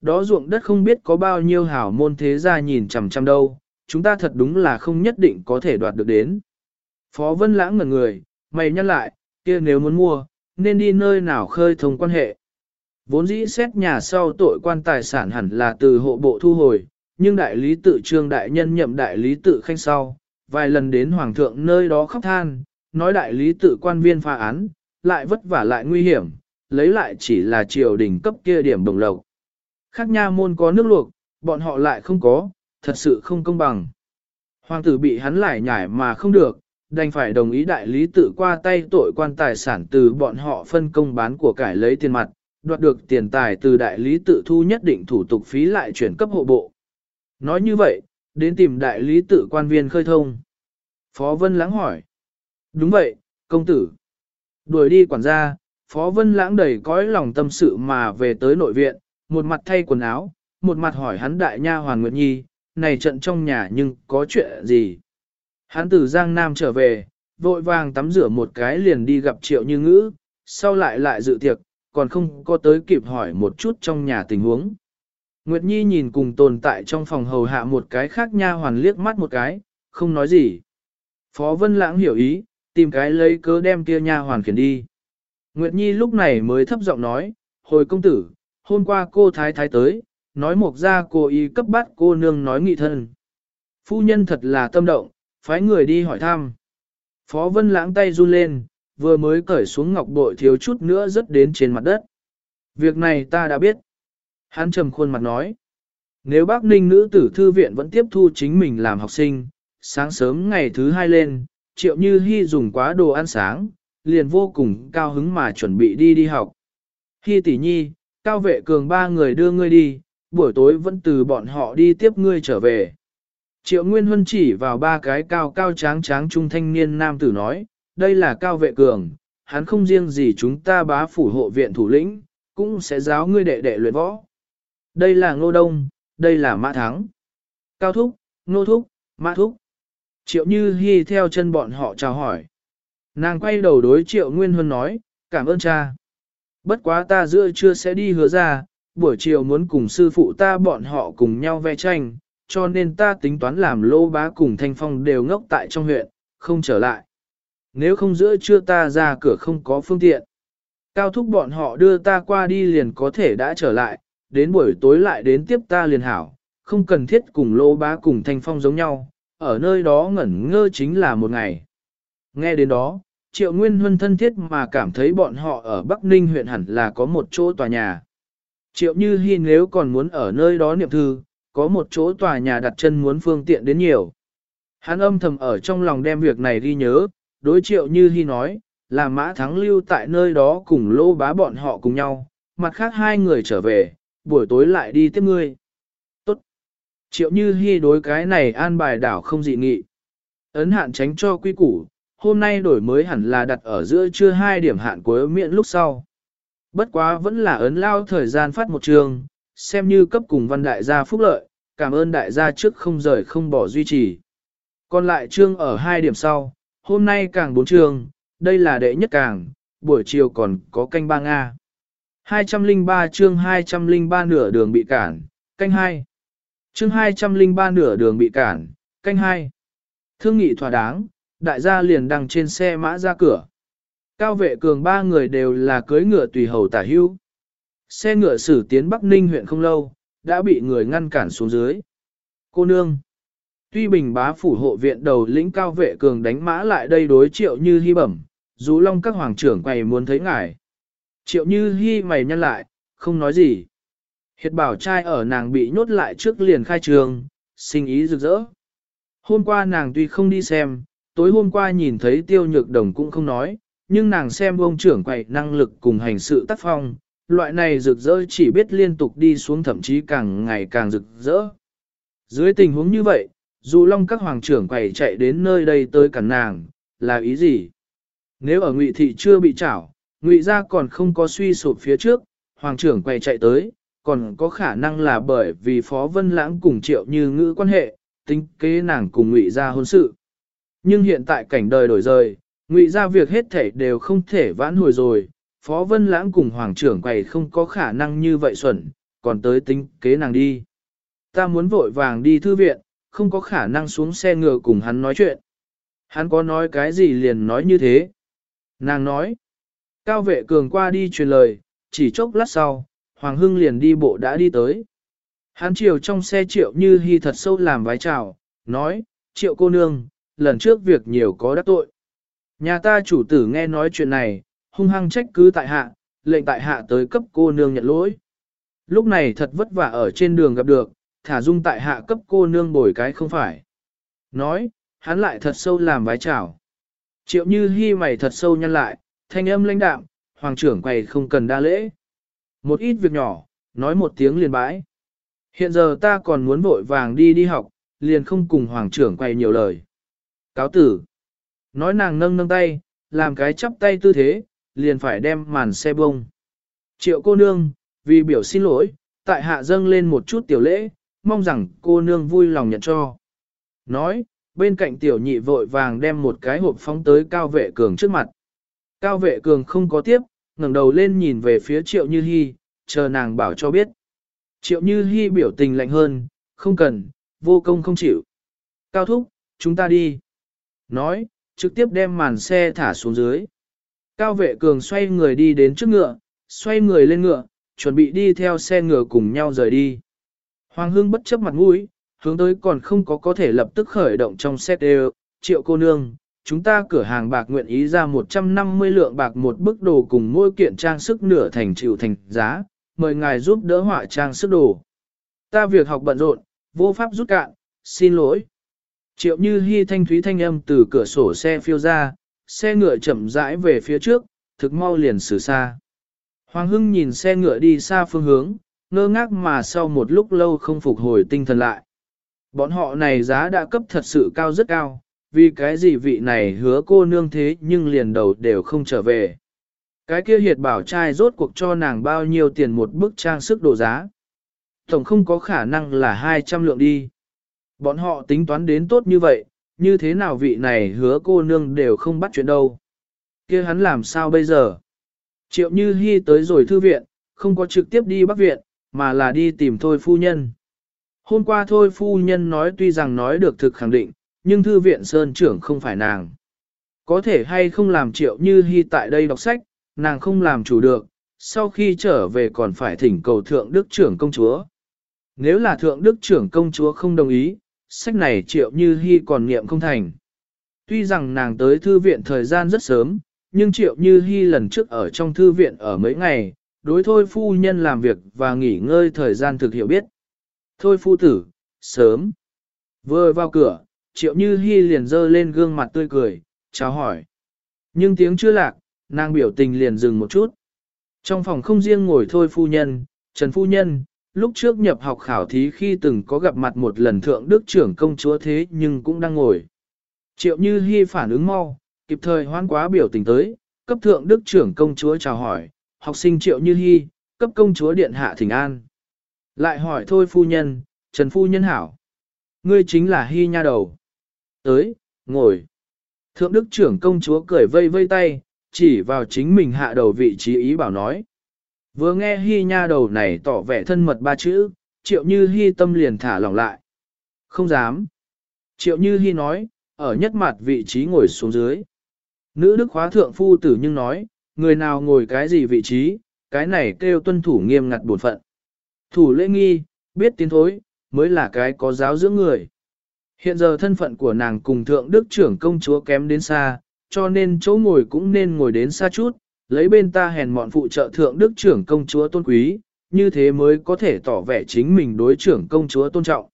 đó ruộng đất không biết có bao nhiêu hảo môn thế gia nhìn chằm chằm đâu, chúng ta thật đúng là không nhất định có thể đoạt được đến. Phó Vân Lãng ngẩn người, mày nhắc lại, kia nếu muốn mua, nên đi nơi nào khơi thông quan hệ. Vốn dĩ xét nhà sau tội quan tài sản hẳn là từ hộ bộ thu hồi, nhưng đại lý tự trương đại nhân nhậm đại lý tự khanh sau, vài lần đến hoàng thượng nơi đó khóc than, nói đại lý tự quan viên phá án, lại vất vả lại nguy hiểm, lấy lại chỉ là triều đình cấp kia điểm đồng lộc. Khác nha môn có nước luộc, bọn họ lại không có, thật sự không công bằng. Hoàng tử bị hắn lại nhảy mà không được, đành phải đồng ý đại lý tự qua tay tội quan tài sản từ bọn họ phân công bán của cải lấy tiền mặt, đoạt được tiền tài từ đại lý tự thu nhất định thủ tục phí lại chuyển cấp hộ bộ. Nói như vậy, đến tìm đại lý tự quan viên khơi thông. Phó Vân Lãng hỏi. Đúng vậy, công tử. Đuổi đi quản gia, Phó Vân Lãng đầy cõi lòng tâm sự mà về tới nội viện, một mặt thay quần áo, một mặt hỏi hắn đại nha Hoàn Nguyệt Nhi, này trận trong nhà nhưng có chuyện gì? Hắn từ Giang Nam trở về, vội vàng tắm rửa một cái liền đi gặp Triệu Như Ngữ, sau lại lại dự tiệc, còn không có tới kịp hỏi một chút trong nhà tình huống. Nguyệt Nhi nhìn cùng tồn tại trong phòng hầu hạ một cái khác nha hoàn liếc mắt một cái, không nói gì. Phó Vân Lãng hiểu ý, tìm cái lấy cớ đem kia nha hoàn khiển đi. Nguyệt Nhi lúc này mới thấp giọng nói, hồi công tử, hôm qua cô thái thái tới, nói một ra cô y cấp bắt cô nương nói nghị thân. Phu nhân thật là tâm động, phái người đi hỏi thăm. Phó Vân Lãng tay run lên, vừa mới cởi xuống ngọc bội thiếu chút nữa rớt đến trên mặt đất. Việc này ta đã biết. Hắn trầm khuôn mặt nói. Nếu bác ninh nữ tử thư viện vẫn tiếp thu chính mình làm học sinh, sáng sớm ngày thứ hai lên, triệu như hy dùng quá đồ ăn sáng, liền vô cùng cao hứng mà chuẩn bị đi đi học. Hy tỷ nhi, cao vệ cường ba người đưa ngươi đi, buổi tối vẫn từ bọn họ đi tiếp ngươi trở về. Triệu Nguyên Huân chỉ vào ba cái cao cao tráng tráng trung thanh niên nam tử nói, đây là cao vệ cường, hắn không riêng gì chúng ta bá phủ hộ viện thủ lĩnh, cũng sẽ giáo ngươi đệ đệ luyện võ. Đây là Ngô Đông, đây là Mã Thắng. Cao Thúc, Ngô Thúc, Mã Thúc. Triệu Như Hi theo chân bọn họ chào hỏi. Nàng quay đầu đối Triệu Nguyên Huân nói, cảm ơn cha. Bất quá ta giữa trưa sẽ đi hứa ra, buổi chiều muốn cùng sư phụ ta bọn họ cùng nhau vẽ tranh, cho nên ta tính toán làm lô bá cùng thanh phong đều ngốc tại trong huyện, không trở lại. Nếu không giữa trưa ta ra cửa không có phương tiện. Cao thúc bọn họ đưa ta qua đi liền có thể đã trở lại, đến buổi tối lại đến tiếp ta liền hảo, không cần thiết cùng lô bá cùng thanh phong giống nhau, ở nơi đó ngẩn ngơ chính là một ngày. Nghe đến đó, Triệu Nguyên Huân thân thiết mà cảm thấy bọn họ ở Bắc Ninh huyện hẳn là có một chỗ tòa nhà. Triệu Như Hi nếu còn muốn ở nơi đó niệm thư, có một chỗ tòa nhà đặt chân muốn phương tiện đến nhiều. Hắn âm thầm ở trong lòng đem việc này ghi nhớ, đối Triệu Như Hi nói, là mã thắng lưu tại nơi đó cùng lô bá bọn họ cùng nhau, mặt khác hai người trở về, buổi tối lại đi tiếp ngươi. Tốt. Triệu Như Hi đối cái này an bài đảo không dị nghị. Ấn hạn tránh cho quy củ, hôm nay đổi mới hẳn là đặt ở giữa trưa hai điểm hạn cuối miệng lúc sau. Bất quá vẫn là ấn lao thời gian phát một trường, xem như cấp cùng văn đại gia phúc lợi, cảm ơn đại gia trước không rời không bỏ duy trì. Còn lại trương ở hai điểm sau, hôm nay càng bốn trường, đây là đệ nhất càng, buổi chiều còn có canh ba Nga. 203 chương 203 nửa đường bị cản, canh hai. Chương 203 nửa đường bị cản, canh hai. Thương nghị thỏa đáng, đại gia liền đăng trên xe mã ra cửa. Cao vệ cường ba người đều là cưới ngựa tùy hầu tả hưu. Xe ngựa xử tiến Bắc Ninh huyện không lâu, đã bị người ngăn cản xuống dưới. Cô nương. Tuy bình bá phủ hộ viện đầu lĩnh cao vệ cường đánh mã lại đây đối triệu như hy bẩm, dù long các hoàng trưởng quầy muốn thấy ngài. Triệu như hy mày nhăn lại, không nói gì. Hiệt bảo trai ở nàng bị nhốt lại trước liền khai trường, sinh ý rực rỡ. Hôm qua nàng tuy không đi xem, tối hôm qua nhìn thấy tiêu nhược đồng cũng không nói, nhưng nàng xem ông trưởng quậy năng lực cùng hành sự tác phong, loại này rực rỡ chỉ biết liên tục đi xuống thậm chí càng ngày càng rực rỡ. Dưới tình huống như vậy, dù long các hoàng trưởng quậy chạy đến nơi đây tới cản nàng, là ý gì? Nếu ở ngụy thị chưa bị trảo, ngụy gia còn không có suy sụp phía trước, hoàng trưởng quậy chạy tới, còn có khả năng là bởi vì phó vân lãng cùng triệu như ngữ quan hệ, tính kế nàng cùng ngụy gia hôn sự. Nhưng hiện tại cảnh đời đổi rời, ngụy ra việc hết thể đều không thể vãn hồi rồi, Phó Vân Lãng cùng Hoàng trưởng quầy không có khả năng như vậy xuẩn, còn tới tính kế nàng đi. Ta muốn vội vàng đi thư viện, không có khả năng xuống xe ngựa cùng hắn nói chuyện. Hắn có nói cái gì liền nói như thế. Nàng nói, cao vệ cường qua đi truyền lời, chỉ chốc lát sau, Hoàng Hưng liền đi bộ đã đi tới. Hắn chiều trong xe triệu như hy thật sâu làm vái chào, nói, triệu cô nương, lần trước việc nhiều có đắc tội. Nhà ta chủ tử nghe nói chuyện này, hung hăng trách cứ tại hạ, lệnh tại hạ tới cấp cô nương nhận lỗi. Lúc này thật vất vả ở trên đường gặp được, thả dung tại hạ cấp cô nương bồi cái không phải. Nói, hắn lại thật sâu làm vái chào. Triệu như hy mày thật sâu nhăn lại, thanh âm lãnh đạm, hoàng trưởng quầy không cần đa lễ. Một ít việc nhỏ, nói một tiếng liền bãi. Hiện giờ ta còn muốn vội vàng đi đi học, liền không cùng hoàng trưởng quay nhiều lời. Cáo tử. Nói nàng nâng nâng tay, làm cái chắp tay tư thế, liền phải đem màn xe bông. Triệu cô nương, vì biểu xin lỗi, tại hạ dâng lên một chút tiểu lễ, mong rằng cô nương vui lòng nhận cho. Nói, bên cạnh tiểu nhị vội vàng đem một cái hộp phóng tới cao vệ cường trước mặt. Cao vệ cường không có tiếp, ngẩng đầu lên nhìn về phía triệu như hy, chờ nàng bảo cho biết. Triệu như hy biểu tình lạnh hơn, không cần, vô công không chịu. Cao thúc, chúng ta đi. Nói, trực tiếp đem màn xe thả xuống dưới. Cao vệ cường xoay người đi đến trước ngựa, xoay người lên ngựa, chuẩn bị đi theo xe ngựa cùng nhau rời đi. Hoàng hương bất chấp mặt mũi, hướng tới còn không có có thể lập tức khởi động trong xe đều, triệu cô nương, chúng ta cửa hàng bạc nguyện ý ra 150 lượng bạc một bức đồ cùng mỗi kiện trang sức nửa thành chịu thành giá, mời ngài giúp đỡ họa trang sức đồ. Ta việc học bận rộn, vô pháp rút cạn, xin lỗi. Triệu như hy thanh thúy thanh âm từ cửa sổ xe phiêu ra, xe ngựa chậm rãi về phía trước, thực mau liền xử xa. Hoàng Hưng nhìn xe ngựa đi xa phương hướng, ngơ ngác mà sau một lúc lâu không phục hồi tinh thần lại. Bọn họ này giá đã cấp thật sự cao rất cao, vì cái gì vị này hứa cô nương thế nhưng liền đầu đều không trở về. Cái kia hiệt bảo trai rốt cuộc cho nàng bao nhiêu tiền một bức trang sức đồ giá. Tổng không có khả năng là 200 lượng đi. Bọn họ tính toán đến tốt như vậy, như thế nào vị này hứa cô nương đều không bắt chuyện đâu. kia hắn làm sao bây giờ? Triệu Như Hi tới rồi thư viện, không có trực tiếp đi bắc viện, mà là đi tìm Thôi Phu Nhân. Hôm qua Thôi Phu Nhân nói tuy rằng nói được thực khẳng định, nhưng thư viện Sơn trưởng không phải nàng. Có thể hay không làm Triệu Như Hi tại đây đọc sách, nàng không làm chủ được, sau khi trở về còn phải thỉnh cầu Thượng Đức trưởng công chúa. Nếu là Thượng Đức trưởng công chúa không đồng ý, sách này Triệu Như hy còn niệm không thành. Tuy rằng nàng tới thư viện thời gian rất sớm, nhưng Triệu Như hy lần trước ở trong thư viện ở mấy ngày, đối thôi phu nhân làm việc và nghỉ ngơi thời gian thực hiểu biết. Thôi phu tử, sớm. Vừa vào cửa, Triệu Như hy liền dơ lên gương mặt tươi cười, chào hỏi. Nhưng tiếng chưa lạc, nàng biểu tình liền dừng một chút. Trong phòng không riêng ngồi thôi phu nhân, Trần phu nhân, lúc trước nhập học khảo thí khi từng có gặp mặt một lần thượng đức trưởng công chúa thế nhưng cũng đang ngồi. Triệu Như Hi phản ứng mau, kịp thời hoan quá biểu tình tới, cấp thượng đức trưởng công chúa chào hỏi, học sinh Triệu Như Hi, cấp công chúa điện hạ thỉnh an. Lại hỏi thôi phu nhân, Trần phu nhân hảo. Ngươi chính là Hi nha đầu. Tới, ngồi. Thượng đức trưởng công chúa cười vây vây tay, chỉ vào chính mình hạ đầu vị trí ý bảo nói. Vừa nghe Hi nha đầu này tỏ vẻ thân mật ba chữ, triệu như Hi tâm liền thả lỏng lại. Không dám. Triệu như Hi nói, ở nhất mặt vị trí ngồi xuống dưới. Nữ đức khóa thượng phu tử nhưng nói, người nào ngồi cái gì vị trí, cái này kêu tuân thủ nghiêm ngặt bổn phận. Thủ lễ nghi, biết tiến thối, mới là cái có giáo dưỡng người. Hiện giờ thân phận của nàng cùng thượng đức trưởng công chúa kém đến xa, cho nên chỗ ngồi cũng nên ngồi đến xa chút, lấy bên ta hèn mọn phụ trợ thượng đức trưởng công chúa tôn quý, như thế mới có thể tỏ vẻ chính mình đối trưởng công chúa tôn trọng.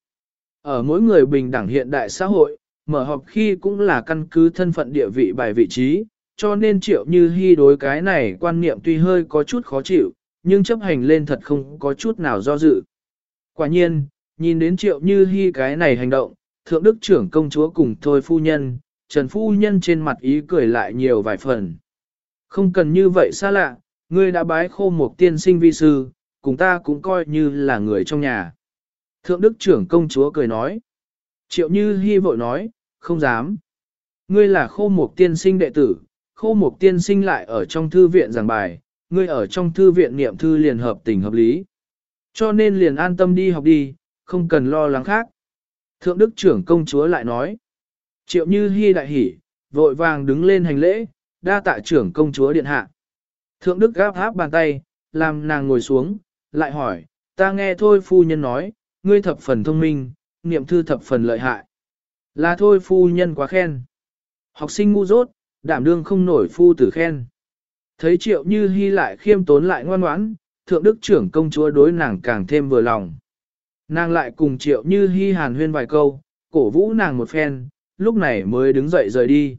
Ở mỗi người bình đẳng hiện đại xã hội, mở họp khi cũng là căn cứ thân phận địa vị bài vị trí, cho nên triệu như hy đối cái này quan niệm tuy hơi có chút khó chịu, nhưng chấp hành lên thật không có chút nào do dự. Quả nhiên, nhìn đến triệu như hy cái này hành động, thượng đức trưởng công chúa cùng thôi phu nhân, trần phu nhân trên mặt ý cười lại nhiều vài phần. Không cần như vậy xa lạ, ngươi đã bái khô một tiên sinh vi sư, cùng ta cũng coi như là người trong nhà. Thượng đức trưởng công chúa cười nói. Triệu như hy vội nói, không dám. Ngươi là khô một tiên sinh đệ tử, khô một tiên sinh lại ở trong thư viện giảng bài, ngươi ở trong thư viện niệm thư liền hợp tình hợp lý. Cho nên liền an tâm đi học đi, không cần lo lắng khác. Thượng đức trưởng công chúa lại nói. Triệu như hy đại hỉ, vội vàng đứng lên hành lễ, đa tạ trưởng công chúa điện hạ. Thượng đức gáp háp bàn tay, làm nàng ngồi xuống, lại hỏi, ta nghe thôi phu nhân nói, ngươi thập phần thông minh, niệm thư thập phần lợi hại. Là thôi phu nhân quá khen. Học sinh ngu dốt, đảm đương không nổi phu tử khen. Thấy triệu như hy lại khiêm tốn lại ngoan ngoãn, thượng đức trưởng công chúa đối nàng càng thêm vừa lòng. Nàng lại cùng triệu như hy hàn huyên vài câu, cổ vũ nàng một phen, lúc này mới đứng dậy rời đi.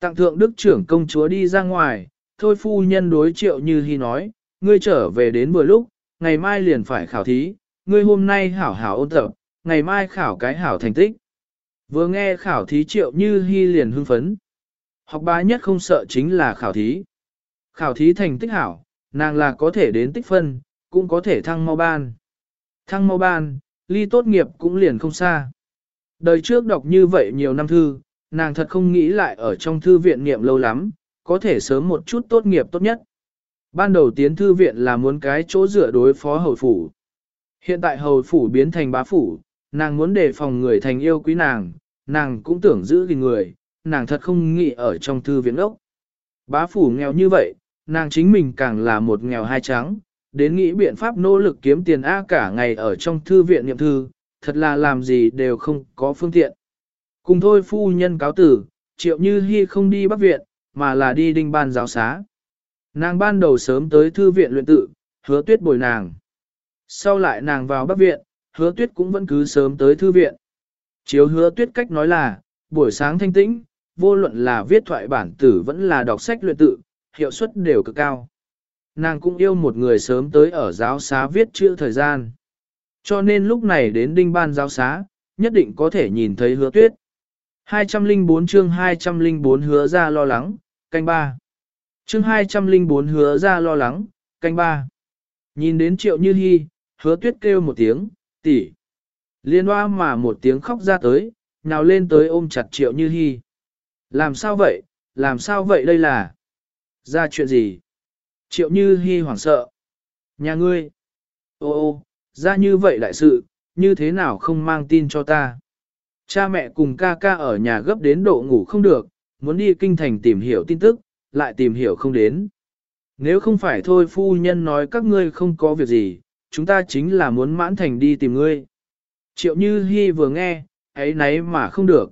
Tặng thượng đức trưởng công chúa đi ra ngoài, thôi phu nhân đối triệu như hy nói, ngươi trở về đến vừa lúc, ngày mai liền phải khảo thí, ngươi hôm nay hảo hảo ôn tập, ngày mai khảo cái hảo thành tích. Vừa nghe khảo thí triệu như hy liền hưng phấn. Học bá nhất không sợ chính là khảo thí. Khảo thí thành tích hảo, nàng là có thể đến tích phân, cũng có thể thăng mau ban. Thăng mau ban, ly tốt nghiệp cũng liền không xa. Đời trước đọc như vậy nhiều năm thư, nàng thật không nghĩ lại ở trong thư viện niệm lâu lắm, có thể sớm một chút tốt nghiệp tốt nhất. Ban đầu tiến thư viện là muốn cái chỗ dựa đối phó hầu phủ. Hiện tại hầu phủ biến thành bá phủ, nàng muốn đề phòng người thành yêu quý nàng, nàng cũng tưởng giữ gìn người, nàng thật không nghĩ ở trong thư viện ốc. Bá phủ nghèo như vậy, nàng chính mình càng là một nghèo hai trắng, đến nghĩ biện pháp nỗ lực kiếm tiền A cả ngày ở trong thư viện niệm thư, thật là làm gì đều không có phương tiện. Cùng thôi phu nhân cáo tử, triệu như hy không đi bắc viện, mà là đi đinh ban giáo xá. Nàng ban đầu sớm tới thư viện luyện tự, hứa tuyết bồi nàng. Sau lại nàng vào bắc viện, hứa tuyết cũng vẫn cứ sớm tới thư viện. Chiếu hứa tuyết cách nói là, buổi sáng thanh tĩnh, vô luận là viết thoại bản tử vẫn là đọc sách luyện tự, hiệu suất đều cực cao. Nàng cũng yêu một người sớm tới ở giáo xá viết chữ thời gian. Cho nên lúc này đến đinh ban giáo xá, nhất định có thể nhìn thấy hứa tuyết. 204 chương 204 hứa ra lo lắng, canh ba. Chương 204 hứa ra lo lắng, canh ba. Nhìn đến triệu như hy, hứa tuyết kêu một tiếng, tỷ. Liên hoa mà một tiếng khóc ra tới, nào lên tới ôm chặt triệu như hy. Làm sao vậy, làm sao vậy đây là? Ra chuyện gì? Triệu như hy hoảng sợ. Nhà ngươi. Ô ô, ra như vậy đại sự, như thế nào không mang tin cho ta? Cha mẹ cùng ca ca ở nhà gấp đến độ ngủ không được, muốn đi kinh thành tìm hiểu tin tức, lại tìm hiểu không đến. Nếu không phải thôi phu nhân nói các ngươi không có việc gì, chúng ta chính là muốn mãn thành đi tìm ngươi. Triệu Như Hi vừa nghe, ấy nấy mà không được.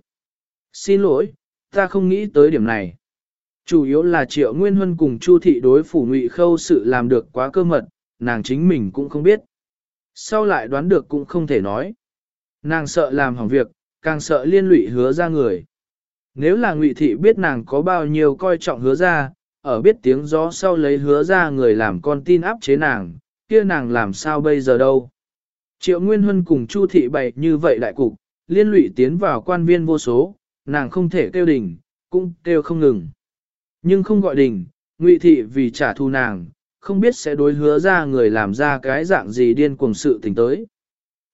Xin lỗi, ta không nghĩ tới điểm này. Chủ yếu là Triệu Nguyên Huân cùng Chu Thị đối phủ ngụy khâu sự làm được quá cơ mật, nàng chính mình cũng không biết. Sau lại đoán được cũng không thể nói. Nàng sợ làm hỏng việc, càng sợ liên lụy hứa ra người. Nếu là ngụy thị biết nàng có bao nhiêu coi trọng hứa ra, ở biết tiếng gió sau lấy hứa ra người làm con tin áp chế nàng, kia nàng làm sao bây giờ đâu. Triệu Nguyên Huân cùng Chu thị bày như vậy đại cục, liên lụy tiến vào quan viên vô số, nàng không thể kêu đỉnh, cũng kêu không ngừng. Nhưng không gọi đỉnh, ngụy thị vì trả thù nàng, không biết sẽ đối hứa ra người làm ra cái dạng gì điên cuồng sự tình tới.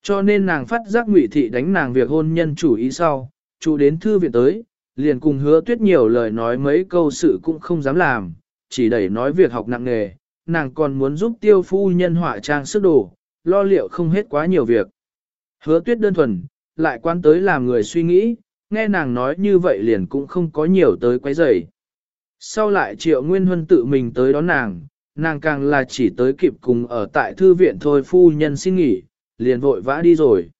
Cho nên nàng phát giác ngụy thị đánh nàng việc hôn nhân chủ ý sau, chủ đến thư viện tới, liền cùng hứa tuyết nhiều lời nói mấy câu sự cũng không dám làm, chỉ đẩy nói việc học nặng nghề, nàng còn muốn giúp tiêu phu nhân họa trang sức đồ, lo liệu không hết quá nhiều việc. Hứa tuyết đơn thuần, lại quan tới làm người suy nghĩ, nghe nàng nói như vậy liền cũng không có nhiều tới quấy rầy. Sau lại triệu nguyên huân tự mình tới đón nàng, nàng càng là chỉ tới kịp cùng ở tại thư viện thôi phu nhân xin nghỉ, liền vội vã đi rồi.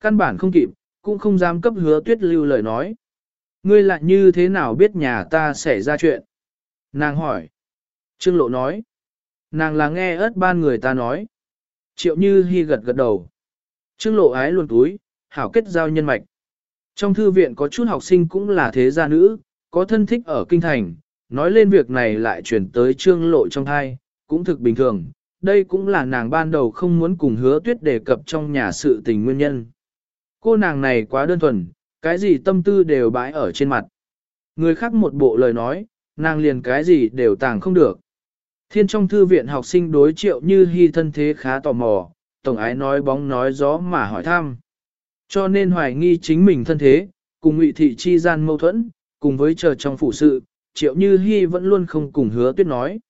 Căn bản không kịp, cũng không dám cấp hứa tuyết lưu lời nói. Ngươi lại như thế nào biết nhà ta xảy ra chuyện? Nàng hỏi. Trương lộ nói. Nàng là nghe ớt ban người ta nói. Triệu như hy gật gật đầu. Trương lộ ái luôn túi, hảo kết giao nhân mạch. Trong thư viện có chút học sinh cũng là thế gia nữ, có thân thích ở kinh thành, nói lên việc này lại chuyển tới trương lộ trong thai, cũng thực bình thường. Đây cũng là nàng ban đầu không muốn cùng hứa tuyết đề cập trong nhà sự tình nguyên nhân. Cô nàng này quá đơn thuần, cái gì tâm tư đều bãi ở trên mặt. Người khác một bộ lời nói, nàng liền cái gì đều tàng không được. Thiên trong thư viện học sinh đối triệu như hy thân thế khá tò mò, tổng ái nói bóng nói gió mà hỏi thăm. Cho nên hoài nghi chính mình thân thế, cùng ngụy thị chi gian mâu thuẫn, cùng với chờ trong phụ sự, triệu như hy vẫn luôn không cùng hứa tuyết nói.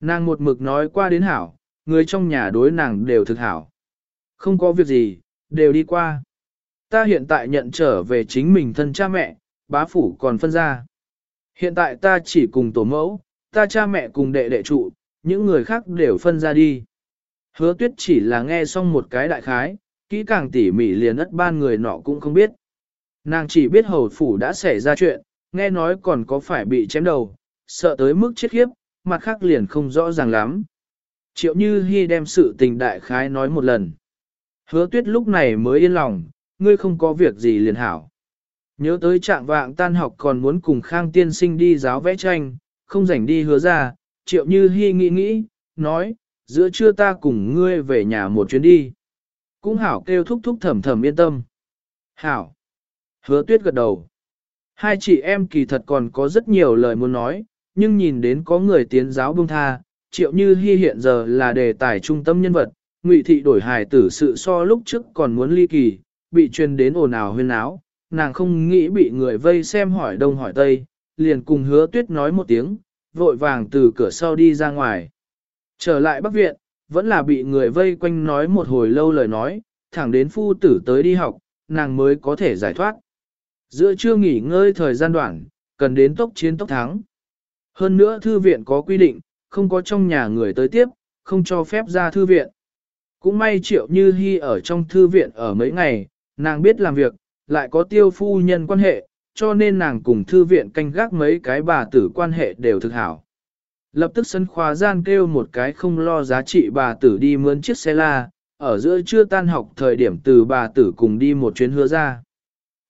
Nàng một mực nói qua đến hảo, người trong nhà đối nàng đều thực hảo. Không có việc gì, đều đi qua. Ta hiện tại nhận trở về chính mình thân cha mẹ, bá phủ còn phân ra. Hiện tại ta chỉ cùng tổ mẫu, ta cha mẹ cùng đệ đệ trụ, những người khác đều phân ra đi. Hứa tuyết chỉ là nghe xong một cái đại khái, kỹ càng tỉ mỉ liền ất ban người nọ cũng không biết. Nàng chỉ biết hầu phủ đã xảy ra chuyện, nghe nói còn có phải bị chém đầu, sợ tới mức chết khiếp, mặt khác liền không rõ ràng lắm. Triệu Như Hi đem sự tình đại khái nói một lần. Hứa tuyết lúc này mới yên lòng, ngươi không có việc gì liền hảo. Nhớ tới trạng vạng tan học còn muốn cùng Khang tiên sinh đi giáo vẽ tranh, không rảnh đi hứa ra, Triệu Như Hi nghĩ nghĩ, nói, giữa trưa ta cùng ngươi về nhà một chuyến đi. Cũng hảo kêu thúc thúc thầm thầm yên tâm. Hảo. Hứa tuyết gật đầu. Hai chị em kỳ thật còn có rất nhiều lời muốn nói, nhưng nhìn đến có người tiến giáo bông tha, triệu như hy hiện giờ là đề tài trung tâm nhân vật, ngụy thị đổi hài tử sự so lúc trước còn muốn ly kỳ, bị truyền đến ồn ào huyên áo, nàng không nghĩ bị người vây xem hỏi đông hỏi tây, liền cùng hứa tuyết nói một tiếng, vội vàng từ cửa sau đi ra ngoài. Trở lại bắc viện, vẫn là bị người vây quanh nói một hồi lâu lời nói, thẳng đến phu tử tới đi học, nàng mới có thể giải thoát. Giữa trưa nghỉ ngơi thời gian đoạn, cần đến tốc chiến tốc thắng. Hơn nữa thư viện có quy định, không có trong nhà người tới tiếp, không cho phép ra thư viện. Cũng may triệu như hy ở trong thư viện ở mấy ngày, nàng biết làm việc, lại có tiêu phu nhân quan hệ, cho nên nàng cùng thư viện canh gác mấy cái bà tử quan hệ đều thực hảo. Lập tức sân khóa gian kêu một cái không lo giá trị bà tử đi mướn chiếc xe la, ở giữa chưa tan học thời điểm từ bà tử cùng đi một chuyến hứa ra.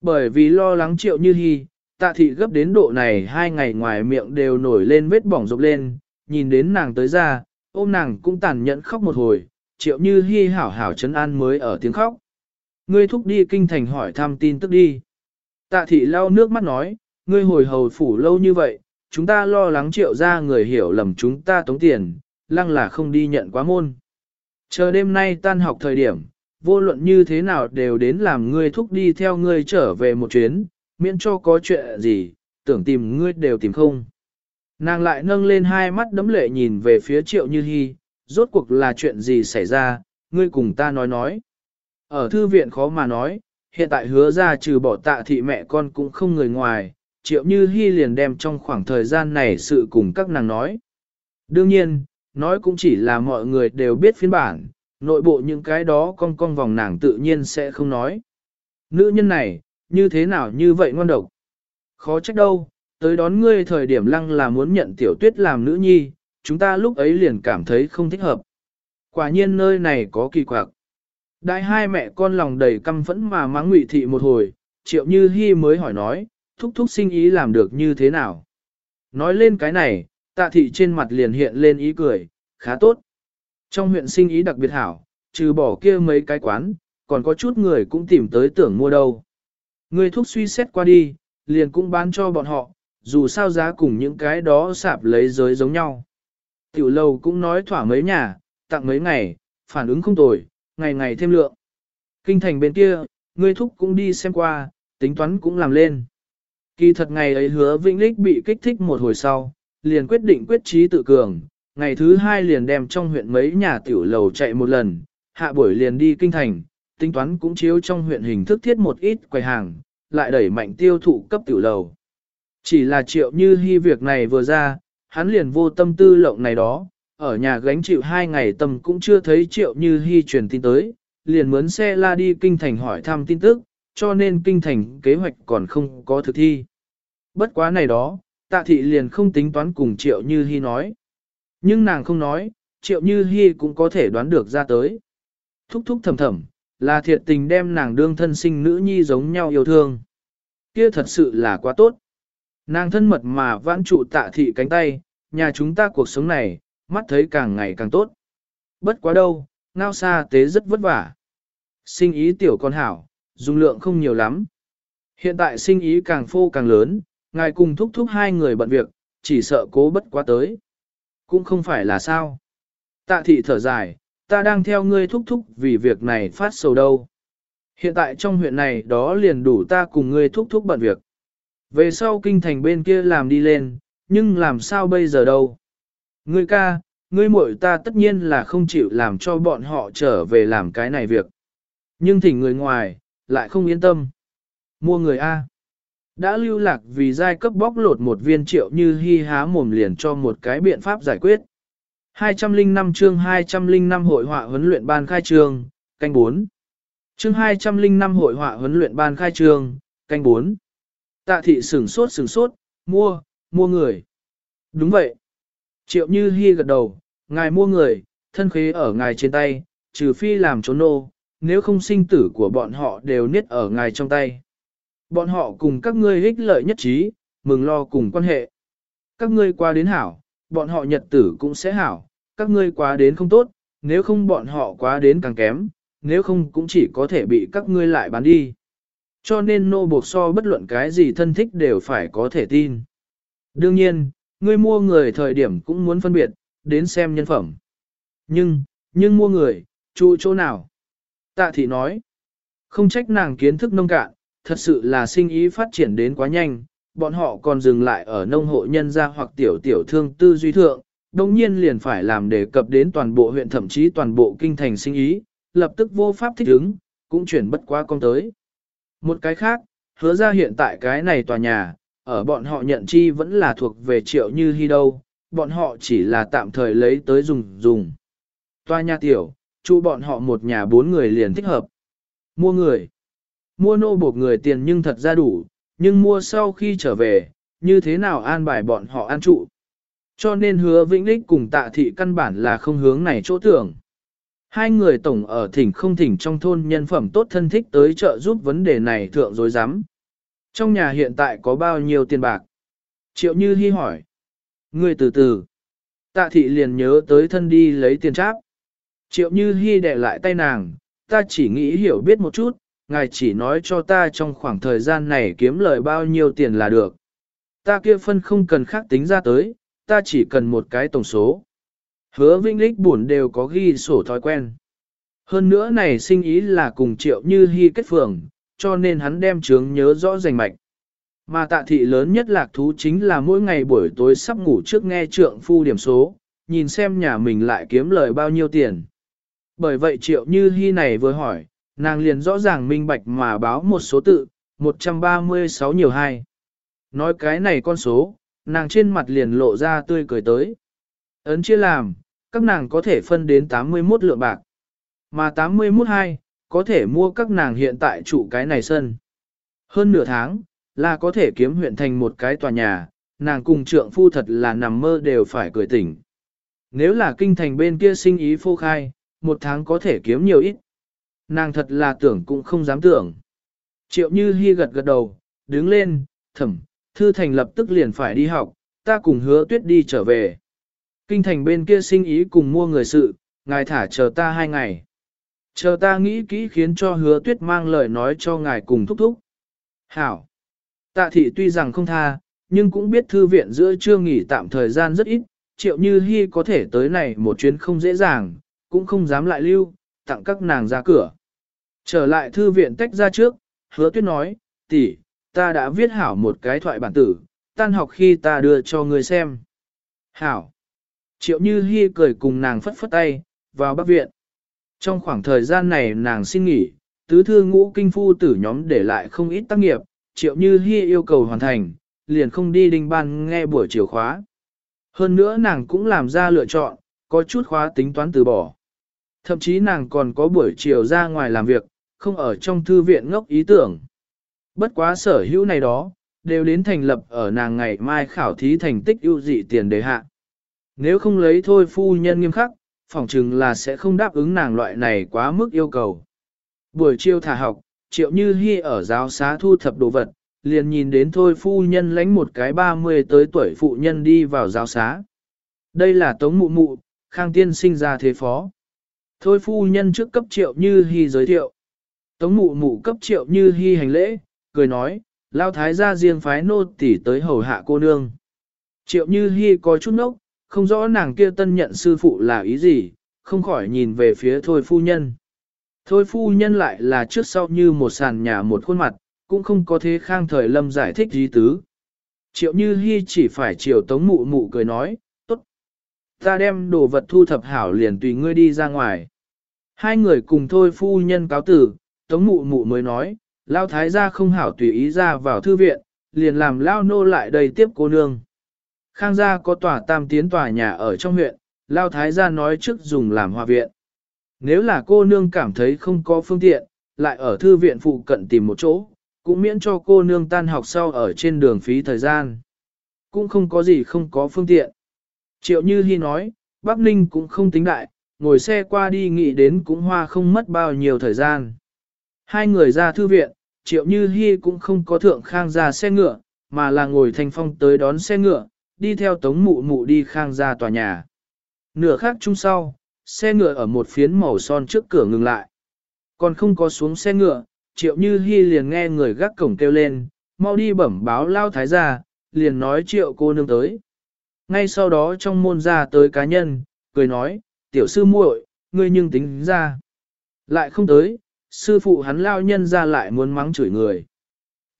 Bởi vì lo lắng triệu như hy, tạ thị gấp đến độ này hai ngày ngoài miệng đều nổi lên vết bỏng rộp lên, nhìn đến nàng tới ra, ôm nàng cũng tàn nhẫn khóc một hồi, triệu như hy hảo hảo chấn an mới ở tiếng khóc. Ngươi thúc đi kinh thành hỏi thăm tin tức đi. Tạ thị lau nước mắt nói, ngươi hồi hầu phủ lâu như vậy, chúng ta lo lắng triệu ra người hiểu lầm chúng ta tống tiền, lăng là không đi nhận quá môn. Chờ đêm nay tan học thời điểm, vô luận như thế nào đều đến làm ngươi thúc đi theo ngươi trở về một chuyến, miễn cho có chuyện gì, tưởng tìm ngươi đều tìm không. Nàng lại nâng lên hai mắt đấm lệ nhìn về phía triệu như hy, rốt cuộc là chuyện gì xảy ra, ngươi cùng ta nói nói. Ở thư viện khó mà nói, hiện tại hứa ra trừ bỏ tạ thị mẹ con cũng không người ngoài, triệu như hy liền đem trong khoảng thời gian này sự cùng các nàng nói. Đương nhiên, nói cũng chỉ là mọi người đều biết phiên bản, nội bộ những cái đó con con vòng nàng tự nhiên sẽ không nói. Nữ nhân này, như thế nào như vậy ngoan độc? Khó trách đâu, tới đón ngươi thời điểm lăng là muốn nhận tiểu tuyết làm nữ nhi, chúng ta lúc ấy liền cảm thấy không thích hợp. Quả nhiên nơi này có kỳ quặc. Đại hai mẹ con lòng đầy căm phẫn mà mắng ngụy thị một hồi, triệu như hy mới hỏi nói, thúc thúc sinh ý làm được như thế nào? Nói lên cái này, tạ thị trên mặt liền hiện lên ý cười, khá tốt. Trong huyện sinh ý đặc biệt hảo, trừ bỏ kia mấy cái quán, còn có chút người cũng tìm tới tưởng mua đâu. Người thuốc suy xét qua đi, liền cũng bán cho bọn họ, dù sao giá cùng những cái đó sạp lấy giới giống nhau. Tiểu lâu cũng nói thỏa mấy nhà, tặng mấy ngày, phản ứng không tồi, ngày ngày thêm lượng. Kinh thành bên kia, người thúc cũng đi xem qua, tính toán cũng làm lên. Kỳ thật ngày ấy hứa Vĩnh Lích bị kích thích một hồi sau, liền quyết định quyết trí tự cường, ngày thứ hai liền đem trong huyện mấy nhà tiểu lầu chạy một lần, hạ buổi liền đi kinh thành, tính toán cũng chiếu trong huyện hình thức thiết một ít quầy hàng, lại đẩy mạnh tiêu thụ cấp tiểu lầu. Chỉ là triệu như hy việc này vừa ra, hắn liền vô tâm tư lộng này đó, ở nhà gánh chịu hai ngày tâm cũng chưa thấy triệu như hy truyền tin tới, liền mướn xe la đi kinh thành hỏi thăm tin tức, cho nên kinh thành kế hoạch còn không có thực thi. Bất quá này đó, tạ thị liền không tính toán cùng triệu như hy nói. Nhưng nàng không nói, triệu như hy cũng có thể đoán được ra tới. Thúc thúc thầm thầm, là thiệt tình đem nàng đương thân sinh nữ nhi giống nhau yêu thương. Kia thật sự là quá tốt. Nàng thân mật mà vãn trụ tạ thị cánh tay, nhà chúng ta cuộc sống này, mắt thấy càng ngày càng tốt. Bất quá đâu, ngao xa tế rất vất vả. Sinh ý tiểu con hảo, dung lượng không nhiều lắm. Hiện tại sinh ý càng phô càng lớn, ngài cùng thúc thúc hai người bận việc, chỉ sợ cố bất quá tới. Cũng không phải là sao. Tạ thị thở dài, ta đang theo ngươi thúc thúc vì việc này phát sầu đâu. Hiện tại trong huyện này đó liền đủ ta cùng ngươi thúc thúc bận việc. Về sau kinh thành bên kia làm đi lên, nhưng làm sao bây giờ đâu. Ngươi ca, ngươi muội ta tất nhiên là không chịu làm cho bọn họ trở về làm cái này việc. Nhưng thỉnh người ngoài, lại không yên tâm. Mua người A. Đã lưu lạc vì giai cấp bóc lột một viên triệu như hy há mồm liền cho một cái biện pháp giải quyết. 205 chương 205 hội họa huấn luyện ban khai trường, canh 4. Chương 205 hội họa huấn luyện ban khai trường, canh 4. Tạ thị sửng sốt sửng sốt, mua, mua người. Đúng vậy. Triệu Như Hi gật đầu, ngài mua người, thân khế ở ngài trên tay, trừ phi làm trốn nô, nếu không sinh tử của bọn họ đều niết ở ngài trong tay. Bọn họ cùng các ngươi ích lợi nhất trí, mừng lo cùng quan hệ. Các ngươi qua đến hảo, bọn họ nhật tử cũng sẽ hảo, các ngươi quá đến không tốt, nếu không bọn họ quá đến càng kém, nếu không cũng chỉ có thể bị các ngươi lại bán đi. Cho nên nô buộc so bất luận cái gì thân thích đều phải có thể tin. Đương nhiên, ngươi mua người thời điểm cũng muốn phân biệt, đến xem nhân phẩm. Nhưng, nhưng mua người, trụ chỗ nào? Tạ thị nói, không trách nàng kiến thức nông cạn, thật sự là sinh ý phát triển đến quá nhanh, bọn họ còn dừng lại ở nông hộ nhân gia hoặc tiểu tiểu thương tư duy thượng, đồng nhiên liền phải làm đề cập đến toàn bộ huyện thậm chí toàn bộ kinh thành sinh ý, lập tức vô pháp thích ứng, cũng chuyển bất qua con tới. Một cái khác, hứa ra hiện tại cái này tòa nhà, ở bọn họ nhận chi vẫn là thuộc về triệu như hy đâu, bọn họ chỉ là tạm thời lấy tới dùng dùng. Tòa nhà tiểu, chu bọn họ một nhà bốn người liền thích hợp. Mua người. Mua nô bột người tiền nhưng thật ra đủ, nhưng mua sau khi trở về, như thế nào an bài bọn họ an trụ. Cho nên hứa vĩnh lích cùng tạ thị căn bản là không hướng này chỗ tưởng. Hai người tổng ở thỉnh không thỉnh trong thôn nhân phẩm tốt thân thích tới trợ giúp vấn đề này thượng dối rắm Trong nhà hiện tại có bao nhiêu tiền bạc? Triệu Như Hi hỏi. Người từ từ. Tạ thị liền nhớ tới thân đi lấy tiền tráp. Triệu Như Hi đè lại tay nàng, ta chỉ nghĩ hiểu biết một chút, ngài chỉ nói cho ta trong khoảng thời gian này kiếm lời bao nhiêu tiền là được. Ta kia phân không cần khác tính ra tới, ta chỉ cần một cái tổng số. Hứa Vinh Lích buồn đều có ghi sổ thói quen. Hơn nữa này sinh ý là cùng triệu như hy kết phường, cho nên hắn đem chướng nhớ rõ rành mạch. Mà tạ thị lớn nhất lạc thú chính là mỗi ngày buổi tối sắp ngủ trước nghe trượng phu điểm số, nhìn xem nhà mình lại kiếm lời bao nhiêu tiền. Bởi vậy triệu như hy này vừa hỏi, nàng liền rõ ràng minh bạch mà báo một số tự, 136 nhiều hai. Nói cái này con số, nàng trên mặt liền lộ ra tươi cười tới. Ấn chia làm, các nàng có thể phân đến 81 lượng bạc. Mà 81 hai, có thể mua các nàng hiện tại trụ cái này sân. Hơn nửa tháng, là có thể kiếm huyện thành một cái tòa nhà, nàng cùng trượng phu thật là nằm mơ đều phải cười tỉnh. Nếu là kinh thành bên kia sinh ý phô khai, một tháng có thể kiếm nhiều ít. Nàng thật là tưởng cũng không dám tưởng. Triệu Như Hi gật gật đầu, đứng lên, thẩm, Thư Thành lập tức liền phải đi học, ta cùng hứa tuyết đi trở về. Kinh thành bên kia sinh ý cùng mua người sự, ngài thả chờ ta hai ngày. Chờ ta nghĩ kỹ khiến cho hứa tuyết mang lời nói cho ngài cùng thúc thúc. Hảo. Tạ thị tuy rằng không tha, nhưng cũng biết thư viện giữa trưa nghỉ tạm thời gian rất ít, triệu như hy có thể tới này một chuyến không dễ dàng, cũng không dám lại lưu, tặng các nàng ra cửa. Trở lại thư viện tách ra trước, hứa tuyết nói, tỷ, ta đã viết hảo một cái thoại bản tử, tan học khi ta đưa cho người xem. Hảo. Triệu Như Hi cười cùng nàng phất phất tay, vào bắc viện. Trong khoảng thời gian này nàng xin nghỉ, tứ thư ngũ kinh phu tử nhóm để lại không ít tác nghiệp, Triệu Như Hi yêu cầu hoàn thành, liền không đi đinh ban nghe buổi chiều khóa. Hơn nữa nàng cũng làm ra lựa chọn, có chút khóa tính toán từ bỏ. Thậm chí nàng còn có buổi chiều ra ngoài làm việc, không ở trong thư viện ngốc ý tưởng. Bất quá sở hữu này đó, đều đến thành lập ở nàng ngày mai khảo thí thành tích ưu dị tiền đề hạ. Nếu không lấy thôi phu nhân nghiêm khắc, phỏng chừng là sẽ không đáp ứng nàng loại này quá mức yêu cầu. Buổi chiều thả học, triệu như hy ở giáo xá thu thập đồ vật, liền nhìn đến thôi phu nhân lánh một cái 30 tới tuổi phụ nhân đi vào giáo xá. Đây là tống mụ mụ, khang tiên sinh ra thế phó. Thôi phu nhân trước cấp triệu như hy giới thiệu. Tống mụ mụ cấp triệu như hy hành lễ, cười nói, lao thái gia riêng phái nô tỉ tới hầu hạ cô nương. Triệu như hy có chút nốc, không rõ nàng kia tân nhận sư phụ là ý gì, không khỏi nhìn về phía thôi phu nhân. Thôi phu nhân lại là trước sau như một sàn nhà một khuôn mặt, cũng không có thế khang thời lâm giải thích gì tứ. Triệu như hy chỉ phải chiều tống mụ mụ cười nói, tốt. Ta đem đồ vật thu thập hảo liền tùy ngươi đi ra ngoài. Hai người cùng thôi phu nhân cáo tử, tống mụ mụ mới nói, lao thái gia không hảo tùy ý ra vào thư viện, liền làm lao nô lại đầy tiếp cô nương. Khang gia có tòa tam tiến tòa nhà ở trong huyện, lao thái gia nói trước dùng làm hòa viện. Nếu là cô nương cảm thấy không có phương tiện, lại ở thư viện phụ cận tìm một chỗ, cũng miễn cho cô nương tan học sau ở trên đường phí thời gian. Cũng không có gì không có phương tiện. Triệu Như Hi nói, Bắc Ninh cũng không tính đại, ngồi xe qua đi nghĩ đến cũng hoa không mất bao nhiêu thời gian. Hai người ra thư viện, Triệu Như Hi cũng không có thượng khang ra xe ngựa, mà là ngồi thành phong tới đón xe ngựa, đi theo tống mụ mụ đi khang ra tòa nhà. Nửa khác chung sau, xe ngựa ở một phiến màu son trước cửa ngừng lại. Còn không có xuống xe ngựa, triệu như hy liền nghe người gác cổng kêu lên, mau đi bẩm báo lao thái gia, liền nói triệu cô nương tới. Ngay sau đó trong môn ra tới cá nhân, cười nói, tiểu sư muội, ngươi nhưng tính ra. Lại không tới, sư phụ hắn lao nhân ra lại muốn mắng chửi người.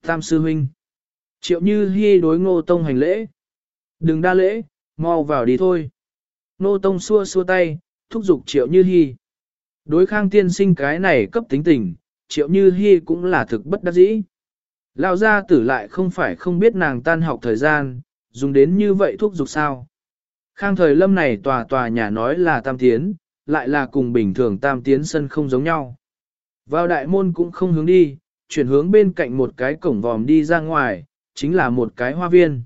Tam sư huynh. Triệu như hy đối ngô tông hành lễ. Đừng đa lễ, mau vào đi thôi. Nô tông xua xua tay, thúc giục triệu như hi. Đối khang tiên sinh cái này cấp tính tình, triệu như hi cũng là thực bất đắc dĩ. Lao gia tử lại không phải không biết nàng tan học thời gian, dùng đến như vậy thúc giục sao. Khang thời lâm này tòa tòa nhà nói là tam tiến, lại là cùng bình thường tam tiến sân không giống nhau. Vào đại môn cũng không hướng đi, chuyển hướng bên cạnh một cái cổng vòm đi ra ngoài, chính là một cái hoa viên.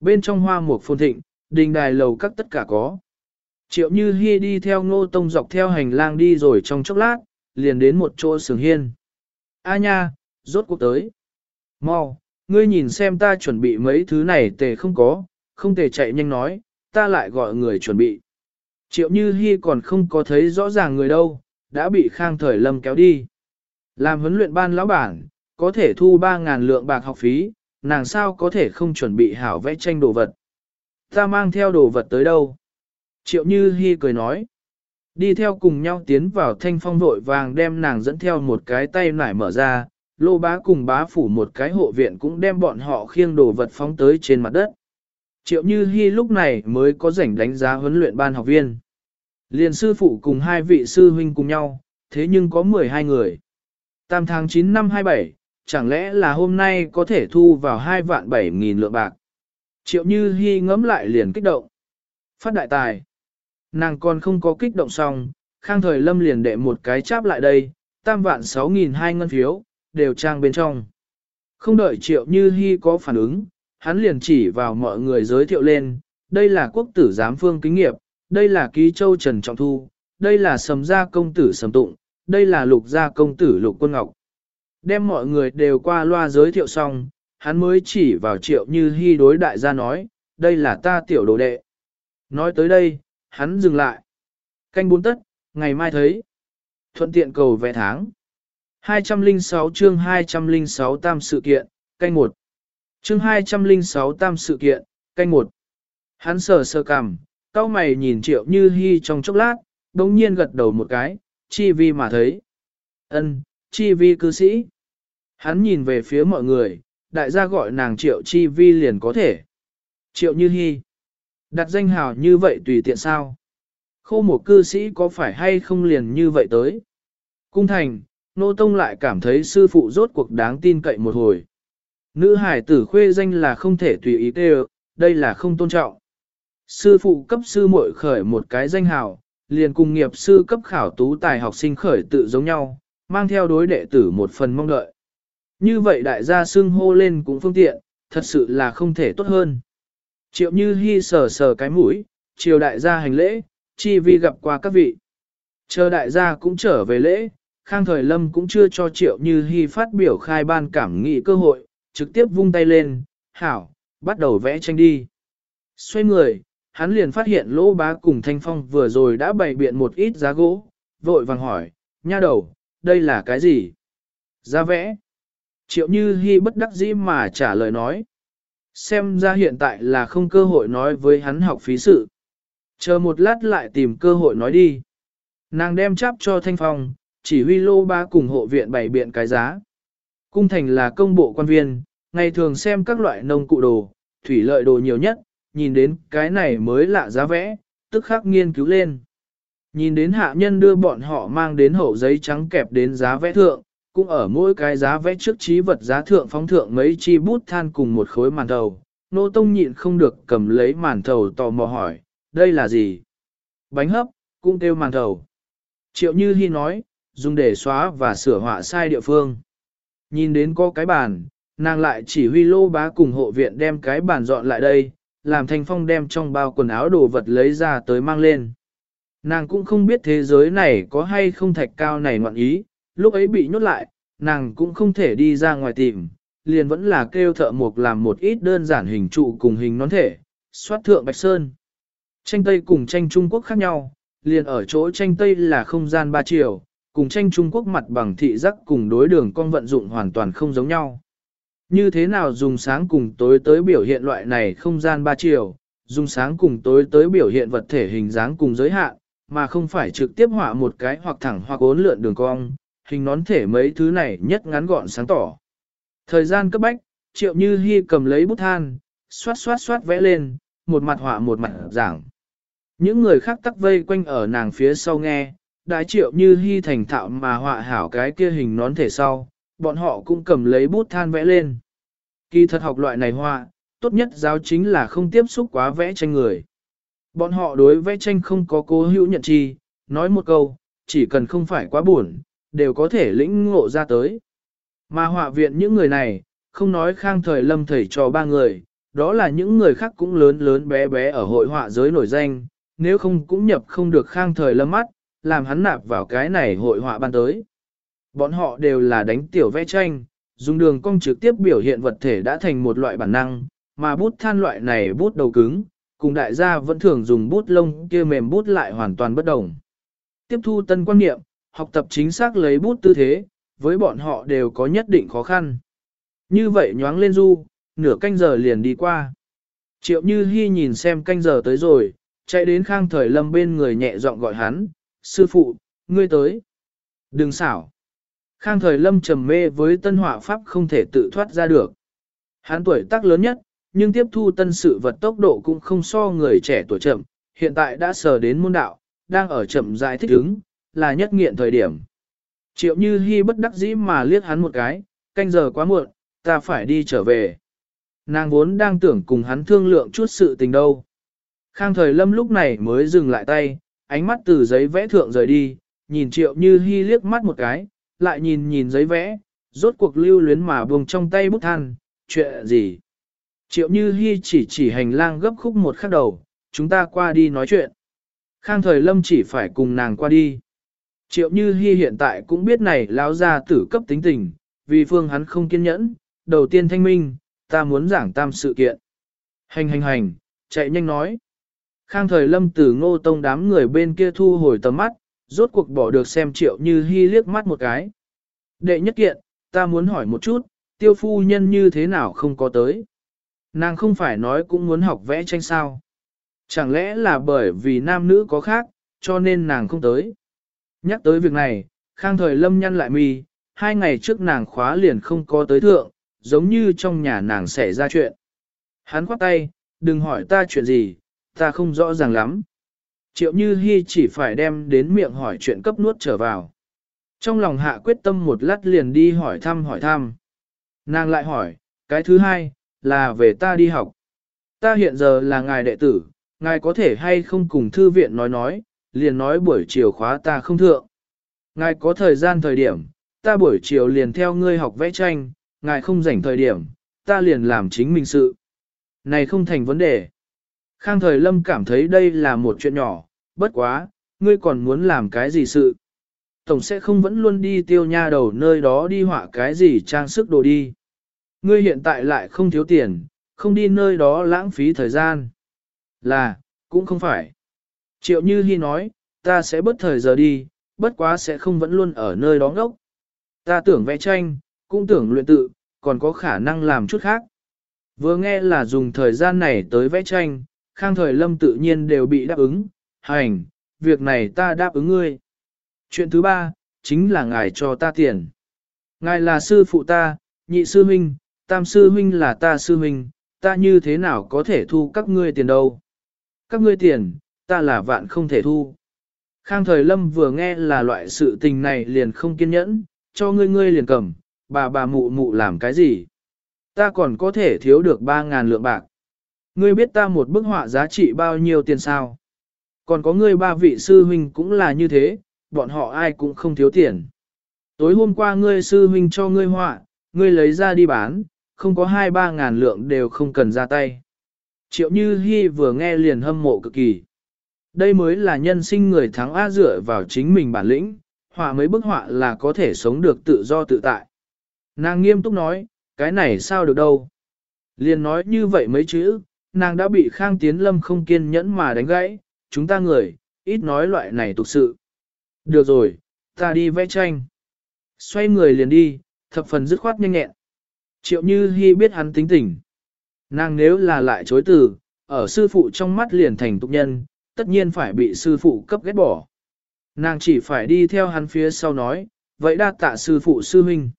Bên trong hoa mục phồn thịnh, đình đài lầu các tất cả có. Triệu Như Hi đi theo ngô tông dọc theo hành lang đi rồi trong chốc lát, liền đến một chỗ sừng hiên. A nha, rốt cuộc tới. Mau, ngươi nhìn xem ta chuẩn bị mấy thứ này tề không có, không thể chạy nhanh nói, ta lại gọi người chuẩn bị. Triệu Như Hi còn không có thấy rõ ràng người đâu, đã bị Khang Thời Lâm kéo đi. Làm huấn luyện ban lão bản, có thể thu 3.000 lượng bạc học phí, nàng sao có thể không chuẩn bị hảo vẽ tranh đồ vật. Ta mang theo đồ vật tới đâu? Triệu Như Hi cười nói. Đi theo cùng nhau tiến vào thanh phong vội vàng đem nàng dẫn theo một cái tay nải mở ra, lô bá cùng bá phủ một cái hộ viện cũng đem bọn họ khiêng đồ vật phóng tới trên mặt đất. Triệu Như Hi lúc này mới có rảnh đánh giá huấn luyện ban học viên. Liền sư phụ cùng hai vị sư huynh cùng nhau, thế nhưng có 12 người. Tam tháng 9 năm 27, chẳng lẽ là hôm nay có thể thu vào hai vạn bảy nghìn lượng bạc. Triệu Như Hi ngấm lại liền kích động. Phát đại tài. Nàng còn không có kích động xong, khang thời lâm liền đệ một cái cháp lại đây, tam vạn sáu nghìn hai ngân phiếu, đều trang bên trong. Không đợi triệu như hi có phản ứng, hắn liền chỉ vào mọi người giới thiệu lên, đây là quốc tử giám phương kính nghiệp, đây là ký châu Trần Trọng Thu, đây là sầm gia công tử sầm tụng, đây là lục gia công tử lục quân ngọc. Đem mọi người đều qua loa giới thiệu xong, hắn mới chỉ vào triệu như hy đối đại gia nói, đây là ta tiểu đồ đệ. Nói tới đây, hắn dừng lại. Canh bốn tất, ngày mai thấy. Thuận tiện cầu vẽ tháng. 206 chương 206 tam sự kiện, canh một. Chương 206 tam sự kiện, canh một. Hắn sờ sờ cằm, cao mày nhìn triệu như hy trong chốc lát, đồng nhiên gật đầu một cái, chi vi mà thấy. ân chi vi cư sĩ. Hắn nhìn về phía mọi người, đại gia gọi nàng triệu chi vi liền có thể. Triệu như hy. Đặt danh hào như vậy tùy tiện sao? Khô một cư sĩ có phải hay không liền như vậy tới? Cung thành, nô tông lại cảm thấy sư phụ rốt cuộc đáng tin cậy một hồi. Nữ hải tử khuê danh là không thể tùy ý kêu, đây là không tôn trọng. Sư phụ cấp sư muội khởi một cái danh hào, liền cùng nghiệp sư cấp khảo tú tài học sinh khởi tự giống nhau, mang theo đối đệ tử một phần mong đợi. Như vậy đại gia xưng hô lên cũng phương tiện, thật sự là không thể tốt hơn. Triệu Như Hi sờ sờ cái mũi, triều đại gia hành lễ, chi vi gặp qua các vị. Chờ đại gia cũng trở về lễ, Khang Thời Lâm cũng chưa cho Triệu Như Hi phát biểu khai ban cảm nghị cơ hội, trực tiếp vung tay lên, hảo, bắt đầu vẽ tranh đi. Xoay người, hắn liền phát hiện lỗ bá cùng Thanh Phong vừa rồi đã bày biện một ít giá gỗ, vội vàng hỏi, nha đầu, đây là cái gì? Giá vẽ. Triệu Như Hi bất đắc dĩ mà trả lời nói. Xem ra hiện tại là không cơ hội nói với hắn học phí sự. Chờ một lát lại tìm cơ hội nói đi. Nàng đem chắp cho Thanh Phong, chỉ huy lô ba cùng hộ viện bày biện cái giá. Cung thành là công bộ quan viên, ngày thường xem các loại nông cụ đồ, thủy lợi đồ nhiều nhất, nhìn đến cái này mới lạ giá vẽ, tức khắc nghiên cứu lên. Nhìn đến hạ nhân đưa bọn họ mang đến hậu giấy trắng kẹp đến giá vẽ thượng, cũng ở mỗi cái giá vẽ trước trí vật giá thượng phóng thượng mấy chi bút than cùng một khối màn thầu. Nô Tông nhịn không được cầm lấy màn thầu tò mò hỏi, đây là gì? Bánh hấp, cũng kêu màn thầu. Triệu Như Hi nói, dùng để xóa và sửa họa sai địa phương. Nhìn đến có cái bàn, nàng lại chỉ huy lô bá cùng hộ viện đem cái bàn dọn lại đây, làm thanh phong đem trong bao quần áo đồ vật lấy ra tới mang lên. Nàng cũng không biết thế giới này có hay không thạch cao này ngoạn ý, lúc ấy bị nhốt lại, nàng cũng không thể đi ra ngoài tìm, liền vẫn là kêu thợ mộc làm một ít đơn giản hình trụ cùng hình nón thể, xoát thượng bạch sơn. Tranh Tây cùng tranh Trung Quốc khác nhau, liền ở chỗ tranh Tây là không gian ba chiều, cùng tranh Trung Quốc mặt bằng thị giác cùng đối đường con vận dụng hoàn toàn không giống nhau. Như thế nào dùng sáng cùng tối tới biểu hiện loại này không gian ba chiều, dùng sáng cùng tối tới biểu hiện vật thể hình dáng cùng giới hạn, mà không phải trực tiếp họa một cái hoặc thẳng hoặc ốn lượn đường cong, hình nón thể mấy thứ này nhất ngắn gọn sáng tỏ. Thời gian cấp bách, triệu như hy cầm lấy bút than, xoát xoát xoát vẽ lên, một mặt họa một mặt giảng. Những người khác tắc vây quanh ở nàng phía sau nghe, đại triệu như hy thành thạo mà họa hảo cái kia hình nón thể sau, bọn họ cũng cầm lấy bút than vẽ lên. Kỳ thật học loại này họa, tốt nhất giáo chính là không tiếp xúc quá vẽ tranh người. Bọn họ đối vẽ tranh không có cố hữu nhận chi, nói một câu, chỉ cần không phải quá buồn, đều có thể lĩnh ngộ ra tới. Mà họa viện những người này, không nói khang thời lâm thầy cho ba người, đó là những người khác cũng lớn lớn bé bé ở hội họa giới nổi danh, nếu không cũng nhập không được khang thời lâm mắt, làm hắn nạp vào cái này hội họa ban tới. Bọn họ đều là đánh tiểu vẽ tranh, dùng đường cong trực tiếp biểu hiện vật thể đã thành một loại bản năng, mà bút than loại này bút đầu cứng, cùng đại gia vẫn thường dùng bút lông kia mềm bút lại hoàn toàn bất đồng. Tiếp thu tân quan niệm, học tập chính xác lấy bút tư thế, với bọn họ đều có nhất định khó khăn. Như vậy nhoáng lên du, nửa canh giờ liền đi qua. Triệu Như Hi nhìn xem canh giờ tới rồi, chạy đến khang thời lâm bên người nhẹ giọng gọi hắn, sư phụ, ngươi tới. Đừng xảo. Khang thời lâm trầm mê với tân họa pháp không thể tự thoát ra được. Hắn tuổi tác lớn nhất, nhưng tiếp thu tân sự vật tốc độ cũng không so người trẻ tuổi chậm, hiện tại đã sờ đến môn đạo, đang ở chậm dài thích ứng, là nhất nghiện thời điểm. Triệu Như Hi bất đắc dĩ mà liếc hắn một cái, canh giờ quá muộn, ta phải đi trở về. Nàng vốn đang tưởng cùng hắn thương lượng chút sự tình đâu. Khang thời lâm lúc này mới dừng lại tay, ánh mắt từ giấy vẽ thượng rời đi, nhìn Triệu Như Hi liếc mắt một cái, lại nhìn nhìn giấy vẽ, rốt cuộc lưu luyến mà buông trong tay bút than, chuyện gì. Triệu Như Hi chỉ chỉ hành lang gấp khúc một khắc đầu, chúng ta qua đi nói chuyện. Khang thời lâm chỉ phải cùng nàng qua đi. Triệu Như Hi hiện tại cũng biết này lão gia tử cấp tính tình, vì phương hắn không kiên nhẫn, đầu tiên thanh minh, ta muốn giảng tam sự kiện. Hành hành hành, chạy nhanh nói. Khang thời lâm tử ngô tông đám người bên kia thu hồi tầm mắt, rốt cuộc bỏ được xem triệu như hy liếc mắt một cái. Đệ nhất kiện, ta muốn hỏi một chút, tiêu phu nhân như thế nào không có tới. Nàng không phải nói cũng muốn học vẽ tranh sao. Chẳng lẽ là bởi vì nam nữ có khác, cho nên nàng không tới. Nhắc tới việc này, khang thời lâm nhăn lại mi, hai ngày trước nàng khóa liền không có tới thượng, giống như trong nhà nàng xảy ra chuyện. Hắn khoát tay, đừng hỏi ta chuyện gì, ta không rõ ràng lắm. Triệu Như Hi chỉ phải đem đến miệng hỏi chuyện cấp nuốt trở vào. Trong lòng hạ quyết tâm một lát liền đi hỏi thăm hỏi thăm. Nàng lại hỏi, cái thứ hai, là về ta đi học. Ta hiện giờ là ngài đệ tử, ngài có thể hay không cùng thư viện nói nói, liền nói buổi chiều khóa ta không thượng. Ngài có thời gian thời điểm, ta buổi chiều liền theo ngươi học vẽ tranh, ngài không rảnh thời điểm, ta liền làm chính mình sự. Này không thành vấn đề. Khang thời lâm cảm thấy đây là một chuyện nhỏ, bất quá, ngươi còn muốn làm cái gì sự. Tổng sẽ không vẫn luôn đi tiêu nha đầu nơi đó đi họa cái gì trang sức đồ đi. Ngươi hiện tại lại không thiếu tiền, không đi nơi đó lãng phí thời gian. Là, cũng không phải. Triệu Như Hi nói, ta sẽ bất thời giờ đi, bất quá sẽ không vẫn luôn ở nơi đó ngốc. Ta tưởng vẽ tranh, cũng tưởng luyện tự, còn có khả năng làm chút khác. Vừa nghe là dùng thời gian này tới vẽ tranh, khang thời lâm tự nhiên đều bị đáp ứng, hành, việc này ta đáp ứng ngươi. Chuyện thứ ba, chính là ngài cho ta tiền. Ngài là sư phụ ta, nhị sư huynh, tam sư huynh là ta sư huynh, ta như thế nào có thể thu các ngươi tiền đâu. Các ngươi tiền, ta là vạn không thể thu. Khang thời lâm vừa nghe là loại sự tình này liền không kiên nhẫn, cho ngươi ngươi liền cầm, bà bà mụ mụ làm cái gì? Ta còn có thể thiếu được 3.000 lượng bạc. Ngươi biết ta một bức họa giá trị bao nhiêu tiền sao? Còn có ngươi ba vị sư huynh cũng là như thế, bọn họ ai cũng không thiếu tiền. Tối hôm qua ngươi sư huynh cho ngươi họa, ngươi lấy ra đi bán, không có hai ba ngàn lượng đều không cần ra tay. Triệu Như Hi vừa nghe liền hâm mộ cực kỳ. Đây mới là nhân sinh người thắng A dựa vào chính mình bản lĩnh, họa mấy bức họa là có thể sống được tự do tự tại. Nàng nghiêm túc nói, cái này sao được đâu. Liền nói như vậy mấy chữ, nàng đã bị Khang Tiến Lâm không kiên nhẫn mà đánh gãy, chúng ta người, ít nói loại này tục sự. Được rồi, ta đi vẽ tranh. Xoay người liền đi, thập phần dứt khoát nhanh nhẹn. Triệu Như Hi biết hắn tính tình. Nàng nếu là lại chối từ, ở sư phụ trong mắt liền thành tục nhân, tất nhiên phải bị sư phụ cấp ghét bỏ. Nàng chỉ phải đi theo hắn phía sau nói, vậy đa tạ sư phụ sư huynh.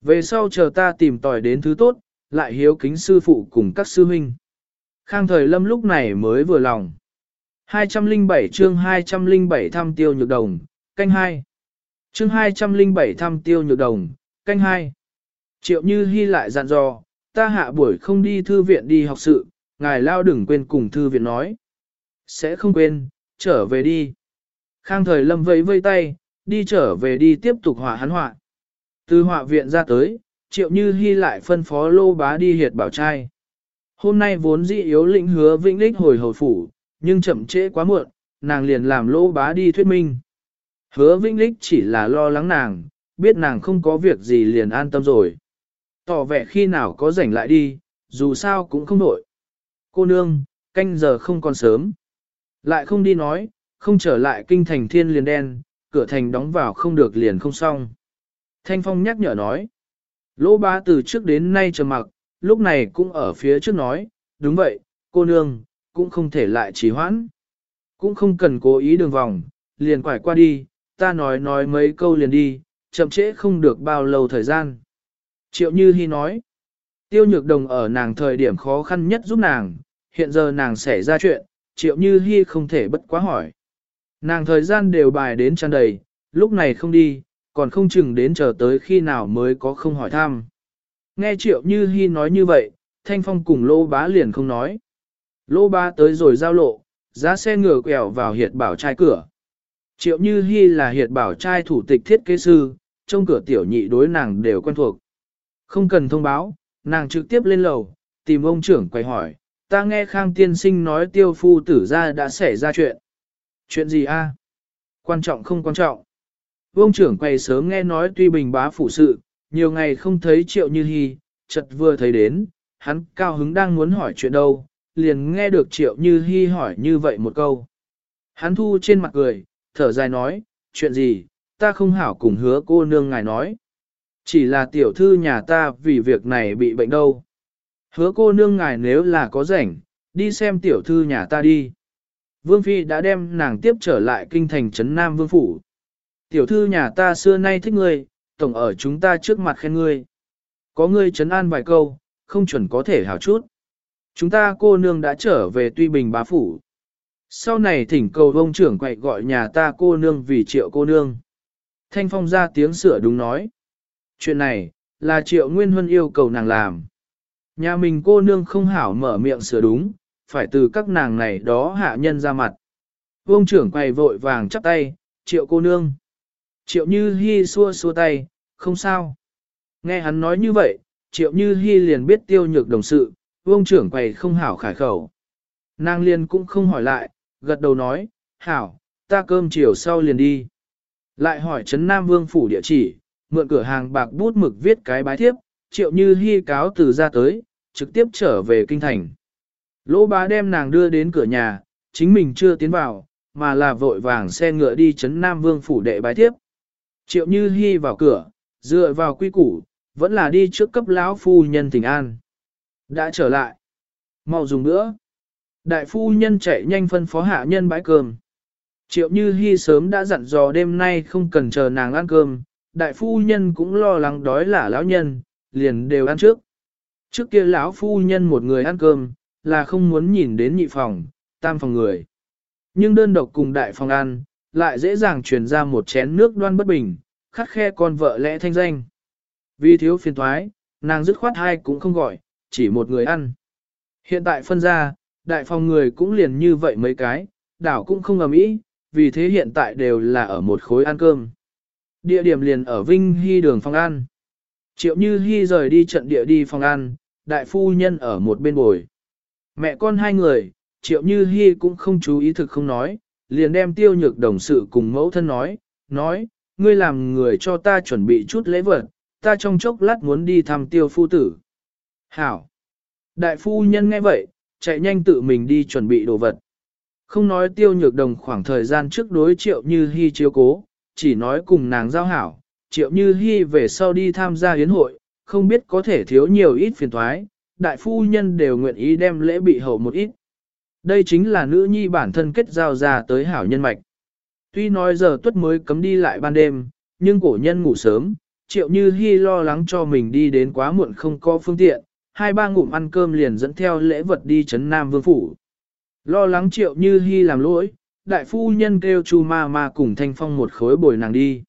Về sau chờ ta tìm tòi đến thứ tốt, lại hiếu kính sư phụ cùng các sư huynh. Khang thời lâm lúc này mới vừa lòng. 207 chương 207 thăm tiêu nhược đồng, canh 2. Chương 207 thăm tiêu nhược đồng, canh 2. Triệu Như Hi lại dặn dò, ta hạ buổi không đi thư viện đi học sự, ngài lao đừng quên cùng thư viện nói. Sẽ không quên, trở về đi. Khang thời lâm vẫy vây tay, đi trở về đi tiếp tục hỏa hắn họa. Từ họa viện ra tới, triệu như hy lại phân phó lô bá đi hiệt bảo trai. Hôm nay vốn dĩ yếu lĩnh hứa vĩnh lích hồi hồi phủ, nhưng chậm trễ quá muộn, nàng liền làm lô bá đi thuyết minh. Hứa vĩnh lích chỉ là lo lắng nàng, biết nàng không có việc gì liền an tâm rồi. Tỏ vẻ khi nào có rảnh lại đi, dù sao cũng không nổi. Cô nương, canh giờ không còn sớm. Lại không đi nói, không trở lại kinh thành thiên liền đen, cửa thành đóng vào không được liền không xong. Thanh Phong nhắc nhở nói. Lỗ bá từ trước đến nay trầm mặc, lúc này cũng ở phía trước nói, đúng vậy, cô nương, cũng không thể lại trì hoãn. Cũng không cần cố ý đường vòng, liền quải qua đi, ta nói nói mấy câu liền đi, chậm trễ không được bao lâu thời gian. Triệu Như Hi nói, tiêu nhược đồng ở nàng thời điểm khó khăn nhất giúp nàng, hiện giờ nàng xảy ra chuyện, Triệu Như Hi không thể bất quá hỏi. Nàng thời gian đều bài đến tràn đầy, lúc này không đi, còn không chừng đến chờ tới khi nào mới có không hỏi thăm. Nghe Triệu Như Hi nói như vậy, Thanh Phong cùng Lô Bá liền không nói. Lô Bá tới rồi giao lộ, giá xe ngựa quẹo vào hiệt bảo trai cửa. Triệu Như Hi là hiệt bảo trai thủ tịch thiết kế sư, trong cửa tiểu nhị đối nàng đều quen thuộc. Không cần thông báo, nàng trực tiếp lên lầu, tìm ông trưởng quay hỏi, ta nghe Khang Tiên Sinh nói tiêu phu tử ra đã xảy ra chuyện. Chuyện gì a? Quan trọng không quan trọng. Vương trưởng quay sớm nghe nói tuy bình bá phủ sự, nhiều ngày không thấy triệu như hy, chợt vừa thấy đến, hắn cao hứng đang muốn hỏi chuyện đâu, liền nghe được triệu như hy hỏi như vậy một câu. Hắn thu trên mặt cười, thở dài nói, chuyện gì, ta không hảo cùng hứa cô nương ngài nói. Chỉ là tiểu thư nhà ta vì việc này bị bệnh đâu. Hứa cô nương ngài nếu là có rảnh, đi xem tiểu thư nhà ta đi. Vương Phi đã đem nàng tiếp trở lại kinh thành Trấn Nam Vương Phủ. Tiểu thư nhà ta xưa nay thích ngươi, tổng ở chúng ta trước mặt khen ngươi. Có ngươi trấn an vài câu, không chuẩn có thể hảo chút. Chúng ta cô nương đã trở về tuy bình bá phủ. Sau này thỉnh cầu vông trưởng quậy gọi nhà ta cô nương vì triệu cô nương. Thanh phong ra tiếng sửa đúng nói. Chuyện này, là triệu nguyên huân yêu cầu nàng làm. Nhà mình cô nương không hảo mở miệng sửa đúng, phải từ các nàng này đó hạ nhân ra mặt. Vương trưởng quay vội vàng chắp tay, triệu cô nương. Triệu Như Hi xua xua tay, không sao. Nghe hắn nói như vậy, Triệu Như Hi liền biết tiêu nhược đồng sự, vương trưởng quầy không hảo khải khẩu. Nàng liền cũng không hỏi lại, gật đầu nói, hảo, ta cơm chiều sau liền đi. Lại hỏi Trấn Nam Vương phủ địa chỉ, mượn cửa hàng bạc bút mực viết cái bái thiếp, Triệu Như Hi cáo từ ra tới, trực tiếp trở về kinh thành. Lỗ bá đem nàng đưa đến cửa nhà, chính mình chưa tiến vào, mà là vội vàng xe ngựa đi chấn Nam Vương phủ đệ bái thiếp. Triệu Như Hi vào cửa, dựa vào quy củ, vẫn là đi trước cấp lão phu nhân tình an. Đã trở lại. mau dùng nữa. Đại phu nhân chạy nhanh phân phó hạ nhân bãi cơm. Triệu Như Hi sớm đã dặn dò đêm nay không cần chờ nàng ăn cơm, đại phu nhân cũng lo lắng đói là lão nhân, liền đều ăn trước. Trước kia lão phu nhân một người ăn cơm, là không muốn nhìn đến nhị phòng, tam phòng người. Nhưng đơn độc cùng đại phòng ăn, lại dễ dàng truyền ra một chén nước đoan bất bình, khắc khe con vợ lẽ thanh danh. Vì thiếu phiền thoái, nàng dứt khoát hai cũng không gọi, chỉ một người ăn. Hiện tại phân ra, đại phòng người cũng liền như vậy mấy cái, đảo cũng không ầm ĩ, vì thế hiện tại đều là ở một khối ăn cơm. Địa điểm liền ở Vinh Hy đường phòng ăn. Triệu Như Hy rời đi trận địa đi phòng ăn, đại phu nhân ở một bên bồi. Mẹ con hai người, Triệu Như Hy cũng không chú ý thực không nói, liền đem tiêu nhược đồng sự cùng mẫu thân nói, nói, ngươi làm người cho ta chuẩn bị chút lễ vật, ta trong chốc lát muốn đi thăm tiêu phu tử. Hảo! Đại phu nhân nghe vậy, chạy nhanh tự mình đi chuẩn bị đồ vật. Không nói tiêu nhược đồng khoảng thời gian trước đối triệu như hy chiếu cố, chỉ nói cùng nàng giao hảo, triệu như hy về sau đi tham gia yến hội, không biết có thể thiếu nhiều ít phiền thoái, đại phu nhân đều nguyện ý đem lễ bị hậu một ít. Đây chính là nữ nhi bản thân kết giao ra tới hảo nhân mạch. Tuy nói giờ tuất mới cấm đi lại ban đêm, nhưng cổ nhân ngủ sớm, triệu như hy lo lắng cho mình đi đến quá muộn không có phương tiện, hai ba ngụm ăn cơm liền dẫn theo lễ vật đi chấn Nam Vương Phủ. Lo lắng triệu như hy làm lỗi, đại phu nhân kêu chu ma ma cùng thanh phong một khối bồi nàng đi.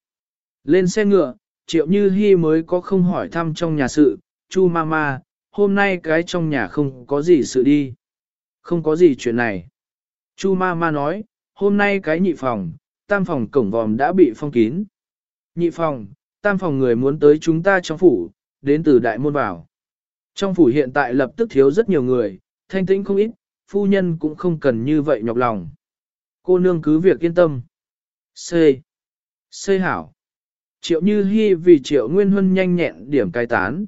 Lên xe ngựa, triệu như hy mới có không hỏi thăm trong nhà sự, chu ma ma, hôm nay cái trong nhà không có gì sự đi. Không có gì chuyện này. Chu ma ma nói, hôm nay cái nhị phòng, tam phòng cổng vòm đã bị phong kín. Nhị phòng, tam phòng người muốn tới chúng ta trong phủ, đến từ đại môn vào. Trong phủ hiện tại lập tức thiếu rất nhiều người, thanh tĩnh không ít, phu nhân cũng không cần như vậy nhọc lòng. Cô nương cứ việc yên tâm. xây xây hảo. Triệu Như Hi vì Triệu Nguyên Huân nhanh nhẹn điểm cai tán.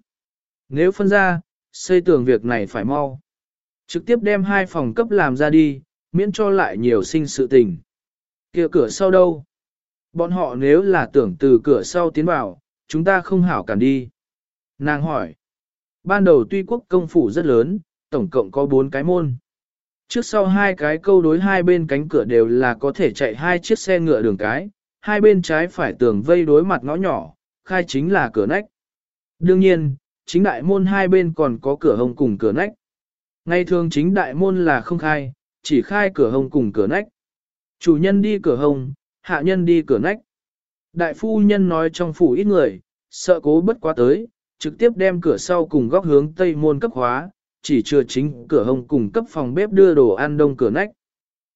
Nếu phân ra, xây tường việc này phải mau. Trực tiếp đem hai phòng cấp làm ra đi, miễn cho lại nhiều sinh sự tình. kia cửa sau đâu? Bọn họ nếu là tưởng từ cửa sau tiến vào, chúng ta không hảo cản đi. Nàng hỏi. Ban đầu tuy quốc công phủ rất lớn, tổng cộng có bốn cái môn. Trước sau hai cái câu đối hai bên cánh cửa đều là có thể chạy hai chiếc xe ngựa đường cái, hai bên trái phải tường vây đối mặt ngõ nhỏ, khai chính là cửa nách. Đương nhiên, chính đại môn hai bên còn có cửa hông cùng cửa nách. Ngày thường chính đại môn là không khai, chỉ khai cửa hông cùng cửa nách. Chủ nhân đi cửa hông, hạ nhân đi cửa nách. Đại phu nhân nói trong phủ ít người, sợ cố bất quá tới, trực tiếp đem cửa sau cùng góc hướng tây môn cấp hóa, chỉ chưa chính cửa hông cùng cấp phòng bếp đưa đồ ăn đông cửa nách.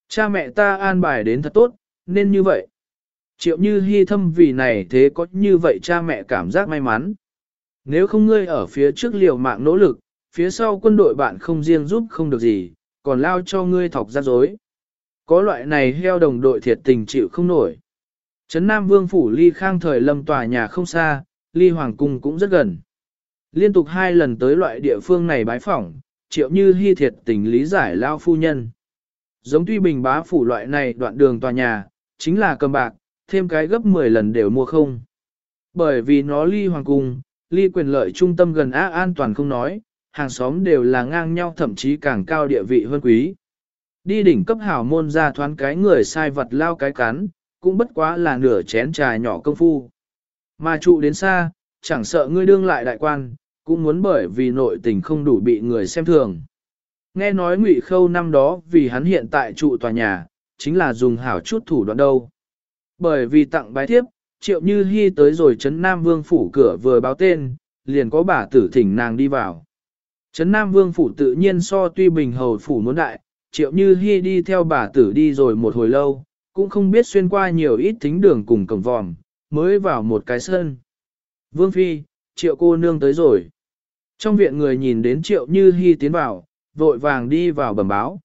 Cha mẹ ta an bài đến thật tốt, nên như vậy. Triệu như hy thâm vì này thế có như vậy cha mẹ cảm giác may mắn. Nếu không ngươi ở phía trước liều mạng nỗ lực, phía sau quân đội bạn không riêng giúp không được gì, còn lao cho ngươi thọc ra dối. Có loại này heo đồng đội thiệt tình chịu không nổi. Trấn Nam Vương Phủ ly khang thời lâm tòa nhà không xa, ly Hoàng Cung cũng rất gần. Liên tục hai lần tới loại địa phương này bái phỏng, triệu như hy thiệt tình lý giải lao phu nhân. Giống tuy bình bá phủ loại này đoạn đường tòa nhà, chính là cầm bạc, thêm cái gấp 10 lần đều mua không. Bởi vì nó ly hoàng cung, ly quyền lợi trung tâm gần á an toàn không nói, hàng xóm đều là ngang nhau thậm chí càng cao địa vị hơn quý. Đi đỉnh cấp hảo môn ra thoán cái người sai vật lao cái cắn, cũng bất quá là nửa chén trà nhỏ công phu. Mà trụ đến xa, chẳng sợ ngươi đương lại đại quan, cũng muốn bởi vì nội tình không đủ bị người xem thường. Nghe nói Ngụy Khâu năm đó vì hắn hiện tại trụ tòa nhà, chính là dùng hảo chút thủ đoạn đâu. Bởi vì tặng bái thiếp, triệu như hy tới rồi Trấn Nam Vương phủ cửa vừa báo tên, liền có bà tử thỉnh nàng đi vào. Trấn Nam Vương phủ tự nhiên so tuy bình hầu phủ muốn đại, triệu như hy đi theo bà tử đi rồi một hồi lâu, cũng không biết xuyên qua nhiều ít thính đường cùng cổng vòm, mới vào một cái sân. Vương Phi, triệu cô nương tới rồi. Trong viện người nhìn đến triệu như hy tiến vào, vội vàng đi vào bẩm báo.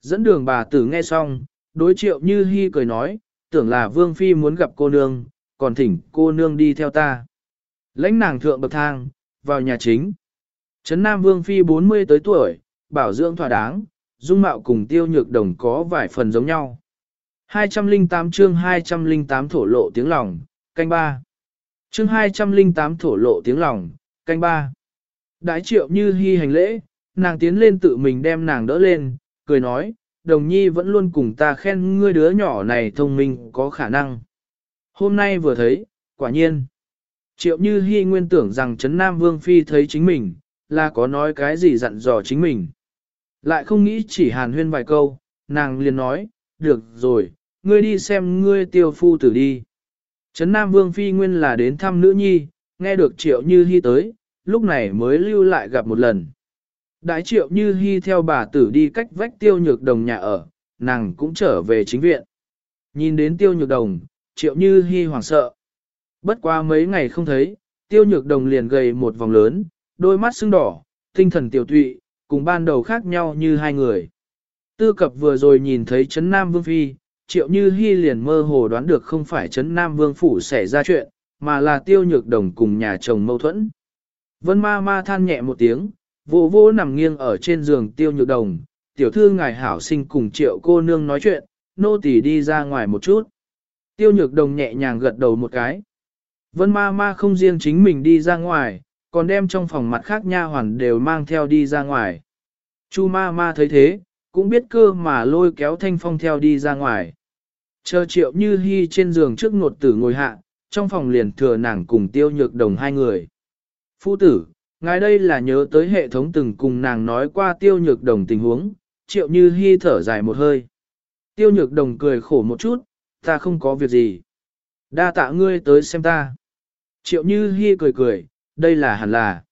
Dẫn đường bà tử nghe xong, đối triệu như hy cười nói, tưởng là Vương Phi muốn gặp cô nương, còn thỉnh cô nương đi theo ta. Lãnh nàng thượng bậc thang, vào nhà chính. Trấn Nam Vương Phi 40 tới tuổi, bảo dưỡng thỏa đáng, dung mạo cùng tiêu nhược đồng có vài phần giống nhau. 208 chương 208 thổ lộ tiếng lòng, canh ba. Chương 208 thổ lộ tiếng lòng, canh ba. Đái triệu như hy hành lễ, nàng tiến lên tự mình đem nàng đỡ lên, cười nói, đồng nhi vẫn luôn cùng ta khen ngươi đứa nhỏ này thông minh có khả năng. Hôm nay vừa thấy, quả nhiên. Triệu như hy nguyên tưởng rằng Trấn Nam Vương Phi thấy chính mình, là có nói cái gì dặn dò chính mình. Lại không nghĩ chỉ hàn huyên vài câu, nàng liền nói, được rồi, ngươi đi xem ngươi tiêu phu tử đi. Trấn Nam Vương Phi nguyên là đến thăm nữ nhi, nghe được triệu như hy tới, lúc này mới lưu lại gặp một lần. Đại triệu như hy theo bà tử đi cách vách tiêu nhược đồng nhà ở, nàng cũng trở về chính viện. Nhìn đến tiêu nhược đồng, triệu như hy hoảng sợ. Bất qua mấy ngày không thấy, tiêu nhược đồng liền gầy một vòng lớn, đôi mắt sưng đỏ, tinh thần tiểu tụy, cùng ban đầu khác nhau như hai người. Tư cập vừa rồi nhìn thấy Trấn Nam Vương Phi, triệu như hy liền mơ hồ đoán được không phải Trấn Nam Vương Phủ xảy ra chuyện, mà là tiêu nhược đồng cùng nhà chồng mâu thuẫn. Vân ma ma than nhẹ một tiếng, vô vô nằm nghiêng ở trên giường tiêu nhược đồng, tiểu thư ngài hảo sinh cùng triệu cô nương nói chuyện, nô tỳ đi ra ngoài một chút. Tiêu nhược đồng nhẹ nhàng gật đầu một cái. Vân ma ma không riêng chính mình đi ra ngoài, còn đem trong phòng mặt khác nha hoàn đều mang theo đi ra ngoài. Chu ma ma thấy thế, cũng biết cơ mà lôi kéo thanh phong theo đi ra ngoài. Chờ triệu như hy trên giường trước ngột tử ngồi hạ, trong phòng liền thừa nàng cùng tiêu nhược đồng hai người. Phu tử, ngài đây là nhớ tới hệ thống từng cùng nàng nói qua tiêu nhược đồng tình huống, triệu như hy thở dài một hơi. Tiêu nhược đồng cười khổ một chút, ta không có việc gì. Đa tạ ngươi tới xem ta. Triệu như hy cười cười, đây là hẳn là.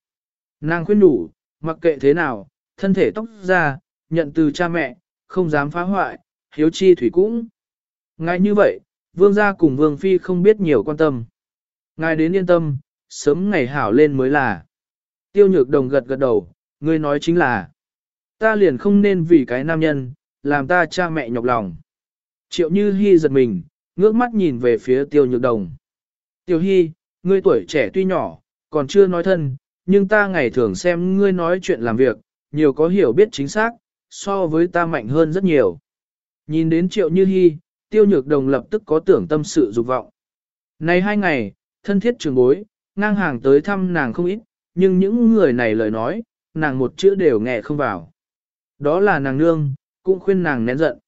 Nàng khuyên đủ, mặc kệ thế nào, thân thể tóc ra, nhận từ cha mẹ, không dám phá hoại, hiếu chi thủy cũng. Ngay như vậy, vương gia cùng vương phi không biết nhiều quan tâm. Ngài đến yên tâm, sớm ngày hảo lên mới là. Tiêu nhược đồng gật gật đầu, ngươi nói chính là. Ta liền không nên vì cái nam nhân, làm ta cha mẹ nhọc lòng. Triệu như hy giật mình, ngước mắt nhìn về phía tiêu nhược đồng. Tiêu hy, ngươi tuổi trẻ tuy nhỏ, còn chưa nói thân, nhưng ta ngày thường xem ngươi nói chuyện làm việc, nhiều có hiểu biết chính xác, so với ta mạnh hơn rất nhiều. Nhìn đến triệu như hy, tiêu nhược đồng lập tức có tưởng tâm sự dục vọng. Này hai ngày, thân thiết trường bối, ngang hàng tới thăm nàng không ít, nhưng những người này lời nói, nàng một chữ đều nghe không vào. Đó là nàng nương, cũng khuyên nàng nén giận.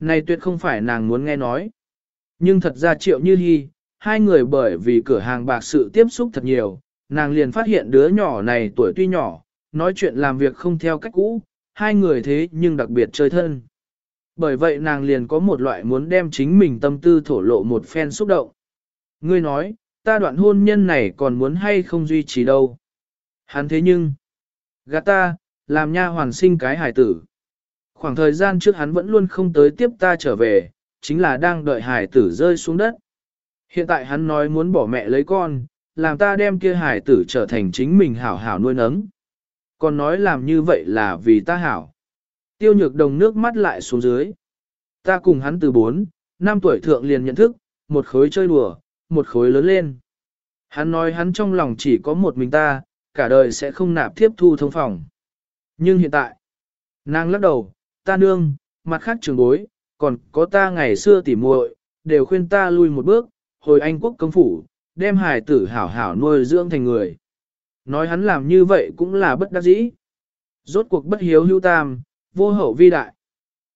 Này tuyệt không phải nàng muốn nghe nói. Nhưng thật ra triệu như hy, hai người bởi vì cửa hàng bạc sự tiếp xúc thật nhiều, nàng liền phát hiện đứa nhỏ này tuổi tuy nhỏ, nói chuyện làm việc không theo cách cũ, hai người thế nhưng đặc biệt chơi thân. Bởi vậy nàng liền có một loại muốn đem chính mình tâm tư thổ lộ một phen xúc động. Ngươi nói, ta đoạn hôn nhân này còn muốn hay không duy trì đâu. Hắn thế nhưng, gạt ta, làm nha hoàn sinh cái hải tử. Khoảng thời gian trước hắn vẫn luôn không tới tiếp ta trở về, chính là đang đợi hải tử rơi xuống đất. Hiện tại hắn nói muốn bỏ mẹ lấy con, làm ta đem kia hải tử trở thành chính mình hảo hảo nuôi nấng. Còn nói làm như vậy là vì ta hảo. Tiêu nhược đồng nước mắt lại xuống dưới. Ta cùng hắn từ 4, năm tuổi thượng liền nhận thức, một khối chơi đùa, một khối lớn lên. Hắn nói hắn trong lòng chỉ có một mình ta, cả đời sẽ không nạp tiếp thu thông phòng. Nhưng hiện tại, nàng lắc đầu, ta nương, mặt khác trường bối, còn có ta ngày xưa tỉ muội, đều khuyên ta lui một bước, hồi Anh quốc công phủ, đem hài tử hảo hảo nuôi dưỡng thành người. Nói hắn làm như vậy cũng là bất đắc dĩ. Rốt cuộc bất hiếu hưu tam, vô hậu vi đại.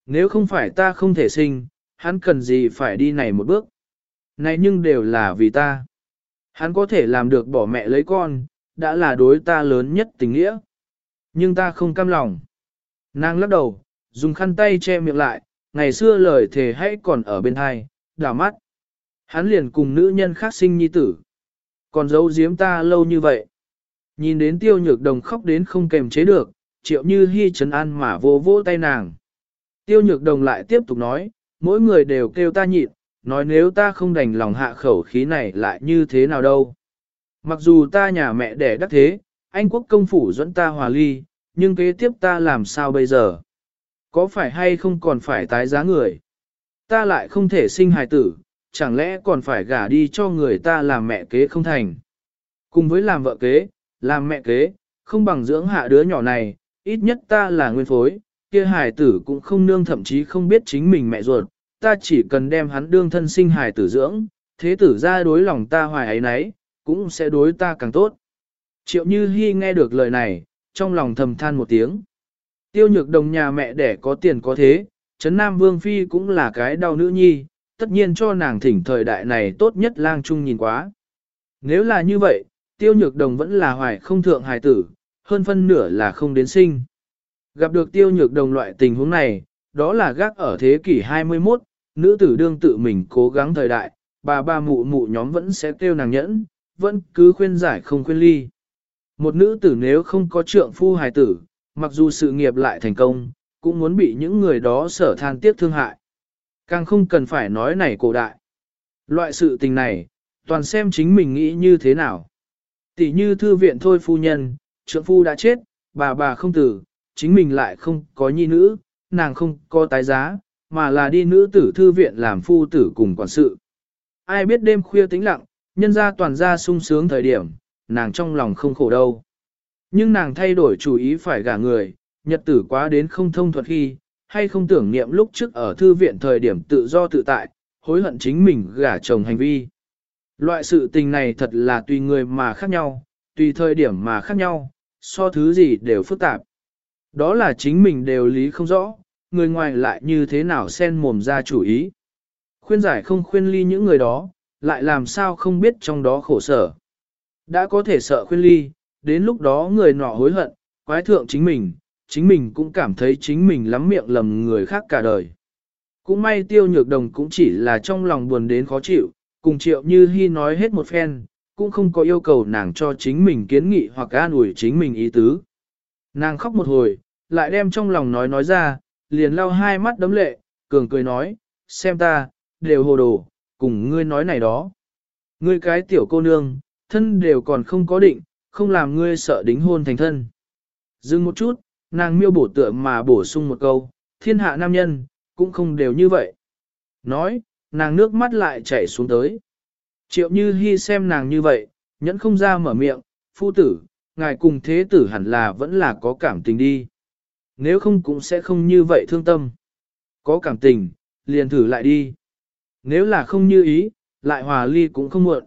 Nếu không phải ta không thể sinh, hắn cần gì phải đi này một bước. Này nhưng đều là vì ta. Hắn có thể làm được bỏ mẹ lấy con, đã là đối ta lớn nhất tình nghĩa. Nhưng ta không cam lòng. Nàng lắc đầu, dùng khăn tay che miệng lại, ngày xưa lời thề hãy còn ở bên hai, đảo mắt. Hắn liền cùng nữ nhân khác sinh nhi tử. Còn giấu giếm ta lâu như vậy. Nhìn đến tiêu nhược đồng khóc đến không kềm chế được, triệu như hy trấn an mà vô vô tay nàng. Tiêu nhược đồng lại tiếp tục nói, mỗi người đều kêu ta nhịn, nói nếu ta không đành lòng hạ khẩu khí này lại như thế nào đâu. Mặc dù ta nhà mẹ đẻ đắc thế, anh quốc công phủ dẫn ta hòa ly, nhưng kế tiếp ta làm sao bây giờ? Có phải hay không còn phải tái giá người? Ta lại không thể sinh hài tử, chẳng lẽ còn phải gả đi cho người ta làm mẹ kế không thành? Cùng với làm vợ kế, làm mẹ kế, không bằng dưỡng hạ đứa nhỏ này, ít nhất ta là nguyên phối, kia hài tử cũng không nương thậm chí không biết chính mình mẹ ruột, ta chỉ cần đem hắn đương thân sinh hài tử dưỡng, thế tử ra đối lòng ta hoài ấy nấy, cũng sẽ đối ta càng tốt. Triệu Như Hi nghe được lời này, trong lòng thầm than một tiếng. Tiêu nhược đồng nhà mẹ đẻ có tiền có thế, Trấn Nam Vương Phi cũng là cái đau nữ nhi, tất nhiên cho nàng thỉnh thời đại này tốt nhất lang trung nhìn quá. Nếu là như vậy, tiêu nhược đồng vẫn là hoài không thượng hài tử, hơn phân nửa là không đến sinh. Gặp được tiêu nhược đồng loại tình huống này, đó là gác ở thế kỷ 21, nữ tử đương tự mình cố gắng thời đại, bà ba mụ mụ nhóm vẫn sẽ kêu nàng nhẫn, vẫn cứ khuyên giải không khuyên ly. Một nữ tử nếu không có trượng phu hài tử, mặc dù sự nghiệp lại thành công, cũng muốn bị những người đó sở than tiếc thương hại. Càng không cần phải nói này cổ đại. Loại sự tình này, toàn xem chính mình nghĩ như thế nào. Tỷ như thư viện thôi phu nhân, trượng phu đã chết, bà bà không tử, chính mình lại không có nhi nữ, nàng không có tái giá, mà là đi nữ tử thư viện làm phu tử cùng quản sự. Ai biết đêm khuya tĩnh lặng, nhân ra toàn ra sung sướng thời điểm, nàng trong lòng không khổ đâu. Nhưng nàng thay đổi chủ ý phải gả người, nhật tử quá đến không thông thuật khi, hay không tưởng niệm lúc trước ở thư viện thời điểm tự do tự tại, hối hận chính mình gả chồng hành vi. Loại sự tình này thật là tùy người mà khác nhau, tùy thời điểm mà khác nhau, so thứ gì đều phức tạp. Đó là chính mình đều lý không rõ, người ngoài lại như thế nào xen mồm ra chủ ý. Khuyên giải không khuyên ly những người đó, lại làm sao không biết trong đó khổ sở. Đã có thể sợ khuyên ly, đến lúc đó người nọ hối hận, quái thượng chính mình, chính mình cũng cảm thấy chính mình lắm miệng lầm người khác cả đời. Cũng may tiêu nhược đồng cũng chỉ là trong lòng buồn đến khó chịu, cùng triệu như hy nói hết một phen, cũng không có yêu cầu nàng cho chính mình kiến nghị hoặc an ủi chính mình ý tứ. Nàng khóc một hồi, lại đem trong lòng nói nói ra, liền lau hai mắt đấm lệ, cường cười nói, xem ta, đều hồ đồ, cùng ngươi nói này đó. Ngươi cái tiểu cô nương, thân đều còn không có định, không làm ngươi sợ đính hôn thành thân. Dừng một chút, nàng miêu bổ tựa mà bổ sung một câu, thiên hạ nam nhân, cũng không đều như vậy. Nói, nàng nước mắt lại chảy xuống tới. Triệu như hy xem nàng như vậy, nhẫn không ra mở miệng, phu tử, ngài cùng thế tử hẳn là vẫn là có cảm tình đi. Nếu không cũng sẽ không như vậy thương tâm. Có cảm tình, liền thử lại đi. Nếu là không như ý, lại hòa ly cũng không muộn.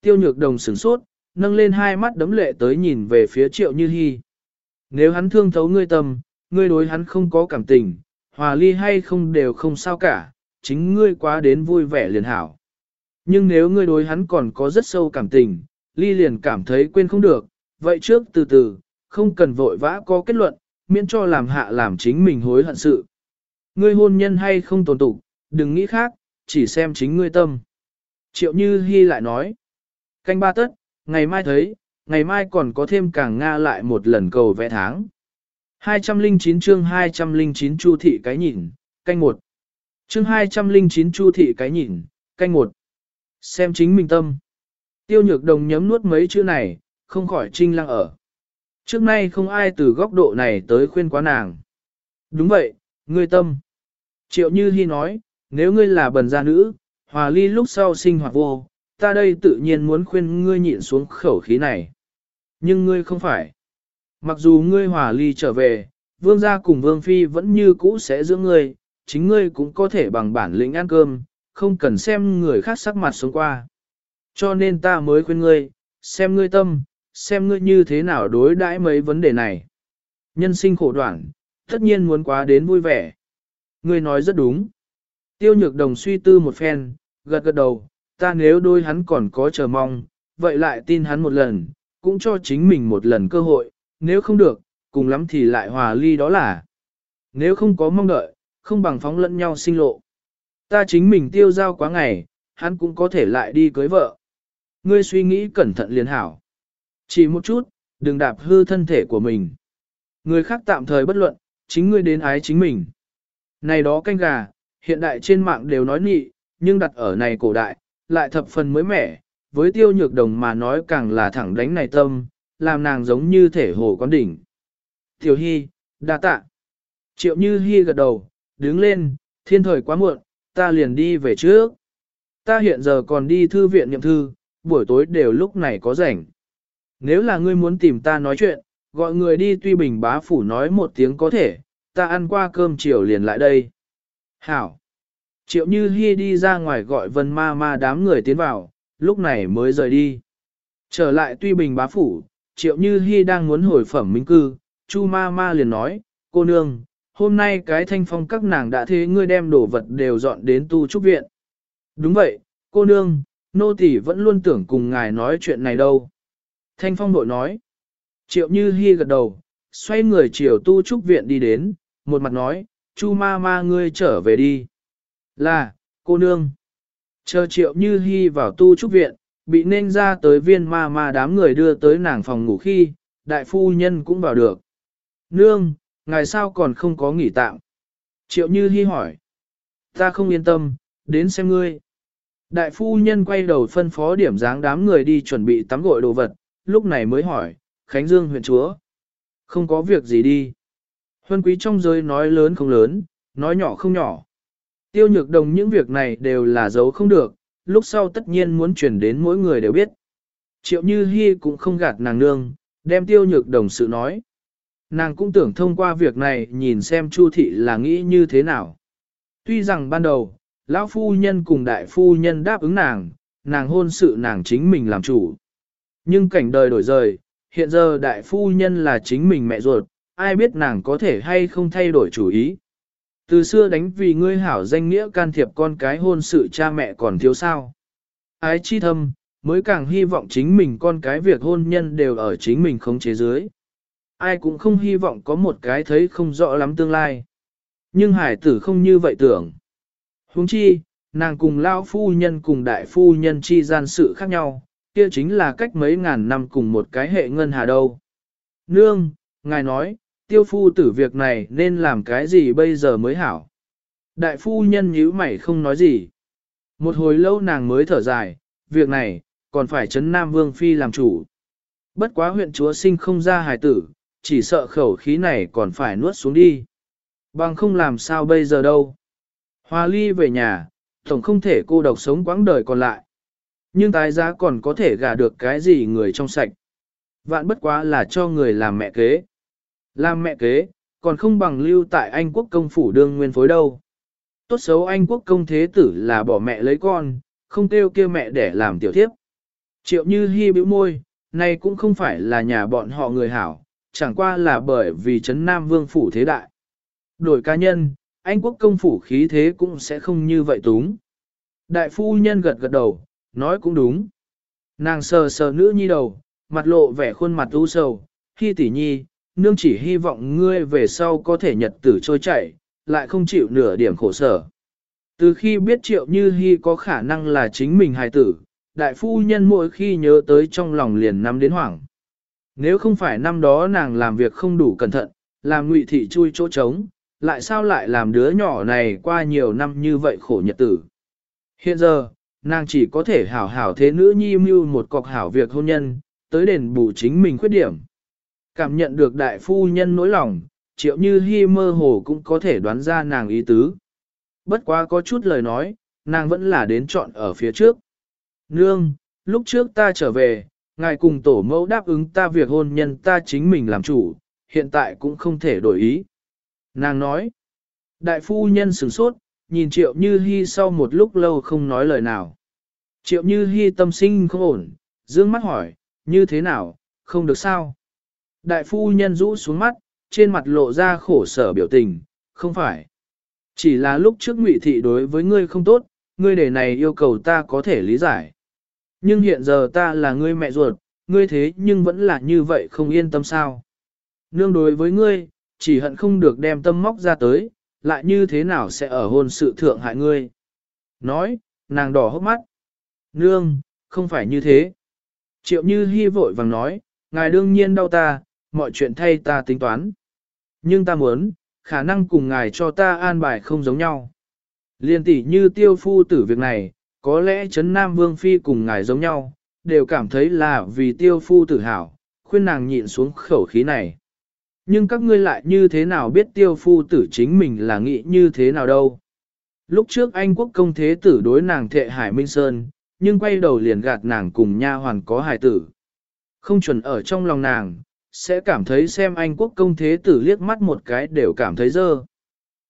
Tiêu nhược đồng sửng sốt, nâng lên hai mắt đấm lệ tới nhìn về phía triệu như hy. Nếu hắn thương thấu ngươi tâm, ngươi đối hắn không có cảm tình, hòa ly hay không đều không sao cả, chính ngươi quá đến vui vẻ liền hảo. Nhưng nếu ngươi đối hắn còn có rất sâu cảm tình, ly liền cảm thấy quên không được, vậy trước từ từ, không cần vội vã có kết luận, miễn cho làm hạ làm chính mình hối hận sự. Ngươi hôn nhân hay không tồn tụ, đừng nghĩ khác, chỉ xem chính ngươi tâm. Triệu Như Hi lại nói, canh ba tất, ngày mai thấy, ngày mai còn có thêm càng Nga lại một lần cầu vẽ tháng. 209 chương 209 Chu thị cái nhìn, canh một. Chương 209 Chu thị cái nhìn, canh một. Xem chính mình tâm. Tiêu nhược đồng nhấm nuốt mấy chữ này, không khỏi trinh lăng ở. Trước nay không ai từ góc độ này tới khuyên quá nàng. Đúng vậy, ngươi tâm. Triệu Như Hi nói, nếu ngươi là bần gia nữ, hòa ly lúc sau sinh hoạt vô, ta đây tự nhiên muốn khuyên ngươi nhịn xuống khẩu khí này. Nhưng ngươi không phải. Mặc dù ngươi hòa ly trở về, vương gia cùng vương phi vẫn như cũ sẽ giữ ngươi, chính ngươi cũng có thể bằng bản lĩnh ăn cơm, không cần xem người khác sắc mặt sống qua. Cho nên ta mới khuyên ngươi, xem ngươi tâm, xem ngươi như thế nào đối đãi mấy vấn đề này. Nhân sinh khổ đoạn, tất nhiên muốn quá đến vui vẻ. Ngươi nói rất đúng. Tiêu nhược đồng suy tư một phen, gật gật đầu, ta nếu đôi hắn còn có chờ mong, vậy lại tin hắn một lần, cũng cho chính mình một lần cơ hội, nếu không được, cùng lắm thì lại hòa ly đó là. Nếu không có mong đợi, không bằng phóng lẫn nhau sinh lộ. Ta chính mình tiêu giao quá ngày, hắn cũng có thể lại đi cưới vợ. Ngươi suy nghĩ cẩn thận liền hảo. Chỉ một chút, đừng đạp hư thân thể của mình. Người khác tạm thời bất luận, chính ngươi đến ái chính mình. Này đó canh gà, hiện đại trên mạng đều nói nị, nhưng đặt ở này cổ đại, lại thập phần mới mẻ, với tiêu nhược đồng mà nói càng là thẳng đánh này tâm, làm nàng giống như thể hồ quán đỉnh. Tiểu Hy, đa tạ. Triệu Như Hy gật đầu, đứng lên, thiên thời quá muộn, ta liền đi về trước. Ta hiện giờ còn đi thư viện nhậm thư, buổi tối đều lúc này có rảnh. Nếu là ngươi muốn tìm ta nói chuyện, gọi người đi tuy bình bá phủ nói một tiếng có thể, ta ăn qua cơm chiều liền lại đây. Hảo. Triệu Như Hi đi ra ngoài gọi vân ma ma đám người tiến vào, lúc này mới rời đi. Trở lại tuy bình bá phủ, Triệu Như Hi đang muốn hồi phẩm minh cư, Chu ma ma liền nói, cô nương, hôm nay cái thanh phong các nàng đã thế ngươi đem đồ vật đều dọn đến tu trúc viện. Đúng vậy, cô nương, nô tỳ vẫn luôn tưởng cùng ngài nói chuyện này đâu. Thanh phong đội nói, triệu như hy gật đầu, xoay người chiều tu trúc viện đi đến, một mặt nói, chu ma ma ngươi trở về đi. Là, cô nương. Chờ triệu như hy vào tu trúc viện, bị nên ra tới viên ma ma đám người đưa tới nàng phòng ngủ khi, đại phu nhân cũng vào được. Nương, ngài sao còn không có nghỉ tạm? Triệu như hy hỏi. Ta không yên tâm, đến xem ngươi. Đại phu nhân quay đầu phân phó điểm dáng đám người đi chuẩn bị tắm gội đồ vật, lúc này mới hỏi, Khánh Dương huyện chúa. Không có việc gì đi. Huân quý trong giới nói lớn không lớn, nói nhỏ không nhỏ. Tiêu nhược đồng những việc này đều là giấu không được, lúc sau tất nhiên muốn truyền đến mỗi người đều biết. Triệu Như Hi cũng không gạt nàng nương, đem tiêu nhược đồng sự nói. Nàng cũng tưởng thông qua việc này nhìn xem Chu thị là nghĩ như thế nào. Tuy rằng ban đầu, lão phu nhân cùng đại phu nhân đáp ứng nàng, nàng hôn sự nàng chính mình làm chủ. Nhưng cảnh đời đổi rời, hiện giờ đại phu nhân là chính mình mẹ ruột, ai biết nàng có thể hay không thay đổi chủ ý. Từ xưa đánh vì ngươi hảo danh nghĩa can thiệp con cái hôn sự cha mẹ còn thiếu sao. Ái chi thâm, mới càng hy vọng chính mình con cái việc hôn nhân đều ở chính mình khống chế dưới. Ai cũng không hy vọng có một cái thấy không rõ lắm tương lai. Nhưng hải tử không như vậy tưởng. huống chi, nàng cùng lao phu nhân cùng đại phu nhân chi gian sự khác nhau, kia chính là cách mấy ngàn năm cùng một cái hệ ngân hà đâu. Nương, ngài nói, tiêu phu tử việc này nên làm cái gì bây giờ mới hảo. Đại phu nhân nhíu mày không nói gì. Một hồi lâu nàng mới thở dài, việc này, còn phải chấn Nam Vương Phi làm chủ. Bất quá huyện chúa sinh không ra hài tử, chỉ sợ khẩu khí này còn phải nuốt xuống đi. Bằng không làm sao bây giờ đâu. Hoa ly về nhà, tổng không thể cô độc sống quãng đời còn lại. Nhưng tái giá còn có thể gả được cái gì người trong sạch. Vạn bất quá là cho người làm mẹ kế. Làm mẹ kế, còn không bằng lưu tại Anh quốc công phủ đương nguyên phối đâu. Tốt xấu Anh quốc công thế tử là bỏ mẹ lấy con, không kêu kêu mẹ để làm tiểu thiếp. Triệu như hy bĩu môi, này cũng không phải là nhà bọn họ người hảo, chẳng qua là bởi vì Trấn Nam Vương phủ thế đại. Đổi cá nhân, Anh quốc công phủ khí thế cũng sẽ không như vậy túng. Đại phu nhân gật gật đầu, nói cũng đúng. Nàng sờ sờ nữ nhi đầu, mặt lộ vẻ khuôn mặt u sầu, khi tỷ nhi, nương chỉ hy vọng ngươi về sau có thể nhật tử trôi chảy, lại không chịu nửa điểm khổ sở. Từ khi biết triệu như hy có khả năng là chính mình hài tử, đại phu nhân mỗi khi nhớ tới trong lòng liền nắm đến hoảng. Nếu không phải năm đó nàng làm việc không đủ cẩn thận, làm ngụy thị chui chỗ trống, lại sao lại làm đứa nhỏ này qua nhiều năm như vậy khổ nhật tử. Hiện giờ, nàng chỉ có thể hảo hảo thế nữ nhi mưu một cọc hảo việc hôn nhân, tới đền bù chính mình khuyết điểm. Cảm nhận được đại phu nhân nỗi lòng, triệu như hy mơ hồ cũng có thể đoán ra nàng ý tứ. Bất quá có chút lời nói, nàng vẫn là đến chọn ở phía trước. Nương, lúc trước ta trở về, ngài cùng tổ mẫu đáp ứng ta việc hôn nhân ta chính mình làm chủ, hiện tại cũng không thể đổi ý. Nàng nói, đại phu nhân sửng sốt, nhìn triệu như hy sau một lúc lâu không nói lời nào. Triệu như hy tâm sinh không ổn, dương mắt hỏi, như thế nào, không được sao. Đại phu nhân rũ xuống mắt, trên mặt lộ ra khổ sở biểu tình, không phải. Chỉ là lúc trước ngụy thị đối với ngươi không tốt, ngươi để này yêu cầu ta có thể lý giải. Nhưng hiện giờ ta là ngươi mẹ ruột, ngươi thế nhưng vẫn là như vậy không yên tâm sao. Nương đối với ngươi, chỉ hận không được đem tâm móc ra tới, lại như thế nào sẽ ở hôn sự thượng hại ngươi. Nói, nàng đỏ hốc mắt. Nương, không phải như thế. Triệu như Hi vội vàng nói, ngài đương nhiên đau ta, mọi chuyện thay ta tính toán. Nhưng ta muốn, khả năng cùng ngài cho ta an bài không giống nhau. Liên tỷ như tiêu phu tử việc này, có lẽ Trấn Nam Vương Phi cùng ngài giống nhau, đều cảm thấy là vì tiêu phu tử hảo, khuyên nàng nhịn xuống khẩu khí này. Nhưng các ngươi lại như thế nào biết tiêu phu tử chính mình là nghĩ như thế nào đâu. Lúc trước Anh quốc công thế tử đối nàng thệ Hải Minh Sơn, nhưng quay đầu liền gạt nàng cùng nha hoàn có hài tử. Không chuẩn ở trong lòng nàng, sẽ cảm thấy xem anh quốc công thế tử liếc mắt một cái đều cảm thấy dơ.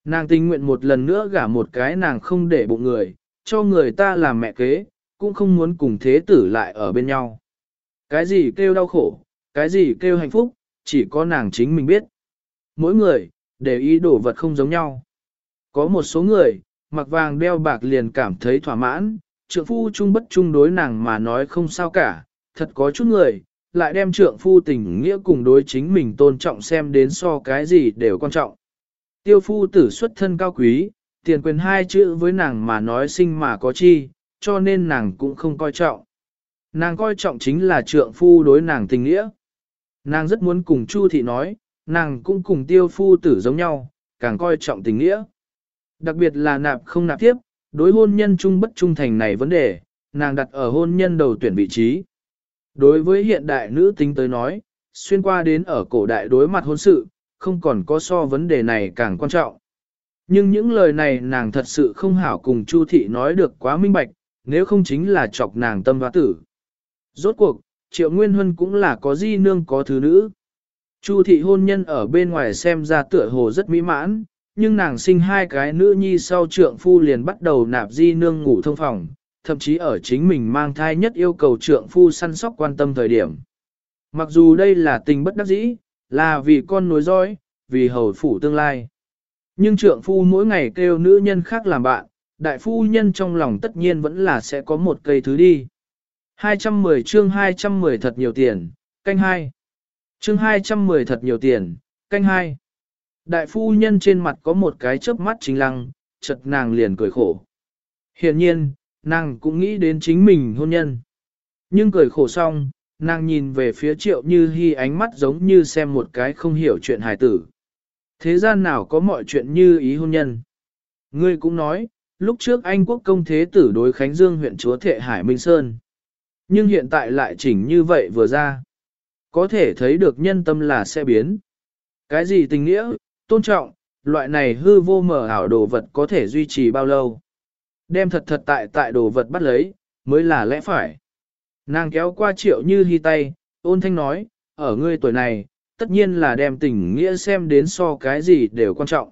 Nàng tình nguyện một lần nữa gả một cái nàng không để bụng người, cho người ta làm mẹ kế, cũng không muốn cùng thế tử lại ở bên nhau. Cái gì kêu đau khổ, cái gì kêu hạnh phúc, chỉ có nàng chính mình biết. Mỗi người, đều ý đồ vật không giống nhau. Có một số người, mặc vàng đeo bạc liền cảm thấy thỏa mãn, trượng phu chung bất chung đối nàng mà nói không sao cả, thật có chút người, lại đem trượng phu tình nghĩa cùng đối chính mình tôn trọng xem đến so cái gì đều quan trọng. Tiêu phu tử xuất thân cao quý, tiền quyền hai chữ với nàng mà nói sinh mà có chi, cho nên nàng cũng không coi trọng. Nàng coi trọng chính là trượng phu đối nàng tình nghĩa. Nàng rất muốn cùng Chu thị nói, nàng cũng cùng tiêu phu tử giống nhau, càng coi trọng tình nghĩa. Đặc biệt là nạp không nạp tiếp, đối hôn nhân trung bất trung thành này vấn đề, nàng đặt ở hôn nhân đầu tuyển vị trí. Đối với hiện đại nữ tính tới nói, xuyên qua đến ở cổ đại đối mặt hôn sự, không còn có so vấn đề này càng quan trọng. Nhưng những lời này nàng thật sự không hảo cùng Chu thị nói được quá minh bạch, nếu không chính là chọc nàng tâm và tử. Rốt cuộc, Triệu Nguyên Huân cũng là có di nương có thứ nữ. Chu thị hôn nhân ở bên ngoài xem ra tựa hồ rất mỹ mãn, nhưng nàng sinh hai cái nữ nhi sau trượng phu liền bắt đầu nạp di nương ngủ thông phòng, thậm chí ở chính mình mang thai nhất yêu cầu trượng phu săn sóc quan tâm thời điểm. Mặc dù đây là tình bất đắc dĩ, là vì con nối dõi, vì hầu phủ tương lai. Nhưng trượng phu mỗi ngày kêu nữ nhân khác làm bạn, đại phu nhân trong lòng tất nhiên vẫn là sẽ có một cây thứ đi. 210 chương 210 thật nhiều tiền, canh hai. Chương 210 thật nhiều tiền, canh hai. Đại phu nhân trên mặt có một cái chớp mắt chính lăng, chợt nàng liền cười khổ. Hiện nhiên, nàng cũng nghĩ đến chính mình hôn nhân. Nhưng cười khổ xong, nàng nhìn về phía triệu như hy ánh mắt giống như xem một cái không hiểu chuyện hài tử. Thế gian nào có mọi chuyện như ý hôn nhân? Ngươi cũng nói, lúc trước Anh quốc công thế tử đối Khánh Dương huyện chúa Thệ Hải Minh Sơn. Nhưng hiện tại lại chỉnh như vậy vừa ra. Có thể thấy được nhân tâm là sẽ biến. Cái gì tình nghĩa, tôn trọng, loại này hư vô mở ảo đồ vật có thể duy trì bao lâu. Đem thật thật tại tại đồ vật bắt lấy, mới là lẽ phải. Nàng kéo qua triệu như hy tay, ôn thanh nói, ở ngươi tuổi này, tất nhiên là đem tình nghĩa xem đến so cái gì đều quan trọng.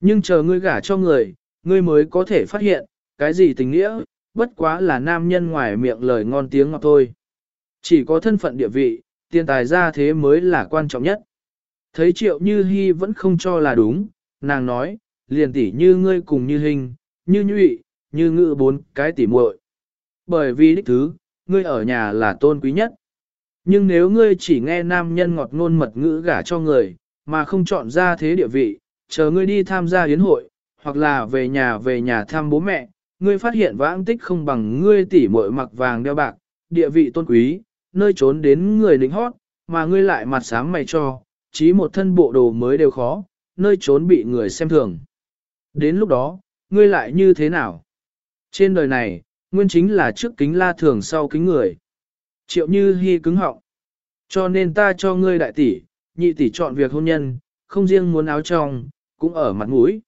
Nhưng chờ ngươi gả cho người, ngươi mới có thể phát hiện, cái gì tình nghĩa, bất quá là nam nhân ngoài miệng lời ngon tiếng ngọt thôi. Chỉ có thân phận địa vị, tiền tài ra thế mới là quan trọng nhất. Thấy triệu như hy vẫn không cho là đúng, nàng nói, liền tỉ như ngươi cùng như hình, như nhụy, như ngự bốn cái tỉ muội. Bởi vì đích thứ, ngươi ở nhà là tôn quý nhất. Nhưng nếu ngươi chỉ nghe nam nhân ngọt ngôn mật ngữ gả cho người, mà không chọn ra thế địa vị, chờ ngươi đi tham gia yến hội, hoặc là về nhà về nhà thăm bố mẹ, ngươi phát hiện vãng tích không bằng ngươi tỉ muội mặc vàng đeo bạc, địa vị tôn quý, nơi trốn đến người lính hót, mà ngươi lại mặt sáng mày cho, chí một thân bộ đồ mới đều khó, nơi trốn bị người xem thường. Đến lúc đó, ngươi lại như thế nào? Trên đời này, nguyên chính là trước kính la thường sau kính người. Triệu như hy cứng họng. Cho nên ta cho ngươi đại tỷ, nhị tỷ chọn việc hôn nhân, không riêng muốn áo trong, cũng ở mặt mũi.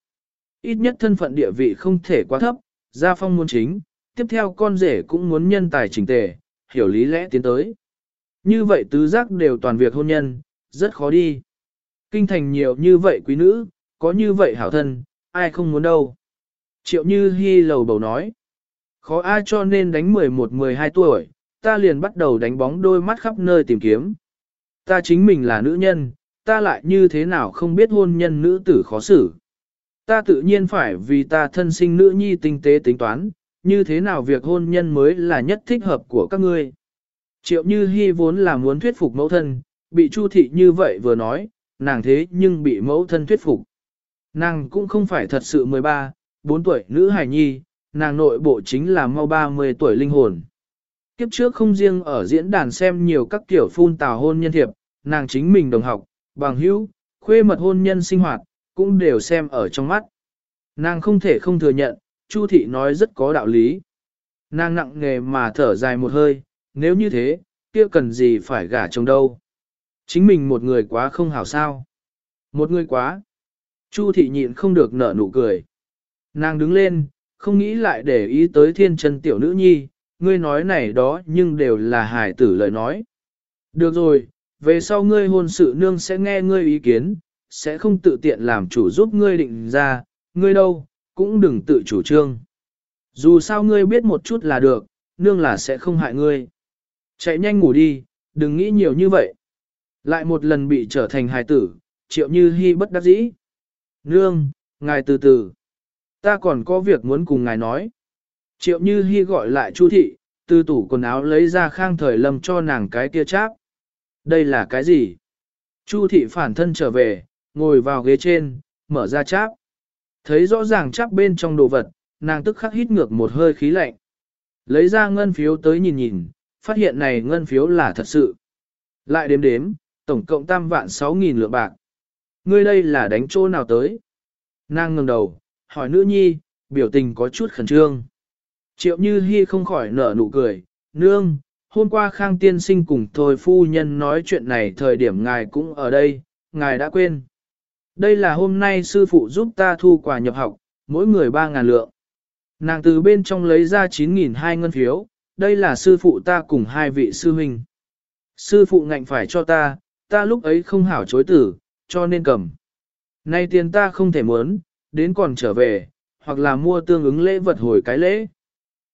Ít nhất thân phận địa vị không thể quá thấp, gia phong muốn chính, tiếp theo con rể cũng muốn nhân tài chỉnh tề, hiểu lý lẽ tiến tới. Như vậy tứ giác đều toàn việc hôn nhân, rất khó đi. Kinh thành nhiều như vậy quý nữ, có như vậy hảo thân, ai không muốn đâu. Triệu như Hi lầu bầu nói. Khó ai cho nên đánh 11-12 tuổi, ta liền bắt đầu đánh bóng đôi mắt khắp nơi tìm kiếm. Ta chính mình là nữ nhân, ta lại như thế nào không biết hôn nhân nữ tử khó xử. Ta tự nhiên phải vì ta thân sinh nữ nhi tinh tế tính toán, như thế nào việc hôn nhân mới là nhất thích hợp của các ngươi. Triệu Như Hi vốn là muốn thuyết phục mẫu thân, bị Chu thị như vậy vừa nói, nàng thế nhưng bị mẫu thân thuyết phục. Nàng cũng không phải thật sự 13, 4 tuổi nữ hài nhi, nàng nội bộ chính là mau 30 tuổi linh hồn. Kiếp trước không riêng ở diễn đàn xem nhiều các kiểu phun tào hôn nhân thiệp, nàng chính mình đồng học, bằng hữu, khuê mật hôn nhân sinh hoạt, cũng đều xem ở trong mắt. Nàng không thể không thừa nhận, Chu thị nói rất có đạo lý. Nàng nặng nghề mà thở dài một hơi, nếu như thế, kia cần gì phải gả chồng đâu. Chính mình một người quá không hảo sao. Một người quá. Chu thị nhịn không được nở nụ cười. Nàng đứng lên, không nghĩ lại để ý tới thiên chân tiểu nữ nhi, ngươi nói này đó nhưng đều là hài tử lời nói. Được rồi, về sau ngươi hôn sự nương sẽ nghe ngươi ý kiến, sẽ không tự tiện làm chủ giúp ngươi định ra, ngươi đâu, cũng đừng tự chủ trương. Dù sao ngươi biết một chút là được, nương là sẽ không hại ngươi. Chạy nhanh ngủ đi, đừng nghĩ nhiều như vậy. Lại một lần bị trở thành hài tử, triệu như hy bất đắc dĩ. Nương, ngài từ từ. Ta còn có việc muốn cùng ngài nói. Triệu Như hy gọi lại Chu thị, từ tủ quần áo lấy ra khang thời lâm cho nàng cái kia cháp. Đây là cái gì? Chu thị phản thân trở về, ngồi vào ghế trên, mở ra cháp. Thấy rõ ràng cháp bên trong đồ vật, nàng tức khắc hít ngược một hơi khí lạnh. Lấy ra ngân phiếu tới nhìn nhìn, phát hiện này ngân phiếu là thật sự. Lại đếm đếm, tổng cộng tam vạn sáu nghìn lượng bạc. Ngươi đây là đánh chỗ nào tới? Nàng ngừng đầu, hỏi nữ nhi, biểu tình có chút khẩn trương. Triệu Như Hi không khỏi nở nụ cười, nương, hôm qua Khang Tiên Sinh cùng thôi phu nhân nói chuyện này thời điểm ngài cũng ở đây, ngài đã quên. Đây là hôm nay sư phụ giúp ta thu quà nhập học, mỗi người 3.000 lượng. Nàng từ bên trong lấy ra 9.000 hai ngân phiếu, đây là sư phụ ta cùng hai vị sư huynh. Sư phụ ngạnh phải cho ta, ta lúc ấy không hảo chối tử, cho nên cầm. Nay tiền ta không thể muốn, đến còn trở về, hoặc là mua tương ứng lễ vật hồi cái lễ.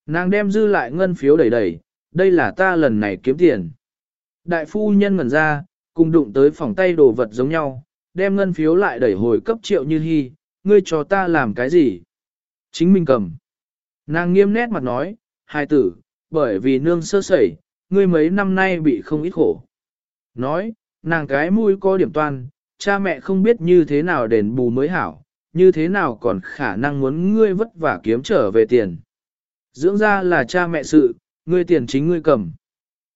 Nàng đem dư lại ngân phiếu đẩy đẩy, đây là ta lần này kiếm tiền. Đại phu nhân ngẩn ra, cùng đụng tới phòng tay đồ vật giống nhau, đem ngân phiếu lại đẩy hồi cấp triệu như hy, ngươi cho ta làm cái gì? Chính mình cầm. Nàng nghiêm nét mặt nói, hai tử, bởi vì nương sơ sẩy, ngươi mấy năm nay bị không ít khổ. Nói, nàng cái mũi có điểm toan, cha mẹ không biết như thế nào đền bù mới hảo, như thế nào còn khả năng muốn ngươi vất vả kiếm trở về tiền. Dưỡng ra là cha mẹ sự, ngươi tiền chính ngươi cầm.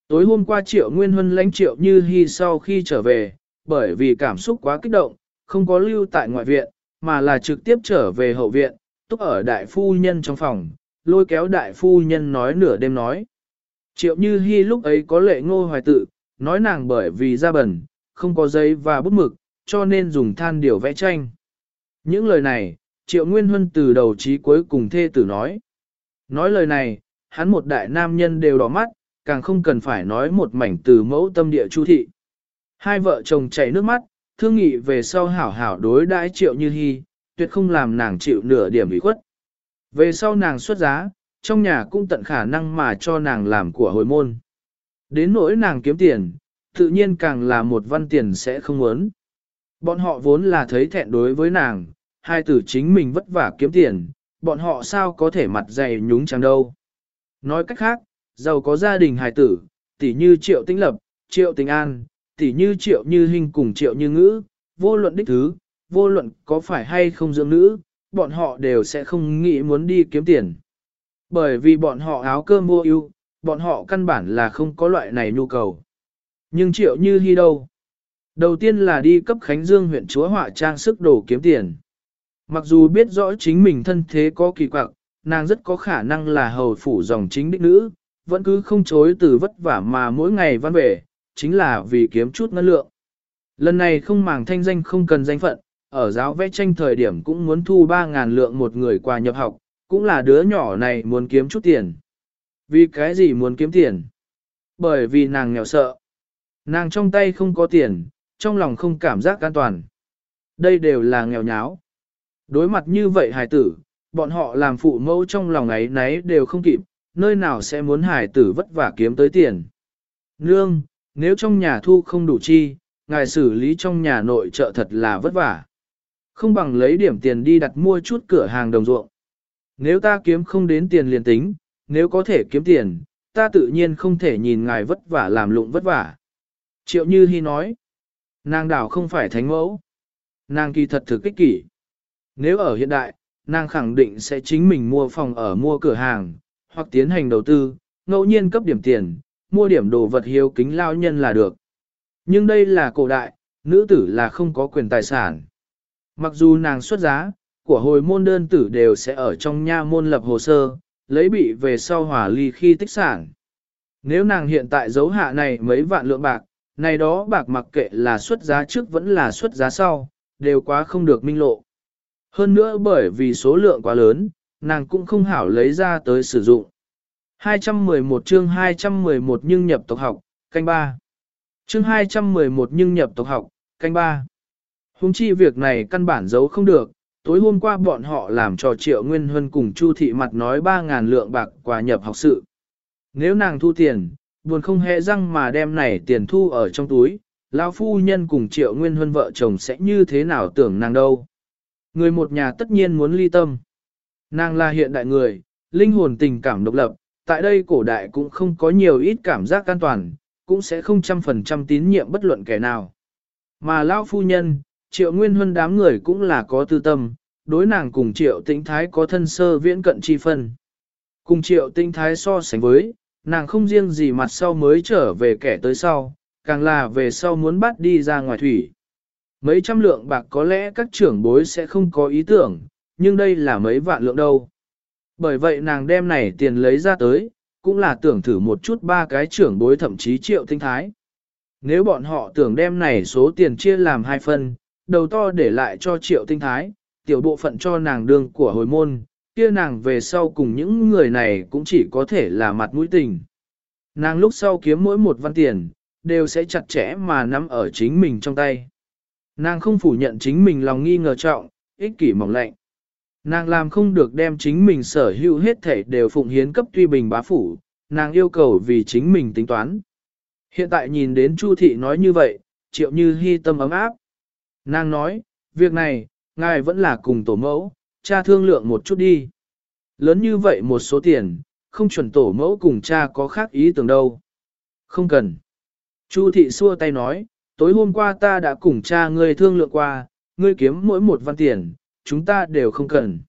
Tối hôm qua triệu nguyên huân lãnh triệu như hy sau khi trở về, bởi vì cảm xúc quá kích động, không có lưu tại ngoại viện, mà là trực tiếp trở về hậu viện, túc ở đại phu nhân trong phòng, lôi kéo đại phu nhân nói nửa đêm nói. Triệu như hy lúc ấy có lệ ngô hoài tự, nói nàng bởi vì da bẩn, không có giấy và bút mực, cho nên dùng than điều vẽ tranh. Những lời này, Triệu Nguyên Huân từ đầu chí cuối cùng thê tử nói. Nói lời này, hắn một đại nam nhân đều đỏ mắt, càng không cần phải nói một mảnh từ mẫu tâm địa chu thị. Hai vợ chồng chảy nước mắt, thương nghị về sau hảo hảo đối đãi Triệu Như Hi, tuyệt không làm nàng chịu nửa điểm ủy khuất. Về sau nàng xuất giá, trong nhà cũng tận khả năng mà cho nàng làm của hồi môn. Đến nỗi nàng kiếm tiền, tự nhiên càng là một văn tiền sẽ không muốn. Bọn họ vốn là thấy thẹn đối với nàng, hai tử chính mình vất vả kiếm tiền, bọn họ sao có thể mặt dày nhúng chẳng đâu. Nói cách khác, giàu có gia đình hài tử, tỷ như triệu tĩnh lập, triệu tình an, tỷ như triệu như hình cùng triệu như ngữ, vô luận đích thứ, vô luận có phải hay không dưỡng nữ, bọn họ đều sẽ không nghĩ muốn đi kiếm tiền. Bởi vì bọn họ áo cơm mua ưu, bọn họ căn bản là không có loại này nhu cầu. Nhưng triệu như hy đâu? Đầu tiên là đi cấp Khánh Dương huyện chúa họa trang sức đồ kiếm tiền. Mặc dù biết rõ chính mình thân thế có kỳ quặc, nàng rất có khả năng là hầu phủ dòng chính đích nữ, vẫn cứ không chối từ vất vả mà mỗi ngày văn về, chính là vì kiếm chút ngân lượng. Lần này không màng thanh danh không cần danh phận, ở giáo vẽ tranh thời điểm cũng muốn thu 3.000 lượng một người qua nhập học, cũng là đứa nhỏ này muốn kiếm chút tiền. Vì cái gì muốn kiếm tiền? Bởi vì nàng nghèo sợ. Nàng trong tay không có tiền, trong lòng không cảm giác an toàn. Đây đều là nghèo nháo. Đối mặt như vậy hài tử, bọn họ làm phụ mẫu trong lòng ấy nấy đều không kịp, nơi nào sẽ muốn hài tử vất vả kiếm tới tiền. Nương, nếu trong nhà thu không đủ chi, ngài xử lý trong nhà nội trợ thật là vất vả. Không bằng lấy điểm tiền đi đặt mua chút cửa hàng đồng ruộng. Nếu ta kiếm không đến tiền liền tính, nếu có thể kiếm tiền, ta tự nhiên không thể nhìn ngài vất vả làm lụng vất vả. Triệu Như Hi nói, nàng đảo không phải thánh mẫu. Nàng kỳ thật thực kích kỷ. Nếu ở hiện đại, nàng khẳng định sẽ chính mình mua phòng ở mua cửa hàng, hoặc tiến hành đầu tư, ngẫu nhiên cấp điểm tiền, mua điểm đồ vật hiếu kính lao nhân là được. Nhưng đây là cổ đại, nữ tử là không có quyền tài sản. Mặc dù nàng xuất giá, của hồi môn đơn tử đều sẽ ở trong nha môn lập hồ sơ, lấy bị về sau hỏa ly khi tích sản. Nếu nàng hiện tại giấu hạ này mấy vạn lượng bạc, này đó bạc mặc kệ là xuất giá trước vẫn là xuất giá sau, đều quá không được minh lộ. Hơn nữa bởi vì số lượng quá lớn, nàng cũng không hảo lấy ra tới sử dụng. 211 chương 211 nhưng nhập tộc học, canh ba Chương 211 nhưng nhập tộc học, canh ba Hùng chi việc này căn bản giấu không được, tối hôm qua bọn họ làm cho Triệu Nguyên Huân cùng Chu Thị mặt nói 3.000 lượng bạc quà nhập học sự. Nếu nàng thu tiền, buồn không hề răng mà đem này tiền thu ở trong túi, lão phu nhân cùng Triệu Nguyên Huân vợ chồng sẽ như thế nào tưởng nàng đâu. Người một nhà tất nhiên muốn ly tâm. Nàng là hiện đại người, linh hồn tình cảm độc lập, tại đây cổ đại cũng không có nhiều ít cảm giác an toàn, cũng sẽ không trăm phần trăm tín nhiệm bất luận kẻ nào. Mà lão phu nhân, triệu nguyên huân đám người cũng là có tư tâm, đối nàng cùng triệu tĩnh thái có thân sơ viễn cận chi phân. Cùng triệu tĩnh thái so sánh với, nàng không riêng gì mặt sau mới trở về kẻ tới sau, càng là về sau muốn bắt đi ra ngoài thủy. Mấy trăm lượng bạc có lẽ các trưởng bối sẽ không có ý tưởng, nhưng đây là mấy vạn lượng đâu. Bởi vậy nàng đem này tiền lấy ra tới, cũng là tưởng thử một chút ba cái trưởng bối thậm chí triệu tinh thái. Nếu bọn họ tưởng đem này số tiền chia làm hai phần, đầu to để lại cho triệu tinh thái, tiểu bộ phận cho nàng đương của hồi môn, kia nàng về sau cùng những người này cũng chỉ có thể là mặt mũi tình. Nàng lúc sau kiếm mỗi một văn tiền, đều sẽ chặt chẽ mà nắm ở chính mình trong tay. Nàng không phủ nhận chính mình lòng nghi ngờ trọng, ích kỷ mỏng lạnh. Nàng làm không được đem chính mình sở hữu hết thể đều phụng hiến cấp tuy bình bá phủ, nàng yêu cầu vì chính mình tính toán. Hiện tại nhìn đến Chu thị nói như vậy, triệu như hy tâm ấm áp. Nàng nói, việc này, ngài vẫn là cùng tổ mẫu, cha thương lượng một chút đi. Lớn như vậy một số tiền, không chuẩn tổ mẫu cùng cha có khác ý tưởng đâu. Không cần. Chu thị xua tay nói, tối hôm qua ta đã cùng cha ngươi thương lượng qua, ngươi kiếm mỗi một văn tiền, chúng ta đều không cần.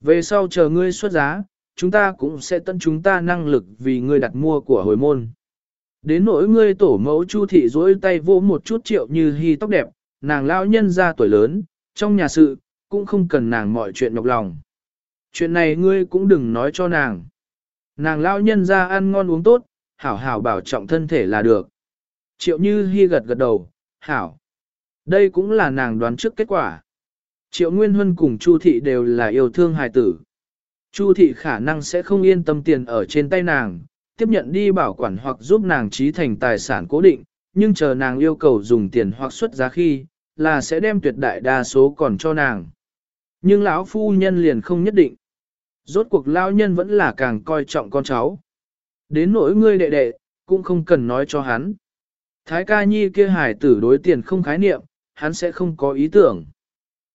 Về sau chờ ngươi xuất giá, chúng ta cũng sẽ tận chúng ta năng lực vì ngươi đặt mua của hồi môn. Đến nỗi ngươi tổ mẫu chu thị dối tay vỗ một chút triệu như hy tóc đẹp, nàng lão nhân ra tuổi lớn, trong nhà sự, cũng không cần nàng mọi chuyện nhọc lòng. Chuyện này ngươi cũng đừng nói cho nàng. Nàng lão nhân ra ăn ngon uống tốt, hảo hảo bảo trọng thân thể là được. Triệu Như Hi gật gật đầu, hảo. Đây cũng là nàng đoán trước kết quả. Triệu Nguyên Huân cùng Chu Thị đều là yêu thương hài tử. Chu Thị khả năng sẽ không yên tâm tiền ở trên tay nàng, tiếp nhận đi bảo quản hoặc giúp nàng trí thành tài sản cố định, nhưng chờ nàng yêu cầu dùng tiền hoặc xuất giá khi, là sẽ đem tuyệt đại đa số còn cho nàng. Nhưng lão phu nhân liền không nhất định. Rốt cuộc lão nhân vẫn là càng coi trọng con cháu. Đến nỗi ngươi đệ đệ, cũng không cần nói cho hắn. Thái ca nhi kia hải tử đối tiền không khái niệm, hắn sẽ không có ý tưởng.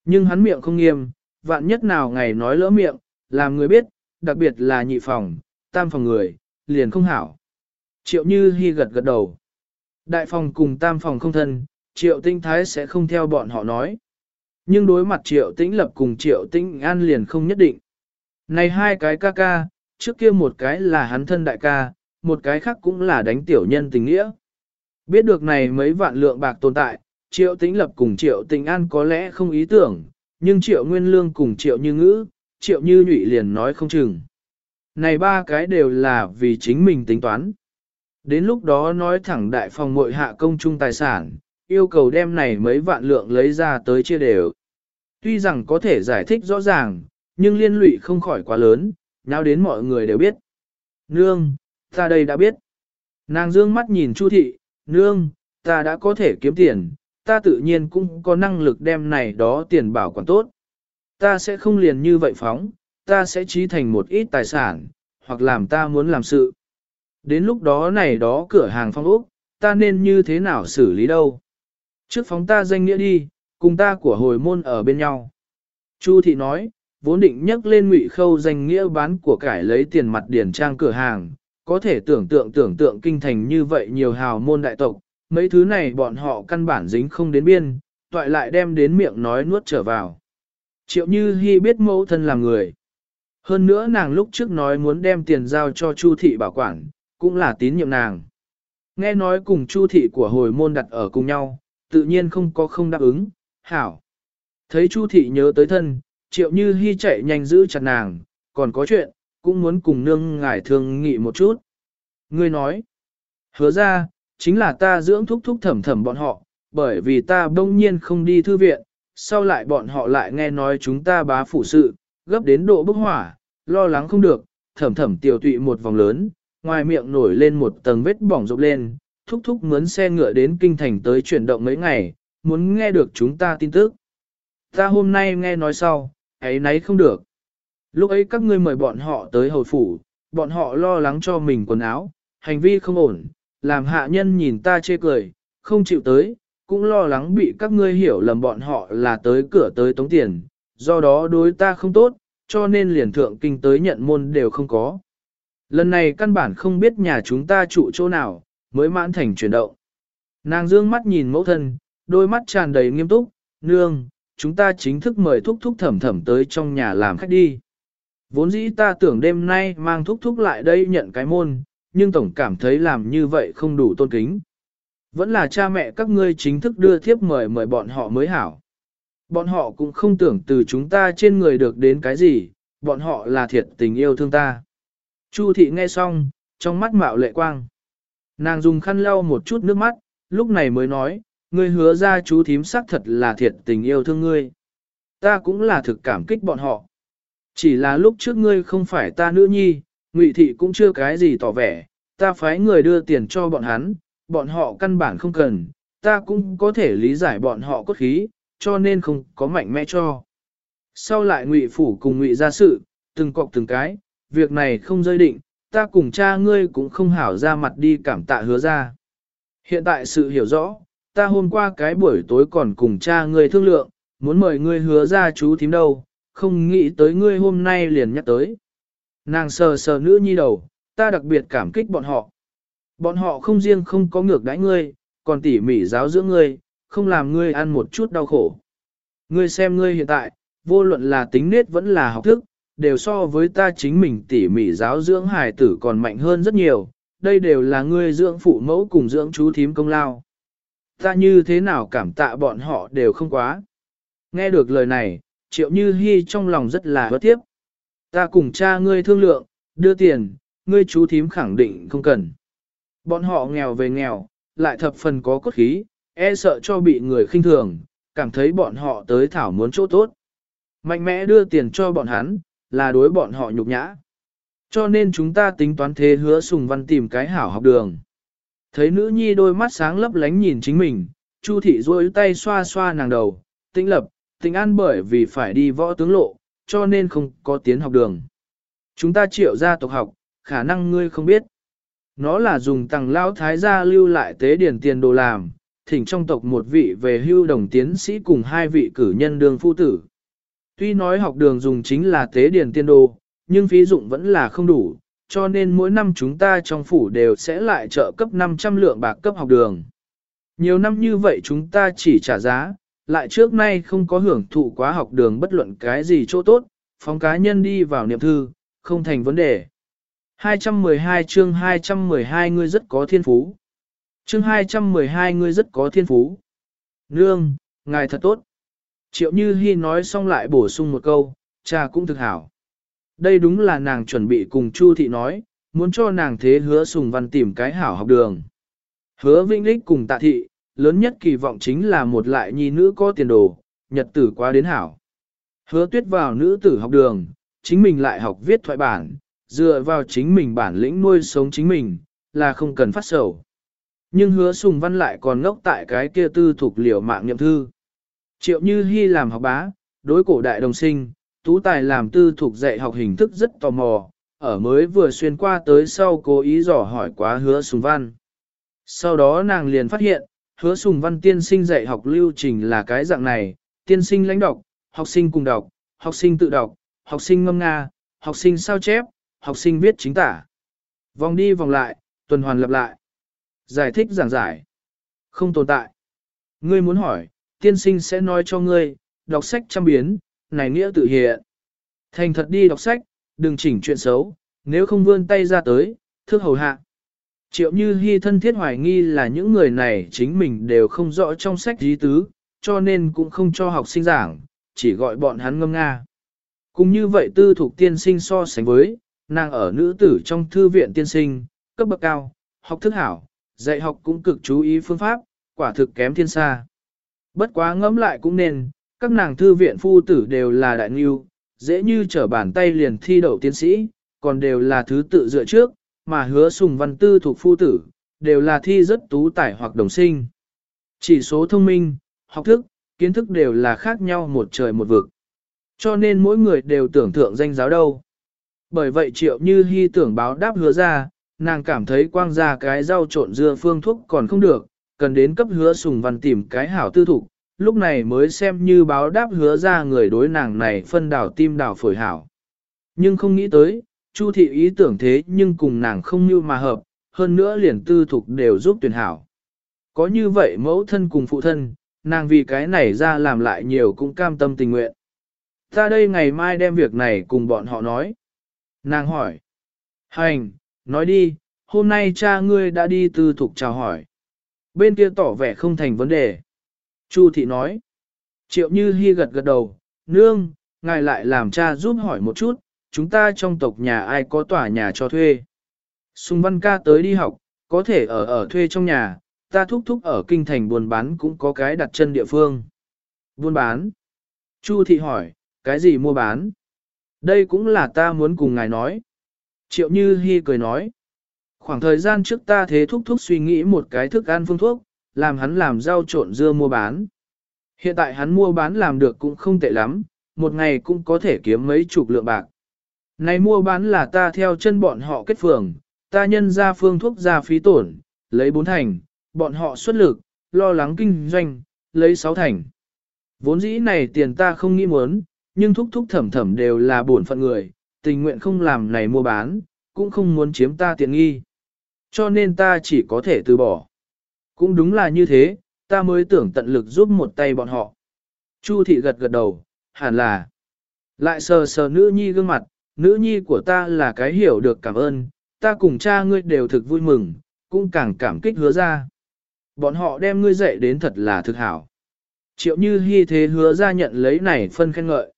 Nhưng hắn miệng không nghiêm, vạn nhất nào ngày nói lỡ miệng, làm người biết, đặc biệt là nhị phòng, tam phòng người, liền không hảo. Triệu như hy gật gật đầu. Đại phòng cùng tam phòng không thân, triệu tinh thái sẽ không theo bọn họ nói. Nhưng đối mặt triệu tĩnh lập cùng triệu tĩnh an liền không nhất định. Này hai cái ca ca, trước kia một cái là hắn thân đại ca, một cái khác cũng là đánh tiểu nhân tình nghĩa. Biết được này mấy vạn lượng bạc tồn tại, triệu tĩnh lập cùng triệu Tĩnh an có lẽ không ý tưởng, nhưng triệu nguyên lương cùng triệu như ngữ, triệu như nhụy liền nói không chừng. Này ba cái đều là vì chính mình tính toán. Đến lúc đó nói thẳng đại phòng mội hạ công chung tài sản, yêu cầu đem này mấy vạn lượng lấy ra tới chia đều. Tuy rằng có thể giải thích rõ ràng, nhưng liên lụy không khỏi quá lớn, nào đến mọi người đều biết. Nương, ta đây đã biết. Nàng dương mắt nhìn Chu thị, nương, ta đã có thể kiếm tiền, ta tự nhiên cũng có năng lực đem này đó tiền bảo quản tốt. Ta sẽ không liền như vậy phóng, ta sẽ trí thành một ít tài sản, hoặc làm ta muốn làm sự. Đến lúc đó này đó cửa hàng phong ốc, ta nên như thế nào xử lý đâu. Trước phóng ta danh nghĩa đi, cùng ta của hồi môn ở bên nhau. Chu thị nói, vốn định nhắc lên ngụy khâu danh nghĩa bán của cải lấy tiền mặt điển trang cửa hàng, có thể tưởng tượng tưởng tượng kinh thành như vậy nhiều hào môn đại tộc, mấy thứ này bọn họ căn bản dính không đến biên, toại lại đem đến miệng nói nuốt trở vào. Triệu Như Hi biết mẫu thân là người. Hơn nữa nàng lúc trước nói muốn đem tiền giao cho Chu thị bảo quản, cũng là tín nhiệm nàng. Nghe nói cùng Chu thị của hồi môn đặt ở cùng nhau, tự nhiên không có không đáp ứng, hảo. Thấy Chu thị nhớ tới thân, Triệu Như hy chạy nhanh giữ chặt nàng, còn có chuyện, cũng muốn cùng nương ngài thương nghị một chút. Ngươi nói, hứa ra, chính là ta dưỡng thúc thúc thẩm thẩm bọn họ, bởi vì ta bỗng nhiên không đi thư viện, sau lại bọn họ lại nghe nói chúng ta bá phủ sự, gấp đến độ bức hỏa, lo lắng không được, thẩm thẩm tiểu tụy một vòng lớn, ngoài miệng nổi lên một tầng vết bỏng rộp lên, thúc thúc mướn xe ngựa đến kinh thành tới chuyển động mấy ngày, muốn nghe được chúng ta tin tức. Ta hôm nay nghe nói sau, ấy nấy không được. Lúc ấy các ngươi mời bọn họ tới hầu phủ, bọn họ lo lắng cho mình quần áo, hành vi không ổn, làm hạ nhân nhìn ta chê cười, không chịu tới, cũng lo lắng bị các ngươi hiểu lầm bọn họ là tới cửa tới tống tiền, do đó đối ta không tốt, cho nên liền thượng kinh tới nhận môn đều không có. Lần này căn bản không biết nhà chúng ta trụ chỗ nào, mới mãn thành chuyển động. Nàng dương mắt nhìn mẫu thân, đôi mắt tràn đầy nghiêm túc, nương, chúng ta chính thức mời thúc thúc thẩm thẩm tới trong nhà làm khách đi. Vốn dĩ ta tưởng đêm nay mang thúc thúc lại đây nhận cái môn, nhưng tổng cảm thấy làm như vậy không đủ tôn kính. Vẫn là cha mẹ các ngươi chính thức đưa thiếp mời mời bọn họ mới hảo. Bọn họ cũng không tưởng từ chúng ta trên người được đến cái gì, bọn họ là thiệt tình yêu thương ta. Chu thị nghe xong, trong mắt mạo lệ quang. Nàng dùng khăn lau một chút nước mắt, lúc này mới nói, ngươi hứa ra chú thím xác thật là thiệt tình yêu thương ngươi. Ta cũng là thực cảm kích bọn họ. Chỉ là lúc trước ngươi không phải ta nữ nhi, ngụy thị cũng chưa cái gì tỏ vẻ, ta phái người đưa tiền cho bọn hắn, bọn họ căn bản không cần, ta cũng có thể lý giải bọn họ cốt khí, cho nên không có mạnh mẽ cho. Sau lại ngụy phủ cùng ngụy ra sự, từng cọc từng cái, việc này không rơi định, ta cùng cha ngươi cũng không hảo ra mặt đi cảm tạ hứa ra. Hiện tại sự hiểu rõ, ta hôm qua cái buổi tối còn cùng cha ngươi thương lượng, muốn mời ngươi hứa ra chú thím đâu, không nghĩ tới ngươi hôm nay liền nhắc tới. Nàng sờ sờ nữ nhi đầu, ta đặc biệt cảm kích bọn họ. Bọn họ không riêng không có ngược đãi ngươi, còn tỉ mỉ giáo dưỡng ngươi, không làm ngươi ăn một chút đau khổ. Ngươi xem ngươi hiện tại, vô luận là tính nết vẫn là học thức, đều so với ta chính mình tỉ mỉ giáo dưỡng hài tử còn mạnh hơn rất nhiều, đây đều là ngươi dưỡng phụ mẫu cùng dưỡng chú thím công lao. Ta như thế nào cảm tạ bọn họ đều không quá. Nghe được lời này, triệu như hy trong lòng rất là bất tiếp. Ta cùng cha ngươi thương lượng, đưa tiền, ngươi chú thím khẳng định không cần. Bọn họ nghèo về nghèo, lại thập phần có cốt khí, e sợ cho bị người khinh thường, cảm thấy bọn họ tới thảo muốn chỗ tốt. Mạnh mẽ đưa tiền cho bọn hắn, là đối bọn họ nhục nhã. Cho nên chúng ta tính toán thế hứa sùng văn tìm cái hảo học đường. Thấy nữ nhi đôi mắt sáng lấp lánh nhìn chính mình, Chu thị duỗi tay xoa xoa nàng đầu, tĩnh lập, tĩnh an bởi vì phải đi võ tướng lộ, cho nên không có tiến học đường. Chúng ta triệu ra tộc học, khả năng ngươi không biết. Nó là dùng tầng lao thái gia lưu lại tế điển tiền đồ làm, thỉnh trong tộc một vị về hưu đồng tiến sĩ cùng hai vị cử nhân đường phu tử. Tuy nói học đường dùng chính là tế điển tiên đồ, nhưng phí dụng vẫn là không đủ, cho nên mỗi năm chúng ta trong phủ đều sẽ lại trợ cấp 500 lượng bạc cấp học đường. Nhiều năm như vậy chúng ta chỉ trả giá, lại trước nay không có hưởng thụ quá học đường bất luận cái gì chỗ tốt, phóng cá nhân đi vào niệm thư, không thành vấn đề. 212 chương 212 ngươi rất có thiên phú. Chương 212 ngươi rất có thiên phú. Nương, ngài thật tốt. Triệu Như Hi nói xong lại bổ sung một câu, cha cũng thực hảo. Đây đúng là nàng chuẩn bị cùng Chu Thị nói, muốn cho nàng thế hứa sùng văn tìm cái hảo học đường. Hứa Vĩnh Lích cùng tạ thị, lớn nhất kỳ vọng chính là một lại nhi nữ có tiền đồ, nhật tử quá đến hảo. Hứa tuyết vào nữ tử học đường, chính mình lại học viết thoại bản, dựa vào chính mình bản lĩnh nuôi sống chính mình, là không cần phát sầu. Nhưng hứa sùng văn lại còn ngốc tại cái kia tư thuộc liều mạng nhậm thư. Triệu như Hi làm học bá, đối cổ đại đồng sinh, tú tài làm tư thuộc dạy học hình thức rất tò mò, ở mới vừa xuyên qua tới sau cố ý dò hỏi quá hứa sùng văn. Sau đó nàng liền phát hiện, hứa sùng văn tiên sinh dạy học lưu trình là cái dạng này, tiên sinh lãnh đọc, học sinh cùng đọc, học sinh tự đọc, học sinh ngâm nga, học sinh sao chép, học sinh viết chính tả. Vòng đi vòng lại, tuần hoàn lặp lại. Giải thích giảng giải. Không tồn tại. Ngươi muốn hỏi, tiên sinh sẽ nói cho ngươi, đọc sách trăm biến, này nghĩa tự hiện. Thành thật đi đọc sách, đừng chỉnh chuyện xấu, nếu không vươn tay ra tới, thước hầu hạ. Triệu Như Hi thân thiết hoài nghi là những người này chính mình đều không rõ trong sách dí tứ, cho nên cũng không cho học sinh giảng, chỉ gọi bọn hắn ngâm nga. Cũng như vậy tư thuộc tiên sinh so sánh với, nàng ở nữ tử trong thư viện tiên sinh, cấp bậc cao, học thức hảo, dạy học cũng cực chú ý phương pháp, quả thực kém thiên xa. Bất quá ngẫm lại cũng nên, các nàng thư viện phu tử đều là đại nghiêu, dễ như trở bàn tay liền thi đậu tiến sĩ, còn đều là thứ tự dựa trước, mà hứa sùng văn tư thuộc phu tử, đều là thi rất tú tài hoặc đồng sinh. Chỉ số thông minh, học thức, kiến thức đều là khác nhau một trời một vực. Cho nên mỗi người đều tưởng thượng danh giáo đâu. Bởi vậy triệu như hy tưởng báo đáp hứa ra, nàng cảm thấy quang ra cái rau trộn dưa phương thuốc còn không được, cần đến cấp hứa sùng văn tìm cái hảo tư thục, lúc này mới xem như báo đáp hứa ra người đối nàng này phân đảo tim đảo phổi hảo. Nhưng không nghĩ tới, Chu thị ý tưởng thế nhưng cùng nàng không như mà hợp, hơn nữa liền tư thục đều giúp tuyển hảo. Có như vậy mẫu thân cùng phụ thân, nàng vì cái này ra làm lại nhiều cũng cam tâm tình nguyện. Ta đây ngày mai đem việc này cùng bọn họ nói. Nàng hỏi. Hành, nói đi, hôm nay cha ngươi đã đi tư thục chào hỏi. Bên kia tỏ vẻ không thành vấn đề. Chu thị nói. Triệu như hy gật gật đầu, nương, ngài lại làm cha giúp hỏi một chút, chúng ta trong tộc nhà ai có tòa nhà cho thuê. Sùng văn ca tới đi học, có thể ở ở thuê trong nhà, ta thúc thúc ở kinh thành buôn bán cũng có cái đặt chân địa phương. Buôn bán? Chu thị hỏi, cái gì mua bán? Đây cũng là ta muốn cùng ngài nói. Triệu Như Hi cười nói. Khoảng thời gian trước ta thế thúc thúc suy nghĩ một cái thức ăn phương thuốc, làm hắn làm rau trộn dưa mua bán. Hiện tại hắn mua bán làm được cũng không tệ lắm, một ngày cũng có thể kiếm mấy chục lượng bạc. Này mua bán là ta theo chân bọn họ kết phường, ta nhân ra phương thuốc ra phí tổn, lấy bốn thành, bọn họ xuất lực, lo lắng kinh doanh, lấy sáu thành. Vốn dĩ này tiền ta không nghĩ muốn, nhưng thúc thúc thẩm thẩm đều là bổn phận người, tình nguyện không làm này mua bán, cũng không muốn chiếm ta tiện nghi. Cho nên ta chỉ có thể từ bỏ. Cũng đúng là như thế, ta mới tưởng tận lực giúp một tay bọn họ. Chu thị gật gật đầu, hẳn là. Lại sờ sờ nữ nhi gương mặt, nữ nhi của ta là cái hiểu được cảm ơn, ta cùng cha ngươi đều thực vui mừng, cũng càng cảm kích hứa ra. Bọn họ đem ngươi dạy đến thật là thực hảo. Triệu như hy thế hứa ra nhận lấy này phân khen ngợi.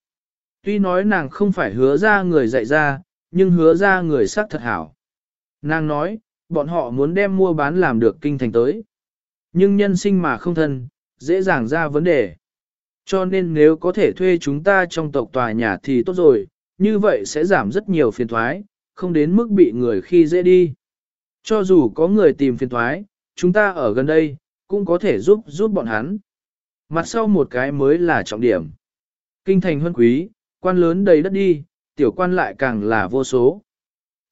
Tuy nói nàng không phải hứa ra người dạy ra, nhưng hứa ra người sắc thật hảo. Nàng nói, bọn họ muốn đem mua bán làm được kinh thành tới. Nhưng nhân sinh mà không thân, dễ dàng ra vấn đề. Cho nên nếu có thể thuê chúng ta trong tộc tòa nhà thì tốt rồi, như vậy sẽ giảm rất nhiều phiền thoái, không đến mức bị người khi dễ đi. Cho dù có người tìm phiền thoái, chúng ta ở gần đây, cũng có thể giúp giúp bọn hắn. Mặt sau một cái mới là trọng điểm. Kinh thành huân quý, quan lớn đầy đất đi, tiểu quan lại càng là vô số.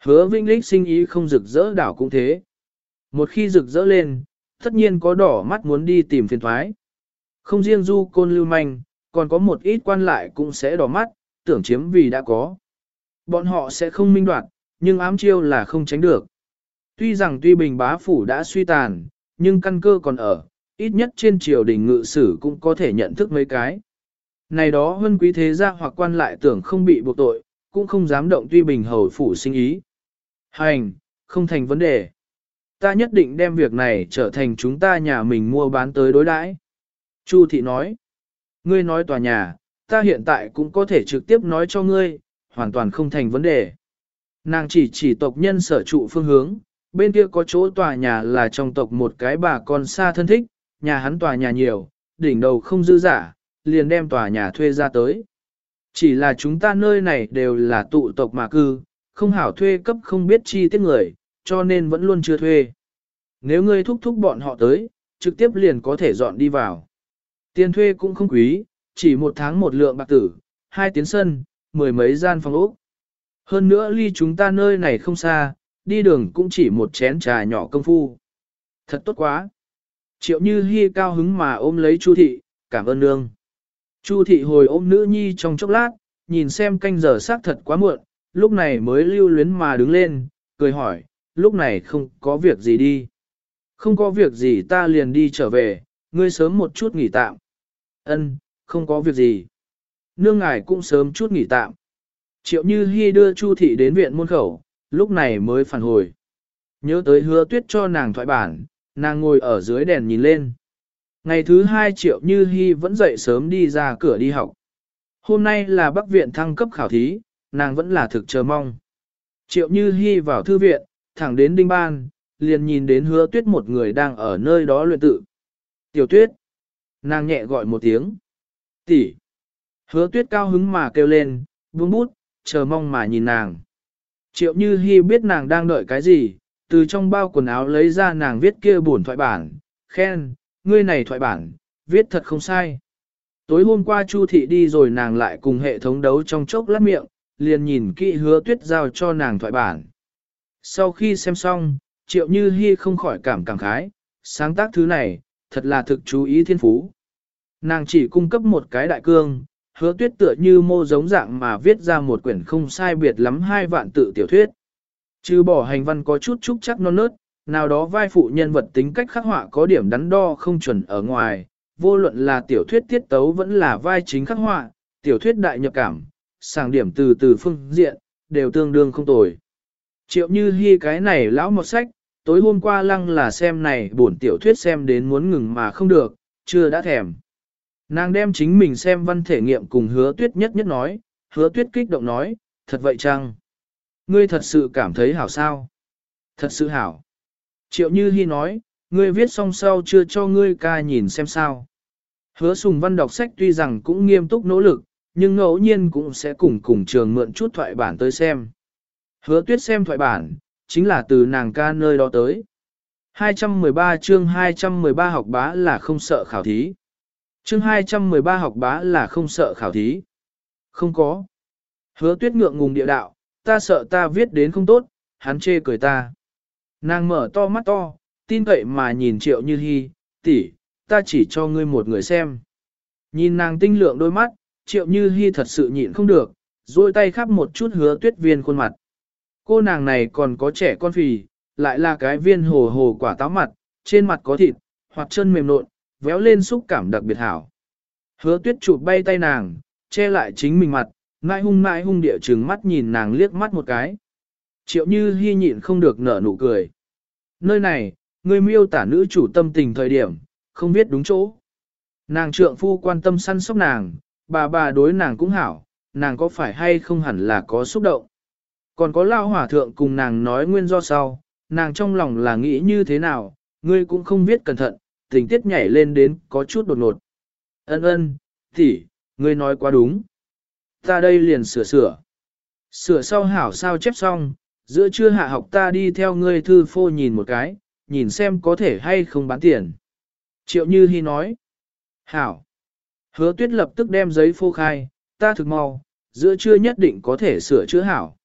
Hứa Vinh Lích sinh ý không rực rỡ đảo cũng thế. Một khi rực rỡ lên, tất nhiên có đỏ mắt muốn đi tìm phiền thoái. Không riêng du côn lưu manh, còn có một ít quan lại cũng sẽ đỏ mắt, tưởng chiếm vì đã có. Bọn họ sẽ không minh đoạt, nhưng ám chiêu là không tránh được. Tuy rằng tuy bình bá phủ đã suy tàn, nhưng căn cơ còn ở, ít nhất trên triều đình ngự sử cũng có thể nhận thức mấy cái. Này đó hơn quý thế gia hoặc quan lại tưởng không bị buộc tội, cũng không dám động tuy bình hầu phủ sinh ý. Hành, không thành vấn đề. Ta nhất định đem việc này trở thành chúng ta nhà mình mua bán tới đối đãi. Chu thị nói, ngươi nói tòa nhà, ta hiện tại cũng có thể trực tiếp nói cho ngươi, hoàn toàn không thành vấn đề. Nàng chỉ chỉ tộc nhân sở trụ phương hướng, bên kia có chỗ tòa nhà là trong tộc một cái bà con xa thân thích, nhà hắn tòa nhà nhiều, đỉnh đầu không dư giả, liền đem tòa nhà thuê ra tới. Chỉ là chúng ta nơi này đều là tụ tộc mà cư, không hảo thuê cấp không biết chi tiết người, cho nên vẫn luôn chưa thuê. Nếu ngươi thúc thúc bọn họ tới, trực tiếp liền có thể dọn đi vào. Tiền thuê cũng không quý, chỉ một tháng một lượng bạc tử, hai tiến sân, mười mấy gian phòng ốc. Hơn nữa ly chúng ta nơi này không xa, đi đường cũng chỉ một chén trà nhỏ công phu. Thật tốt quá. Triệu Như Hi cao hứng mà ôm lấy Chu thị, cảm ơn nương. Chu thị hồi ôm nữ nhi trong chốc lát, nhìn xem canh giờ xác thật quá muộn, lúc này mới lưu luyến mà đứng lên, cười hỏi, lúc này không có việc gì đi. Không có việc gì ta liền đi trở về, ngươi sớm một chút nghỉ tạm. Ân, không có việc gì. Nương ngài cũng sớm chút nghỉ tạm. Triệu Như Hi đưa Chu thị đến viện môn khẩu, lúc này mới phản hồi. Nhớ tới hứa tuyết cho nàng thoại bản, nàng ngồi ở dưới đèn nhìn lên. Ngày thứ hai Triệu Như Hi vẫn dậy sớm đi ra cửa đi học. Hôm nay là Bắc Viện thăng cấp khảo thí, nàng vẫn là thực chờ mong. Triệu Như Hi vào thư viện, thẳng đến đinh ban, liền nhìn đến hứa tuyết một người đang ở nơi đó luyện tự. Tiểu tuyết. Nàng nhẹ gọi một tiếng. Tỷ. Hứa tuyết cao hứng mà kêu lên, buông bút, chờ mong mà nhìn nàng. Triệu Như Hi biết nàng đang đợi cái gì, từ trong bao quần áo lấy ra nàng viết kia buồn thoại bản, khen, ngươi này thoại bản, viết thật không sai. Tối hôm qua Chu Thị đi rồi nàng lại cùng hệ thống đấu trong chốc lát miệng, liền nhìn kỹ hứa tuyết giao cho nàng thoại bản. Sau khi xem xong, Triệu Như Hi không khỏi cảm cảm khái, sáng tác thứ này, thật là thực chú ý thiên phú. Nàng chỉ cung cấp một cái đại cương, hứa tuyết tựa như mô giống dạng mà viết ra một quyển không sai biệt lắm hai vạn tự tiểu thuyết. Trừ bỏ hành văn có chút trúc chắc non nớt, nào đó vai phụ nhân vật tính cách khắc họa có điểm đắn đo không chuẩn ở ngoài, vô luận là tiểu thuyết tiết tấu vẫn là vai chính khắc họa, tiểu thuyết đại nhập cảm, sàng điểm từ từ phương diện, đều tương đương không tồi. Triệu như hy cái này lão một sách, tối hôm qua lăng là xem này bổn tiểu thuyết xem đến muốn ngừng mà không được, chưa đã thèm. Nàng đem chính mình xem văn thể nghiệm cùng hứa tuyết nhất nhất nói, hứa tuyết kích động nói, thật vậy chăng? Ngươi thật sự cảm thấy hảo sao? Thật sự hảo. Triệu Như Hi nói, ngươi viết xong sau chưa cho ngươi ca nhìn xem sao. Hứa sùng văn đọc sách tuy rằng cũng nghiêm túc nỗ lực, nhưng ngẫu nhiên cũng sẽ cùng cùng trường mượn chút thoại bản tới xem. Hứa tuyết xem thoại bản, chính là từ nàng ca nơi đó tới. 213 chương 213 học bá là không sợ khảo thí. Chương 213 học bá là không sợ khảo thí. Không có. Hứa tuyết ngượng ngùng địa đạo, ta sợ ta viết đến không tốt, hắn chê cười ta. Nàng mở to mắt to, tin cậy mà nhìn triệu như hy, tỷ, ta chỉ cho ngươi một người xem. Nhìn nàng tinh lượng đôi mắt, triệu như hy thật sự nhịn không được, duỗi tay khắp một chút hứa tuyết viên khuôn mặt. Cô nàng này còn có trẻ con phì, lại là cái viên hồ hồ quả táo mặt, trên mặt có thịt, hoặc chân mềm nộn, véo lên xúc cảm đặc biệt hảo. Hứa tuyết chụp bay tay nàng, che lại chính mình mặt, ngại hung ngại hung địa trừng mắt nhìn nàng liếc mắt một cái. Triệu như hy nhịn không được nở nụ cười. Nơi này, người miêu tả nữ chủ tâm tình thời điểm, không biết đúng chỗ. Nàng trượng phu quan tâm săn sóc nàng, bà bà đối nàng cũng hảo, nàng có phải hay không hẳn là có xúc động. Còn có lao hỏa thượng cùng nàng nói nguyên do sau, nàng trong lòng là nghĩ như thế nào, ngươi cũng không biết cẩn thận, tình tiết nhảy lên đến có chút đột ngột. Ân ân, tỷ, ngươi nói quá đúng. Ta đây liền sửa sửa. Sửa sau hảo sao chép xong, giữa trưa hạ học ta đi theo ngươi thư phô nhìn một cái, nhìn xem có thể hay không bán tiền. Triệu Như Hi nói. Hảo. Hứa tuyết lập tức đem giấy phô khai, ta thực mau, giữa trưa nhất định có thể sửa chữa hảo.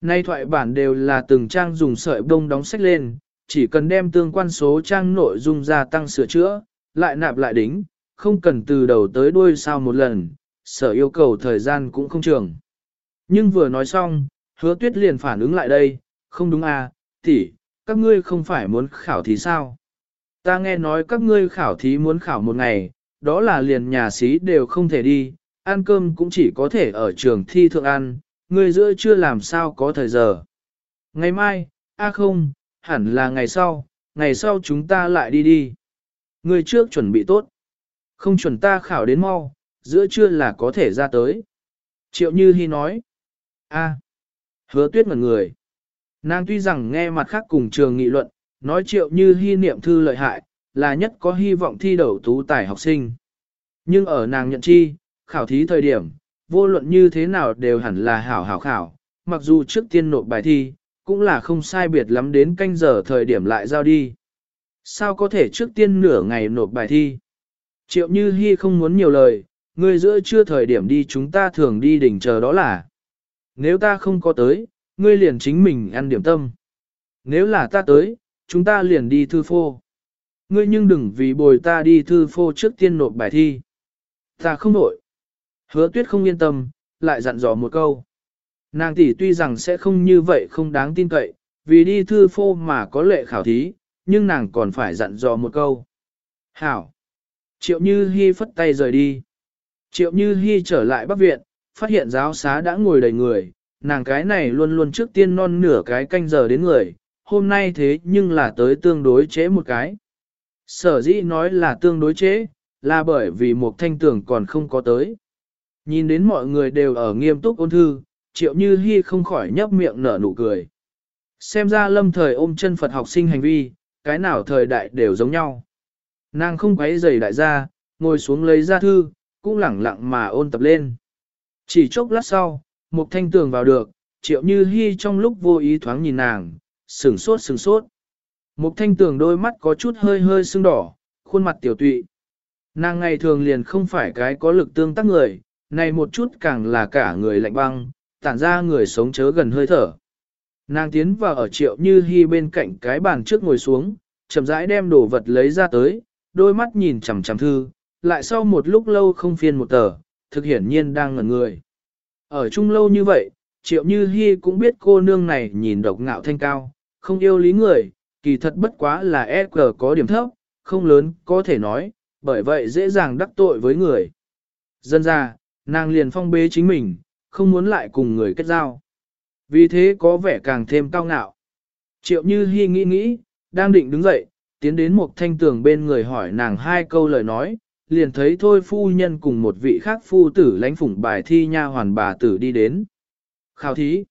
Nay thoại bản đều là từng trang dùng sợi bông đóng sách lên, chỉ cần đem tương quan số trang nội dung gia tăng sửa chữa, lại nạp lại đính, không cần từ đầu tới đuôi sao một lần, sở yêu cầu thời gian cũng không trường. Nhưng vừa nói xong, hứa tuyết liền phản ứng lại đây, không đúng à, tỷ, các ngươi không phải muốn khảo thí sao? Ta nghe nói các ngươi khảo thí muốn khảo một ngày, đó là liền nhà xí đều không thể đi, ăn cơm cũng chỉ có thể ở trường thi thượng ăn, người giữa chưa làm sao có thời giờ. Ngày mai, a không, hẳn là ngày sau, ngày sau chúng ta lại đi đi. Người trước chuẩn bị tốt. Không chuẩn ta khảo đến mau, giữa trưa là có thể ra tới. Triệu Như Hi nói. a hứa tuyết một người. Nàng tuy rằng nghe mặt khác cùng trường nghị luận, nói Triệu Như Hi niệm thư lợi hại, là nhất có hy vọng thi đậu tú tài học sinh. Nhưng ở nàng nhận chi, khảo thí thời điểm, vô luận như thế nào đều hẳn là hảo hảo khảo, mặc dù trước tiên nộp bài thi, cũng là không sai biệt lắm đến canh giờ thời điểm lại giao đi. Sao có thể trước tiên nửa ngày nộp bài thi? Triệu Như Hi không muốn nhiều lời, người giữa chưa thời điểm đi chúng ta thường đi đỉnh chờ đó là. Nếu ta không có tới, ngươi liền chính mình ăn điểm tâm. Nếu là ta tới, chúng ta liền đi thư phô. Ngươi nhưng đừng vì bồi ta đi thư phô trước tiên nộp bài thi. Ta không nổi. Hứa tuyết không yên tâm, lại dặn dò một câu. Nàng tỷ tuy rằng sẽ không như vậy không đáng tin cậy, vì đi thư phô mà có lệ khảo thí, nhưng nàng còn phải dặn dò một câu. Hảo! Triệu Như Hi phất tay rời đi. Triệu Như Hi trở lại Bắc Viện, phát hiện giáo xá đã ngồi đầy người, nàng cái này luôn luôn trước tiên non nửa cái canh giờ đến người, hôm nay thế nhưng là tới tương đối chế một cái. Sở dĩ nói là tương đối chế, là bởi vì một thanh tưởng còn không có tới. Nhìn đến mọi người đều ở nghiêm túc ôn thư, triệu như hy không khỏi nhấp miệng nở nụ cười. Xem ra lâm thời ôm chân Phật học sinh hành vi, cái nào thời đại đều giống nhau. Nàng không quấy giày đại gia, ngồi xuống lấy ra thư, cũng lẳng lặng mà ôn tập lên. Chỉ chốc lát sau, một thanh tường vào được, triệu như hy trong lúc vô ý thoáng nhìn nàng, sừng sốt sừng sốt. Mục thanh tường đôi mắt có chút hơi hơi sưng đỏ, khuôn mặt tiểu tụy. Nàng ngày thường liền không phải cái có lực tương tác người, này một chút càng là cả người lạnh băng, tản ra người sống chớ gần hơi thở. Nàng tiến vào ở triệu như hy bên cạnh cái bàn trước ngồi xuống, chậm rãi đem đồ vật lấy ra tới, đôi mắt nhìn chằm chằm thư, lại sau một lúc lâu không phiên một tờ, thực hiển nhiên đang ngẩn người. Ở chung lâu như vậy, triệu như hy cũng biết cô nương này nhìn độc ngạo thanh cao, không yêu lý người, kỳ thật bất quá là SQ có điểm thấp, không lớn, có thể nói, bởi vậy dễ dàng đắc tội với người. Dân ra, nàng liền phong bế chính mình, không muốn lại cùng người kết giao. Vì thế có vẻ càng thêm cao ngạo. Triệu Như Hi nghĩ nghĩ, đang định đứng dậy, tiến đến một thanh tường bên người hỏi nàng hai câu lời nói, liền thấy thôi phu nhân cùng một vị khác phu tử lãnh phủng bài thi nha hoàn bà tử đi đến. Khảo thí.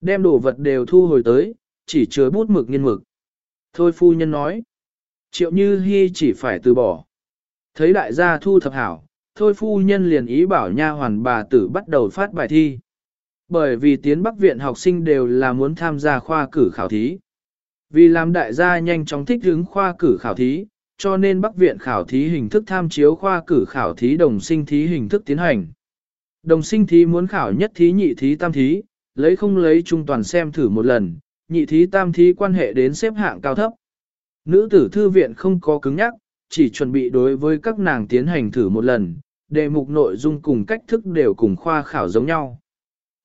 Đem đồ vật đều thu hồi tới, chỉ chứa bút mực nghiên mực. Thôi phu nhân nói. Triệu Như Hi chỉ phải từ bỏ. Thấy đại gia thu thập hảo, thôi phu nhân liền ý bảo nha hoàn bà tử bắt đầu phát bài thi. Bởi vì tiến Bắc Viện học sinh đều là muốn tham gia khoa cử khảo thí. Vì làm đại gia nhanh chóng thích ứng khoa cử khảo thí, cho nên Bắc Viện khảo thí hình thức tham chiếu khoa cử khảo thí đồng sinh thí hình thức tiến hành. Đồng sinh thí muốn khảo nhất thí nhị thí tam thí, lấy không lấy trung toàn xem thử một lần, nhị thí tam thí quan hệ đến xếp hạng cao thấp. Nữ tử thư viện không có cứng nhắc, chỉ chuẩn bị đối với các nàng tiến hành thử một lần, đề mục nội dung cùng cách thức đều cùng khoa khảo giống nhau.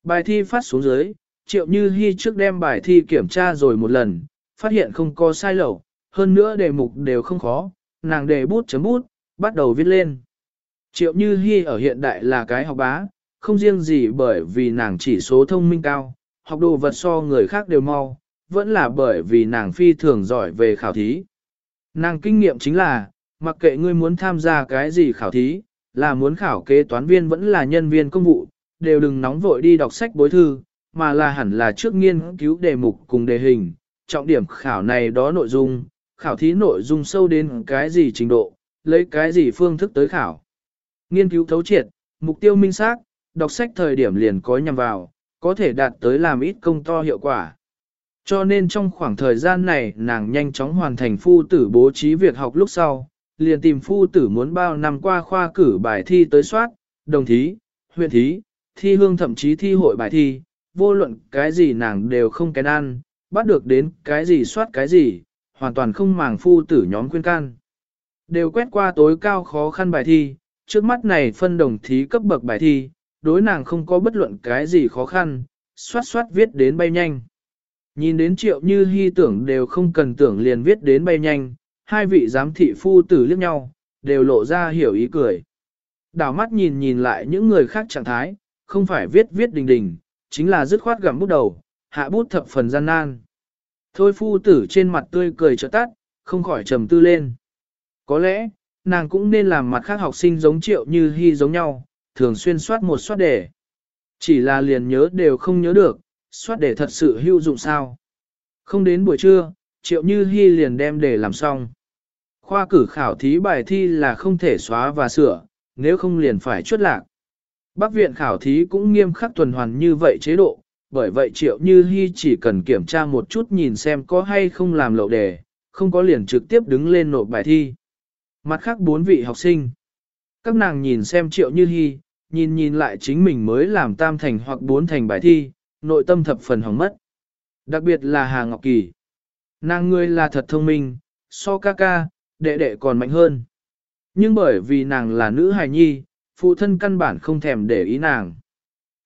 Bài thi phát xuống dưới, triệu như hy trước đem bài thi kiểm tra rồi một lần, phát hiện không có sai lậu, hơn nữa đề mục đều không khó, nàng đề bút chấm bút, bắt đầu viết lên. Triệu như hy ở hiện đại là cái học bá, không riêng gì bởi vì nàng chỉ số thông minh cao, học đồ vật so người khác đều mau, vẫn là bởi vì nàng phi thường giỏi về khảo thí. Nàng kinh nghiệm chính là, mặc kệ ngươi muốn tham gia cái gì khảo thí, là muốn khảo kế toán viên vẫn là nhân viên công vụ, đều đừng nóng vội đi đọc sách bối thư, mà là hẳn là trước nghiên cứu đề mục cùng đề hình, trọng điểm khảo này đó nội dung, khảo thí nội dung sâu đến cái gì trình độ, lấy cái gì phương thức tới khảo. Nghiên cứu thấu triệt, mục tiêu minh xác, đọc sách thời điểm liền có nhằm vào, có thể đạt tới làm ít công to hiệu quả. Cho nên trong khoảng thời gian này nàng nhanh chóng hoàn thành phu tử bố trí việc học lúc sau, liền tìm phu tử muốn bao năm qua khoa cử bài thi tới soát, đồng thí, huyện thí, thi hương thậm chí thi hội bài thi, vô luận cái gì nàng đều không kén ăn, bắt được đến cái gì soát cái gì, hoàn toàn không màng phu tử nhóm khuyên can. Đều quét qua tối cao khó khăn bài thi, trước mắt này phân đồng thí cấp bậc bài thi, đối nàng không có bất luận cái gì khó khăn, xoát xoát viết đến bay nhanh. Nhìn đến triệu như hy tưởng đều không cần tưởng liền viết đến bay nhanh, hai vị giám thị phu tử liếc nhau, đều lộ ra hiểu ý cười. Đảo mắt nhìn nhìn lại những người khác trạng thái, không phải viết viết đình đình, chính là dứt khoát gặm bút đầu, hạ bút thập phần gian nan. Thôi phu tử trên mặt tươi cười trợ tắt, không khỏi trầm tư lên. Có lẽ, nàng cũng nên làm mặt khác học sinh giống triệu như hy giống nhau, thường xuyên soát một soát đề. Chỉ là liền nhớ đều không nhớ được, soát đề thật sự hữu dụng sao. Không đến buổi trưa, triệu như hy liền đem đề làm xong. Khoa cử khảo thí bài thi là không thể xóa và sửa, nếu không liền phải chuất lạc. Bắc viện khảo thí cũng nghiêm khắc tuần hoàn như vậy chế độ, bởi vậy triệu như hy chỉ cần kiểm tra một chút nhìn xem có hay không làm lậu đề, không có liền trực tiếp đứng lên nộp bài thi. Mặt khác bốn vị học sinh. Các nàng nhìn xem triệu như hy, nhìn nhìn lại chính mình mới làm tam thành hoặc bốn thành bài thi, nội tâm thập phần hỏng mất. Đặc biệt là Hà Ngọc Kỳ. Nàng ngươi là thật thông minh, so ca ca, đệ đệ còn mạnh hơn. Nhưng bởi vì nàng là nữ hài nhi, phụ thân căn bản không thèm để ý nàng.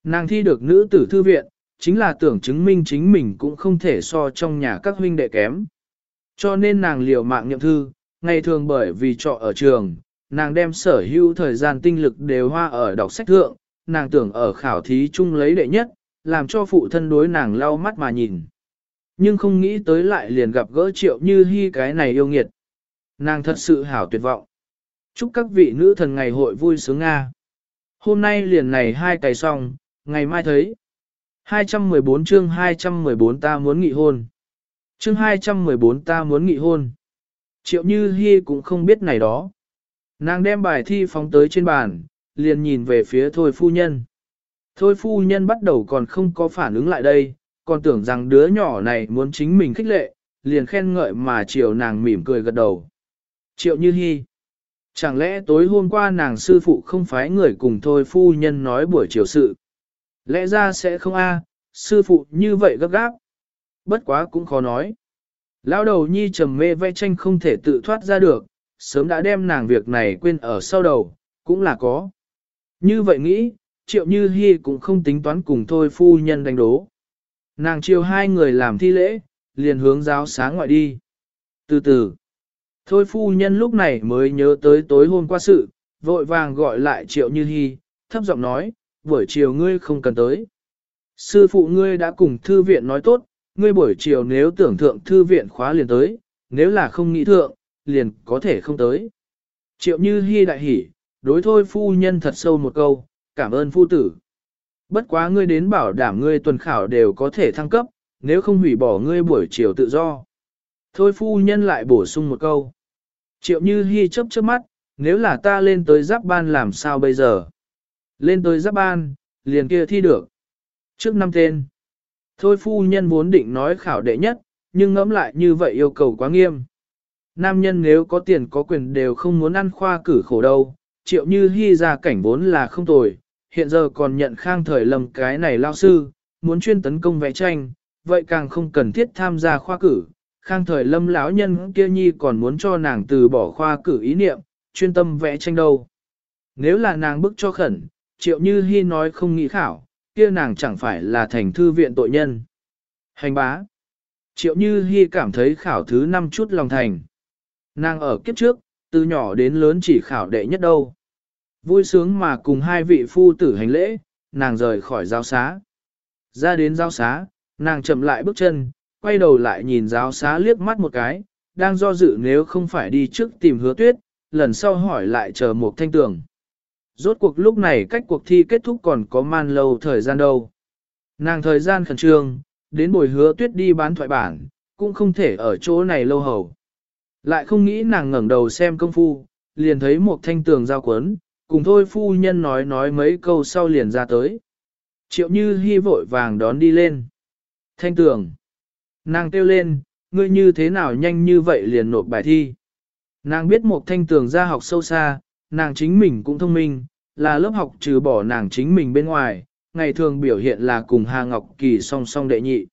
Nàng thi được nữ tử thư viện, chính là tưởng chứng minh chính mình cũng không thể so trong nhà các huynh đệ kém. Cho nên nàng liều mạng nhậm thư, ngày thường bởi vì trọ ở trường, nàng đem sở hữu thời gian tinh lực đều hoa ở đọc sách thượng, nàng tưởng ở khảo thí chung lấy đệ nhất, làm cho phụ thân đối nàng lau mắt mà nhìn. Nhưng không nghĩ tới lại liền gặp gỡ triệu như hy cái này yêu nghiệt. Nàng thật sự hảo tuyệt vọng. Chúc các vị nữ thần ngày hội vui sướng Nga. Hôm nay liền này hai cày xong, ngày mai thấy. 214 chương 214 ta muốn nghị hôn. Chương 214 ta muốn nghị hôn. Triệu Như Hi cũng không biết này đó. Nàng đem bài thi phóng tới trên bàn, liền nhìn về phía Thôi Phu Nhân. Thôi Phu Nhân bắt đầu còn không có phản ứng lại đây, còn tưởng rằng đứa nhỏ này muốn chính mình khích lệ, liền khen ngợi mà chiều nàng mỉm cười gật đầu. Triệu Như Hi. Chẳng lẽ tối hôm qua nàng sư phụ không phái người cùng Thôi Phu Nhân nói buổi chiều sự. Lẽ ra sẽ không a, sư phụ như vậy gấp gáp. Bất quá cũng khó nói. Lão đầu nhi trầm mê vẽ tranh không thể tự thoát ra được, sớm đã đem nàng việc này quên ở sau đầu, cũng là có. Như vậy nghĩ, triệu như hy cũng không tính toán cùng thôi phu nhân đánh đố. Nàng chiều hai người làm thi lễ, liền hướng giáo sáng ngoại đi. Từ từ, Thôi phu nhân lúc này mới nhớ tới tối hôm qua sự, vội vàng gọi lại triệu như hy, thấp giọng nói, buổi chiều ngươi không cần tới. Sư phụ ngươi đã cùng thư viện nói tốt, ngươi buổi chiều nếu tưởng thượng thư viện khóa liền tới, nếu là không nghĩ thượng, liền có thể không tới. Triệu như hi đại hỉ, đối thôi phu nhân thật sâu một câu, cảm ơn phu tử. Bất quá ngươi đến bảo đảm ngươi tuần khảo đều có thể thăng cấp, nếu không hủy bỏ ngươi buổi chiều tự do. Thôi phu nhân lại bổ sung một câu. Triệu như hi chấp chớp mắt, nếu là ta lên tới giáp ban làm sao bây giờ? Lên tới giáp ban, liền kia thi được. Trước năm tên. Thôi phu nhân vốn định nói khảo đệ nhất, nhưng ngẫm lại như vậy yêu cầu quá nghiêm. Nam nhân nếu có tiền có quyền đều không muốn ăn khoa cử khổ đâu, triệu như hy ra cảnh vốn là không tồi, hiện giờ còn nhận khang thời lầm cái này lao sư, muốn chuyên tấn công vẽ tranh, vậy càng không cần thiết tham gia khoa cử. Khang thời lâm lão nhân kia nhi còn muốn cho nàng từ bỏ khoa cử ý niệm, chuyên tâm vẽ tranh đâu. Nếu là nàng bức cho khẩn, triệu như hy nói không nghĩ khảo, kia nàng chẳng phải là thành thư viện tội nhân. Hành bá. Triệu như hy cảm thấy khảo thứ năm chút lòng thành. Nàng ở kiếp trước, từ nhỏ đến lớn chỉ khảo đệ nhất đâu. Vui sướng mà cùng hai vị phu tử hành lễ, nàng rời khỏi giáo xá. Ra đến giáo xá, nàng chậm lại bước chân, quay đầu lại nhìn giáo xá liếc mắt một cái, đang do dự nếu không phải đi trước tìm hứa tuyết, lần sau hỏi lại chờ một thanh tường. Rốt cuộc lúc này cách cuộc thi kết thúc còn có man lâu thời gian đâu. Nàng thời gian khẩn trương, đến buổi hứa tuyết đi bán thoại bản, cũng không thể ở chỗ này lâu hầu. Lại không nghĩ nàng ngẩng đầu xem công phu, liền thấy một thanh tường giao quấn, cùng thôi phu nhân nói nói mấy câu sau liền ra tới. Triệu như hy vội vàng đón đi lên. Thanh tường. Nàng kêu lên, ngươi như thế nào nhanh như vậy liền nộp bài thi. Nàng biết một thanh tường ra học sâu xa, nàng chính mình cũng thông minh, là lớp học trừ bỏ nàng chính mình bên ngoài, ngày thường biểu hiện là cùng Hà Ngọc Kỳ song song đệ nhị.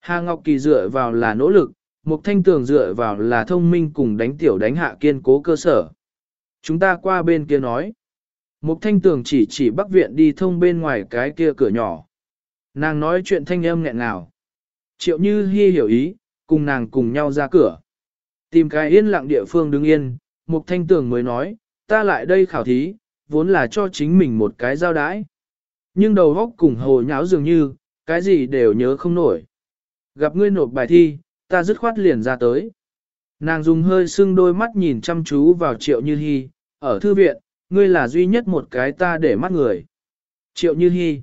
Hà Ngọc Kỳ dựa vào là nỗ lực, Mục thanh tường dựa vào là thông minh cùng đánh tiểu đánh hạ kiên cố cơ sở. Chúng ta qua bên kia nói. Mục thanh tường chỉ chỉ bắc viện đi thông bên ngoài cái kia cửa nhỏ. Nàng nói chuyện thanh âm nghẹn ngào. Triệu như hy hiểu ý, cùng nàng cùng nhau ra cửa. Tìm cái yên lặng địa phương đứng yên, Mục thanh tường mới nói, ta lại đây khảo thí, vốn là cho chính mình một cái giao đãi. Nhưng đầu góc cùng hồ nháo dường như, cái gì đều nhớ không nổi. Gặp ngươi nộp bài thi, ta dứt khoát liền ra tới. Nàng dùng hơi sưng đôi mắt nhìn chăm chú vào triệu như hy, ở thư viện, ngươi là duy nhất một cái ta để mắt người. Triệu như hy,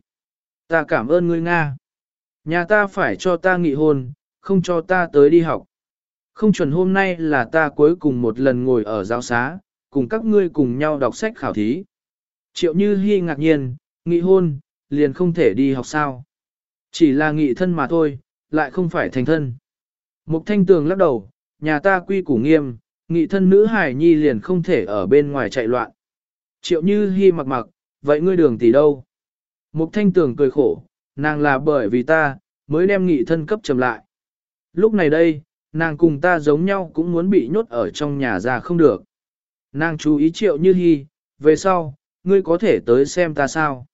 ta cảm ơn ngươi Nga. Nhà ta phải cho ta nghị hôn, không cho ta tới đi học. Không chuẩn hôm nay là ta cuối cùng một lần ngồi ở giáo xá, cùng các ngươi cùng nhau đọc sách khảo thí. Triệu Như Hi ngạc nhiên, nghị hôn, liền không thể đi học sao. Chỉ là nghị thân mà thôi, lại không phải thành thân. Mục Thanh Tường lắc đầu, nhà ta quy củ nghiêm, nghị thân nữ hải nhi liền không thể ở bên ngoài chạy loạn. Triệu Như Hi mặc mặc, vậy ngươi đường tỷ đâu? Mục Thanh Tường cười khổ, nàng là bởi vì ta, mới đem nghị thân cấp trầm lại. Lúc này đây, nàng cùng ta giống nhau cũng muốn bị nhốt ở trong nhà ra không được. Nàng chú ý Triệu Như Hi, về sau, ngươi có thể tới xem ta sao?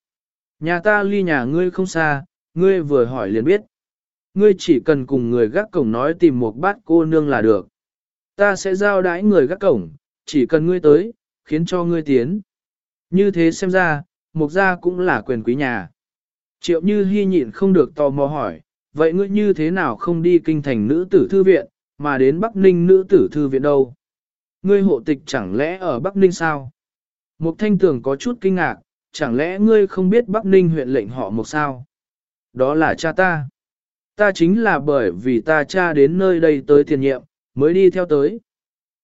Nhà ta ly nhà ngươi không xa, ngươi vừa hỏi liền biết. Ngươi chỉ cần cùng người gác cổng nói tìm một bát cô nương là được. Ta sẽ giao đãi người gác cổng, chỉ cần ngươi tới, khiến cho ngươi tiến. Như thế xem ra, mục gia cũng là quyền quý nhà. Triệu như hy nhịn không được tò mò hỏi, vậy ngươi như thế nào không đi kinh thành nữ tử thư viện, mà đến Bắc Ninh nữ tử thư viện đâu? Ngươi hộ tịch chẳng lẽ ở Bắc Ninh sao? Mục thanh tường có chút kinh ngạc, chẳng lẽ ngươi không biết Bắc Ninh huyện lệnh họ một sao? Đó là cha ta. Ta chính là bởi vì ta cha đến nơi đây tới tiền nhiệm, mới đi theo tới.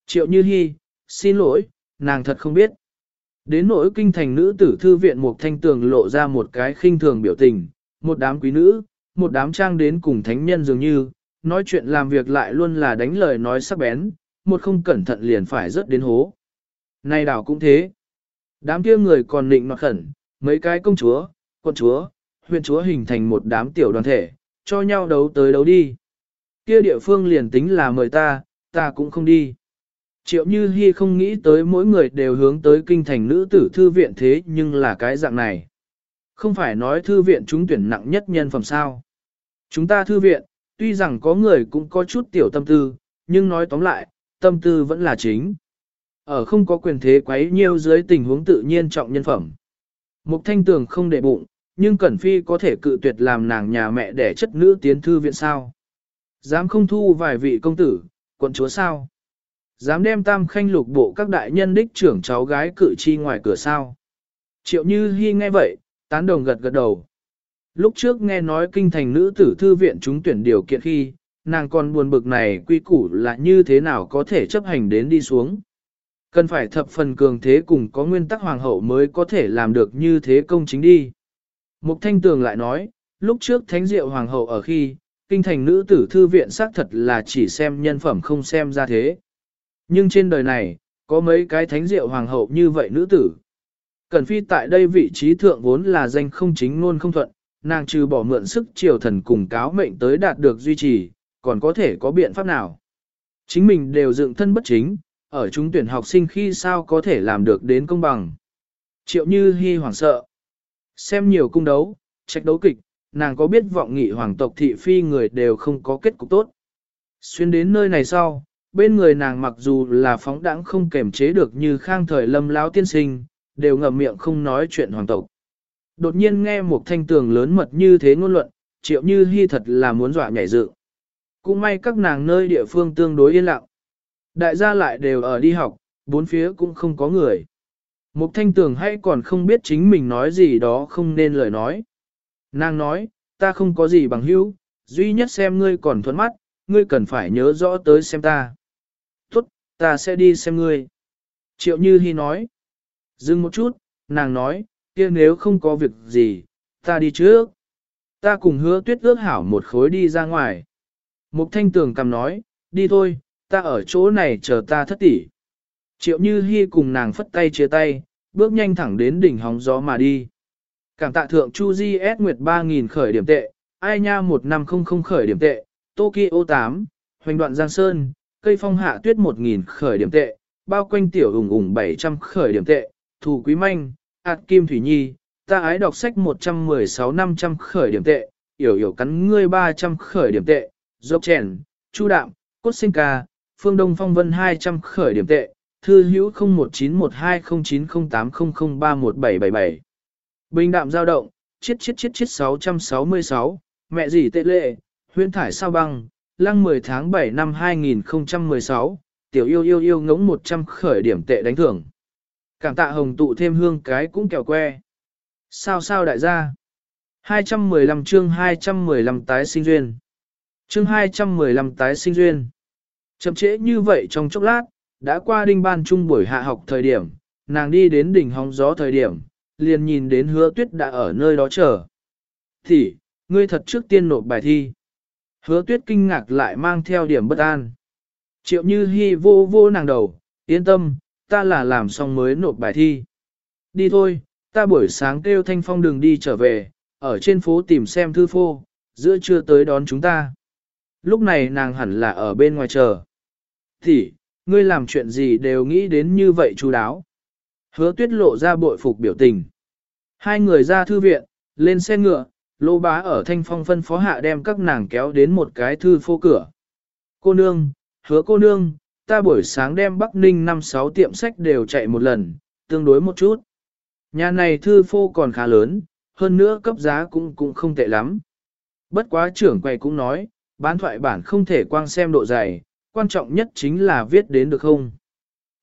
Triệu Như Hi, xin lỗi, nàng thật không biết. Đến nỗi kinh thành nữ tử thư viện một Thanh Tường lộ ra một cái khinh thường biểu tình, một đám quý nữ, một đám trang đến cùng thánh nhân dường như, nói chuyện làm việc lại luôn là đánh lời nói sắc bén, một không cẩn thận liền phải rớt đến hố. Này đảo cũng thế. Đám kia người còn nịnh nọt khẩn, mấy cái công chúa, quân chúa, huyện chúa hình thành một đám tiểu đoàn thể, cho nhau đấu tới đấu đi. Kia địa phương liền tính là mời ta, ta cũng không đi. Triệu Như Hi không nghĩ tới mỗi người đều hướng tới kinh thành nữ tử thư viện thế nhưng là cái dạng này. Không phải nói thư viện chúng tuyển nặng nhất nhân phẩm sao. Chúng ta thư viện, tuy rằng có người cũng có chút tiểu tâm tư, nhưng nói tóm lại, tâm tư vẫn là chính. Ở không có quyền thế quấy nhiêu dưới tình huống tự nhiên trọng nhân phẩm. Mục thanh tường không để bụng, nhưng Cẩn Phi có thể cự tuyệt làm nàng nhà mẹ để chất nữ tiến thư viện sao. Dám không thu vài vị công tử, quận chúa sao. Dám đem tam khanh lục bộ các đại nhân đích trưởng cháu gái cự chi ngoài cửa sao. Triệu Như Hi nghe vậy, tán đồng gật gật đầu. Lúc trước nghe nói kinh thành nữ tử thư viện chúng tuyển điều kiện khi, nàng còn buồn bực này quy củ là như thế nào có thể chấp hành đến đi xuống. Cần phải thập phần cường thế cùng có nguyên tắc hoàng hậu mới có thể làm được như thế công chính đi. Mục Thanh Tường lại nói, lúc trước thánh diệu hoàng hậu ở khi, kinh thành nữ tử thư viện xác thật là chỉ xem nhân phẩm không xem ra thế. Nhưng trên đời này, có mấy cái thánh diệu hoàng hậu như vậy nữ tử. Cẩn phi tại đây vị trí thượng vốn là danh không chính luôn không thuận, nàng trừ bỏ mượn sức triều thần cùng cáo mệnh tới đạt được duy trì, còn có thể có biện pháp nào. Chính mình đều dựng thân bất chính, ở chúng tuyển học sinh khi sao có thể làm được đến công bằng. Triệu như hy hoảng sợ. Xem nhiều cung đấu, trách đấu kịch, nàng có biết vọng nghị hoàng tộc thị phi người đều không có kết cục tốt. Xuyên đến nơi này sau, bên người nàng mặc dù là phóng đãng không kềm chế được như khang thời lâm lão tiên sinh, đều ngậm miệng không nói chuyện hoàng tộc. Đột nhiên nghe một thanh tường lớn mật như thế ngôn luận, triệu như hy thật là muốn dọa nhảy dự. Cũng may các nàng nơi địa phương tương đối yên lặng. Đại gia lại đều ở đi học, bốn phía cũng không có người. Mục thanh tường hay còn không biết chính mình nói gì đó không nên lời nói. Nàng nói, ta không có gì bằng hữu, duy nhất xem ngươi còn thuẫn mắt, ngươi cần phải nhớ rõ tới xem ta. Tốt, ta sẽ đi xem ngươi. Triệu Như Hi nói. Dừng một chút, nàng nói, kia nếu không có việc gì, ta đi trước. Ta cùng hứa tuyết ước hảo một khối đi ra ngoài. Mục thanh tường cầm nói, đi thôi, ta ở chỗ này chờ ta thất tỷ. Triệu Như Hi cùng nàng phất tay chia tay, bước nhanh thẳng đến đỉnh hóng gió mà đi. Cảm tạ thượng Chu Di S Nguyệt 3.000 khởi điểm tệ, ai nha 1500 khởi điểm tệ, Tokyo 8, hoành đoạn Giang Sơn, cây phong hạ tuyết 1.000 khởi điểm tệ, bao quanh tiểu ủng ủng 700 khởi điểm tệ, Thù quý manh, Hạt kim thủy nhi, ta ái đọc sách 116-500 khởi điểm tệ, yểu yểu cắn ngươi 300 khởi điểm tệ, dốc chèn, chu đạm, cốt sinh ca, phương đông phong vân 200 khởi điểm tệ, thư hữu 0191209080031777. Bình đạm giao động, chiết chiết chiết chiết 666, mẹ gì tệ lệ, huyên thải sao băng, lăng 10 tháng 7 năm 2016, tiểu yêu yêu yêu ngống 100 khởi điểm tệ đánh thưởng. Cảm tạ hồng tụ thêm hương cái cũng kẹo que. Sao sao đại gia? 215 chương 215 tái sinh duyên. Chương 215 tái sinh duyên. Chậm trễ như vậy trong chốc lát, đã qua đinh ban trung buổi hạ học thời điểm, nàng đi đến đỉnh hóng gió thời điểm, liền nhìn đến hứa tuyết đã ở nơi đó chờ. Thì, ngươi thật trước tiên nộp bài thi. Hứa tuyết kinh ngạc lại mang theo điểm bất an. Triệu như hy vô vô nàng đầu, yên tâm, ta là làm xong mới nộp bài thi. Đi thôi, ta buổi sáng kêu thanh phong đường đi trở về, ở trên phố tìm xem thư phô, giữa trưa tới đón chúng ta. Lúc này nàng hẳn là ở bên ngoài chờ. Thì, ngươi làm chuyện gì đều nghĩ đến như vậy chú đáo. Hứa tuyết lộ ra bội phục biểu tình. Hai người ra thư viện, lên xe ngựa, lô bá ở thanh phong phân phó hạ đem các nàng kéo đến một cái thư phô cửa. Cô nương, hứa cô nương, ta buổi sáng đem Bắc Ninh năm sáu tiệm sách đều chạy một lần, tương đối một chút. Nhà này thư phô còn khá lớn, hơn nữa cấp giá cũng cũng không tệ lắm. Bất quá trưởng quầy cũng nói, bán thoại bản không thể quang xem độ dày, quan trọng nhất chính là viết đến được không.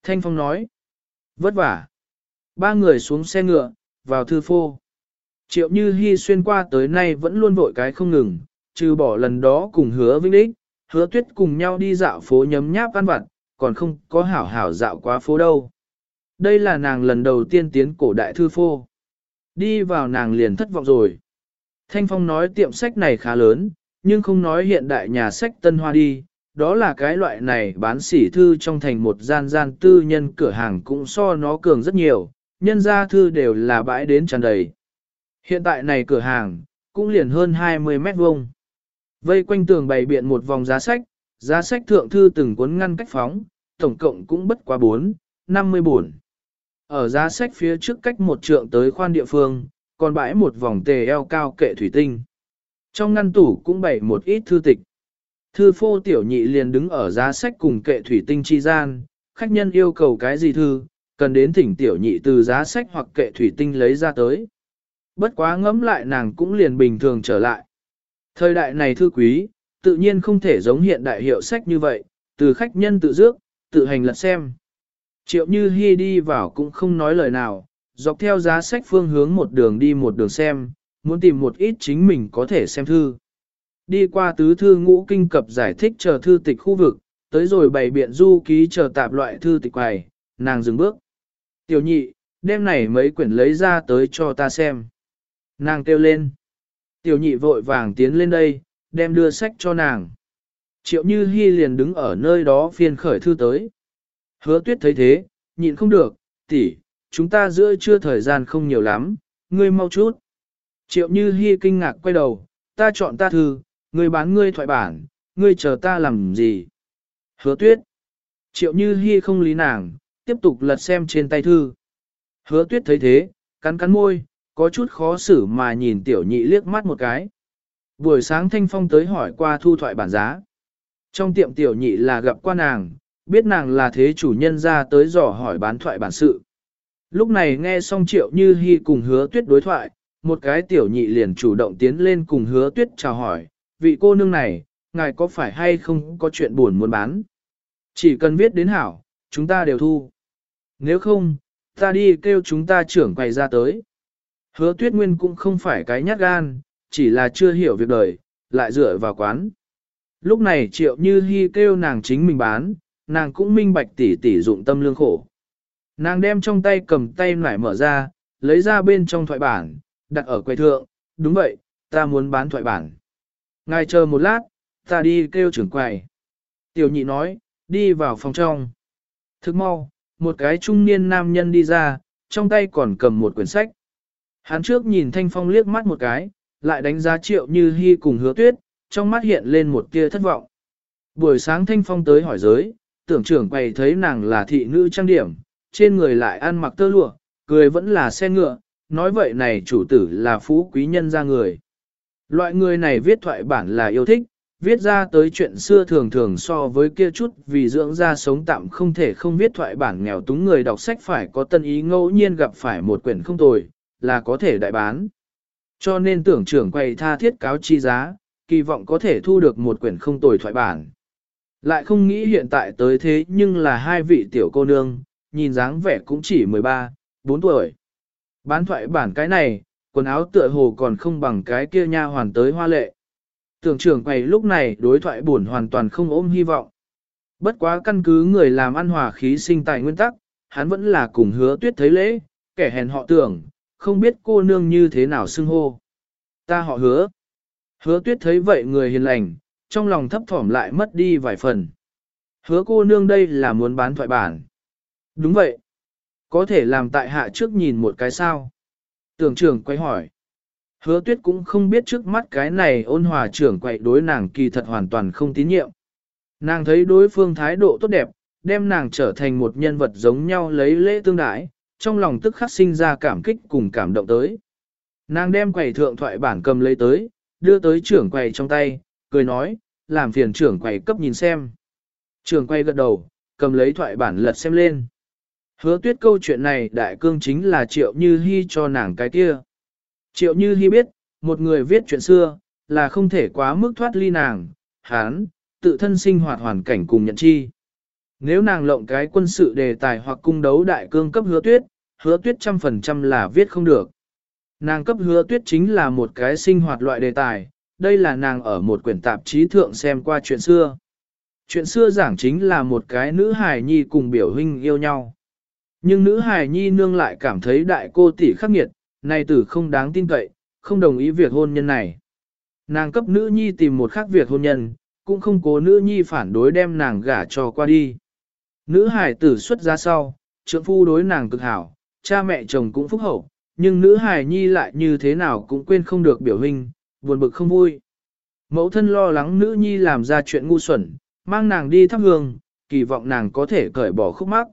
Thanh Phong nói, vất vả. Ba người xuống xe ngựa, vào thư phô. Triệu Như Hi xuyên qua tới nay vẫn luôn vội cái không ngừng, trừ bỏ lần đó cùng hứa vinh đích, hứa tuyết cùng nhau đi dạo phố nhấm nháp ăn vặt, còn không có hảo hảo dạo qua phố đâu. Đây là nàng lần đầu tiên tiến cổ đại thư phô. Đi vào nàng liền thất vọng rồi. Thanh Phong nói tiệm sách này khá lớn, nhưng không nói hiện đại nhà sách Tân Hoa đi, đó là cái loại này bán sỉ thư trong thành một gian gian tư nhân cửa hàng cũng so nó cường rất nhiều, nhân ra thư đều là bãi đến tràn đầy. Hiện tại này cửa hàng, cũng liền hơn 20 mét vuông. Vây quanh tường bày biện một vòng giá sách, giá sách thượng thư từng cuốn ngăn cách phóng, tổng cộng cũng bất quá 4, 50 buồn. Ở giá sách phía trước cách một trượng tới khoan địa phương, còn bãi một vòng tề eo cao kệ thủy tinh. Trong ngăn tủ cũng bày một ít thư tịch. Thư phô tiểu nhị liền đứng ở giá sách cùng kệ thủy tinh chi gian, khách nhân yêu cầu cái gì thư, cần đến thỉnh tiểu nhị từ giá sách hoặc kệ thủy tinh lấy ra tới. Bất quá ngẫm lại nàng cũng liền bình thường trở lại. Thời đại này thư quý, tự nhiên không thể giống hiện đại hiệu sách như vậy, từ khách nhân tự dước, tự hành lật xem. Triệu Như Hi đi vào cũng không nói lời nào, dọc theo giá sách phương hướng một đường đi một đường xem, muốn tìm một ít chính mình có thể xem thư. Đi qua tứ thư ngũ kinh cập giải thích chờ thư tịch khu vực, tới rồi bày biện du ký chờ tạp loại thư tịch quầy, nàng dừng bước. Tiểu nhị, đêm này mấy quyển lấy ra tới cho ta xem. Nàng kêu lên. Tiểu nhị vội vàng tiến lên đây, đem đưa sách cho nàng. Triệu Như Hi liền đứng ở nơi đó phiên khởi thư tới. Hứa tuyết thấy thế, nhịn không được, tỷ, chúng ta giữa chưa thời gian không nhiều lắm, ngươi mau chút. Triệu Như Hi kinh ngạc quay đầu, ta chọn ta thư, ngươi bán ngươi thoại bản, ngươi chờ ta làm gì? Hứa tuyết. Triệu Như Hi không lý nàng, tiếp tục lật xem trên tay thư. Hứa tuyết thấy thế, cắn cắn môi, có chút khó xử mà nhìn tiểu nhị liếc mắt một cái. Buổi sáng Thanh Phong tới hỏi qua thu thoại bản giá. Trong tiệm tiểu nhị là gặp qua nàng, biết nàng là thế chủ nhân ra tới dò hỏi bán thoại bản sự. Lúc này nghe xong triệu như hy cùng hứa tuyết đối thoại, một cái tiểu nhị liền chủ động tiến lên cùng hứa tuyết chào hỏi, vị cô nương này, ngài có phải hay không có chuyện buồn muốn bán? Chỉ cần viết đến hảo, chúng ta đều thu. Nếu không, ta đi kêu chúng ta trưởng quầy ra tới. Hứa tuyết nguyên cũng không phải cái nhát gan, chỉ là chưa hiểu việc đời, lại dựa vào quán. Lúc này triệu như hy kêu nàng chính mình bán, nàng cũng minh bạch tỉ tỉ dụng tâm lương khổ. Nàng đem trong tay cầm tay nải mở ra, lấy ra bên trong thoại bản, đặt ở quầy thượng, đúng vậy, ta muốn bán thoại bản. Ngài chờ một lát, ta đi kêu trưởng quầy. Tiểu nhị nói, đi vào phòng trong. Thức mau, một cái trung niên nam nhân đi ra, trong tay còn cầm một quyển sách. Hắn trước nhìn Thanh Phong liếc mắt một cái, lại đánh giá triệu như hy cùng hứa tuyết, trong mắt hiện lên một tia thất vọng. Buổi sáng Thanh Phong tới hỏi giới, tưởng trưởng quầy thấy nàng là thị nữ trang điểm, trên người lại ăn mặc tơ lụa, cười vẫn là xe ngựa, nói vậy này chủ tử là phú quý nhân ra người. Loại người này viết thoại bản là yêu thích, viết ra tới chuyện xưa thường thường so với kia chút vì dưỡng ra sống tạm không thể không viết thoại bản nghèo túng người đọc sách phải có tân ý ngẫu nhiên gặp phải một quyển không tồi, là có thể đại bán. Cho nên tưởng trưởng quầy tha thiết cáo chi giá, kỳ vọng có thể thu được một quyển không tồi thoại bản. Lại không nghĩ hiện tại tới thế nhưng là hai vị tiểu cô nương, nhìn dáng vẻ cũng chỉ 13, 4 tuổi. Bán thoại bản cái này, quần áo tựa hồ còn không bằng cái kia nha hoàn tới hoa lệ. Tưởng trưởng quầy lúc này đối thoại buồn hoàn toàn không ôm hy vọng. Bất quá căn cứ người làm ăn hòa khí sinh tại nguyên tắc, hắn vẫn là cùng hứa tuyết thấy lễ, kẻ hèn họ tưởng, không biết cô nương như thế nào xưng hô. Ta họ hứa. Hứa tuyết thấy vậy người hiền lành, trong lòng thấp thỏm lại mất đi vài phần. Hứa cô nương đây là muốn bán thoại bản. Đúng vậy. Có thể làm tại hạ trước nhìn một cái sao. Tưởng trưởng quay hỏi. Hứa tuyết cũng không biết trước mắt cái này ôn hòa trưởng quậy đối nàng kỳ thật hoàn toàn không tín nhiệm. Nàng thấy đối phương thái độ tốt đẹp, đem nàng trở thành một nhân vật giống nhau lấy lễ tương đãi, trong lòng tức khắc sinh ra cảm kích cùng cảm động tới. Nàng đem quầy thượng thoại bản cầm lấy tới, đưa tới trưởng quầy trong tay, cười nói, làm phiền trưởng quầy cấp nhìn xem. Trưởng quầy gật đầu, cầm lấy thoại bản lật xem lên. Hứa tuyết câu chuyện này đại cương chính là triệu như hy cho nàng cái kia. Triệu như hy biết, một người viết chuyện xưa, là không thể quá mức thoát ly nàng, hán, tự thân sinh hoạt hoàn cảnh cùng nhận chi. Nếu nàng lộng cái quân sự đề tài hoặc cung đấu đại cương cấp hứa tuyết, hứa tuyết trăm phần trăm là viết không được. Nàng cấp hứa tuyết chính là một cái sinh hoạt loại đề tài, đây là nàng ở một quyển tạp chí thượng xem qua chuyện xưa. Chuyện xưa giảng chính là một cái nữ hài nhi cùng biểu huynh yêu nhau. Nhưng nữ hài nhi nương lại cảm thấy đại cô tỷ khắc nghiệt, này tử không đáng tin cậy, không đồng ý việc hôn nhân này. Nàng cấp nữ nhi tìm một khác việc hôn nhân, cũng không cố nữ nhi phản đối đem nàng gả cho qua đi. Nữ hài tử xuất ra sau, trưởng phu đối nàng cực hảo, cha mẹ chồng cũng phúc hậu, nhưng nữ hài nhi lại như thế nào cũng quên không được biểu hình, buồn bực không vui. Mẫu thân lo lắng nữ nhi làm ra chuyện ngu xuẩn, mang nàng đi thắp hương, kỳ vọng nàng có thể cởi bỏ khúc mắc.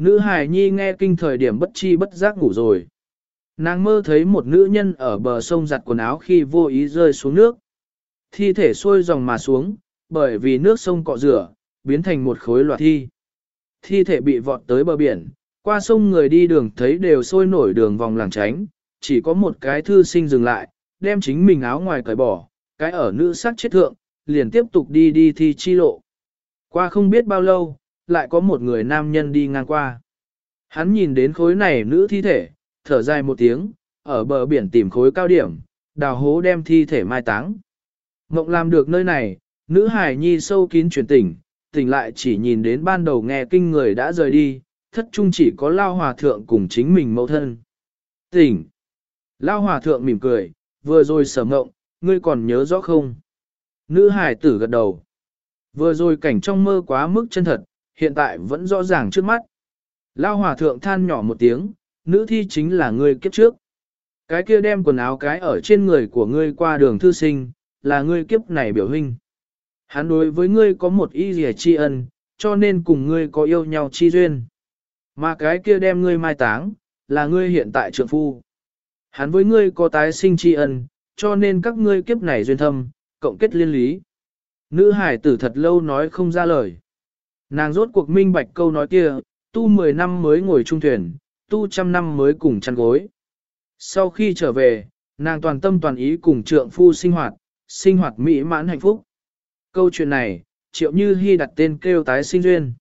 Nữ hài nhi nghe kinh thời điểm bất chi bất giác ngủ rồi. Nàng mơ thấy một nữ nhân ở bờ sông giặt quần áo khi vô ý rơi xuống nước. Thi thể sôi dòng mà xuống, bởi vì nước sông cọ rửa, biến thành một khối loạt thi. Thi thể bị vọt tới bờ biển, qua sông người đi đường thấy đều sôi nổi đường vòng làng tránh, chỉ có một cái thư sinh dừng lại, đem chính mình áo ngoài cởi bỏ, cái ở nữ sắc chết thượng, liền tiếp tục đi đi thi chi lộ. Qua không biết bao lâu, lại có một người nam nhân đi ngang qua. Hắn nhìn đến khối này nữ thi thể, thở dài một tiếng, ở bờ biển tìm khối cao điểm, đào hố đem thi thể mai táng. Ngộng làm được nơi này, nữ hải nhi sâu kín chuyển tỉnh, tỉnh lại chỉ nhìn đến ban đầu nghe kinh người đã rời đi, thất trung chỉ có lao hòa thượng cùng chính mình mẫu thân. Tỉnh! Lao hòa thượng mỉm cười, vừa rồi sở ngộng, ngươi còn nhớ rõ không? Nữ hải tử gật đầu. Vừa rồi cảnh trong mơ quá mức chân thật, hiện tại vẫn rõ ràng trước mắt. Lao hòa thượng than nhỏ một tiếng, nữ thi chính là ngươi kiếp trước. Cái kia đem quần áo cái ở trên người của ngươi qua đường thư sinh, là ngươi kiếp này biểu hình. Hắn đối với ngươi có một ý gì tri ân, cho nên cùng ngươi có yêu nhau chi duyên. Mà cái kia đem ngươi mai táng, là ngươi hiện tại trượng phu. Hắn với ngươi có tái sinh tri ân, cho nên các ngươi kiếp này duyên thâm, cộng kết liên lý. Nữ hải tử thật lâu nói không ra lời. Nàng rốt cuộc minh bạch câu nói kia, tu 10 năm mới ngồi trung thuyền, tu trăm năm mới cùng chăn gối. Sau khi trở về, nàng toàn tâm toàn ý cùng trượng phu sinh hoạt, sinh hoạt mỹ mãn hạnh phúc. Câu chuyện này, Triệu Như Hi đặt tên kêu tái sinh duyên.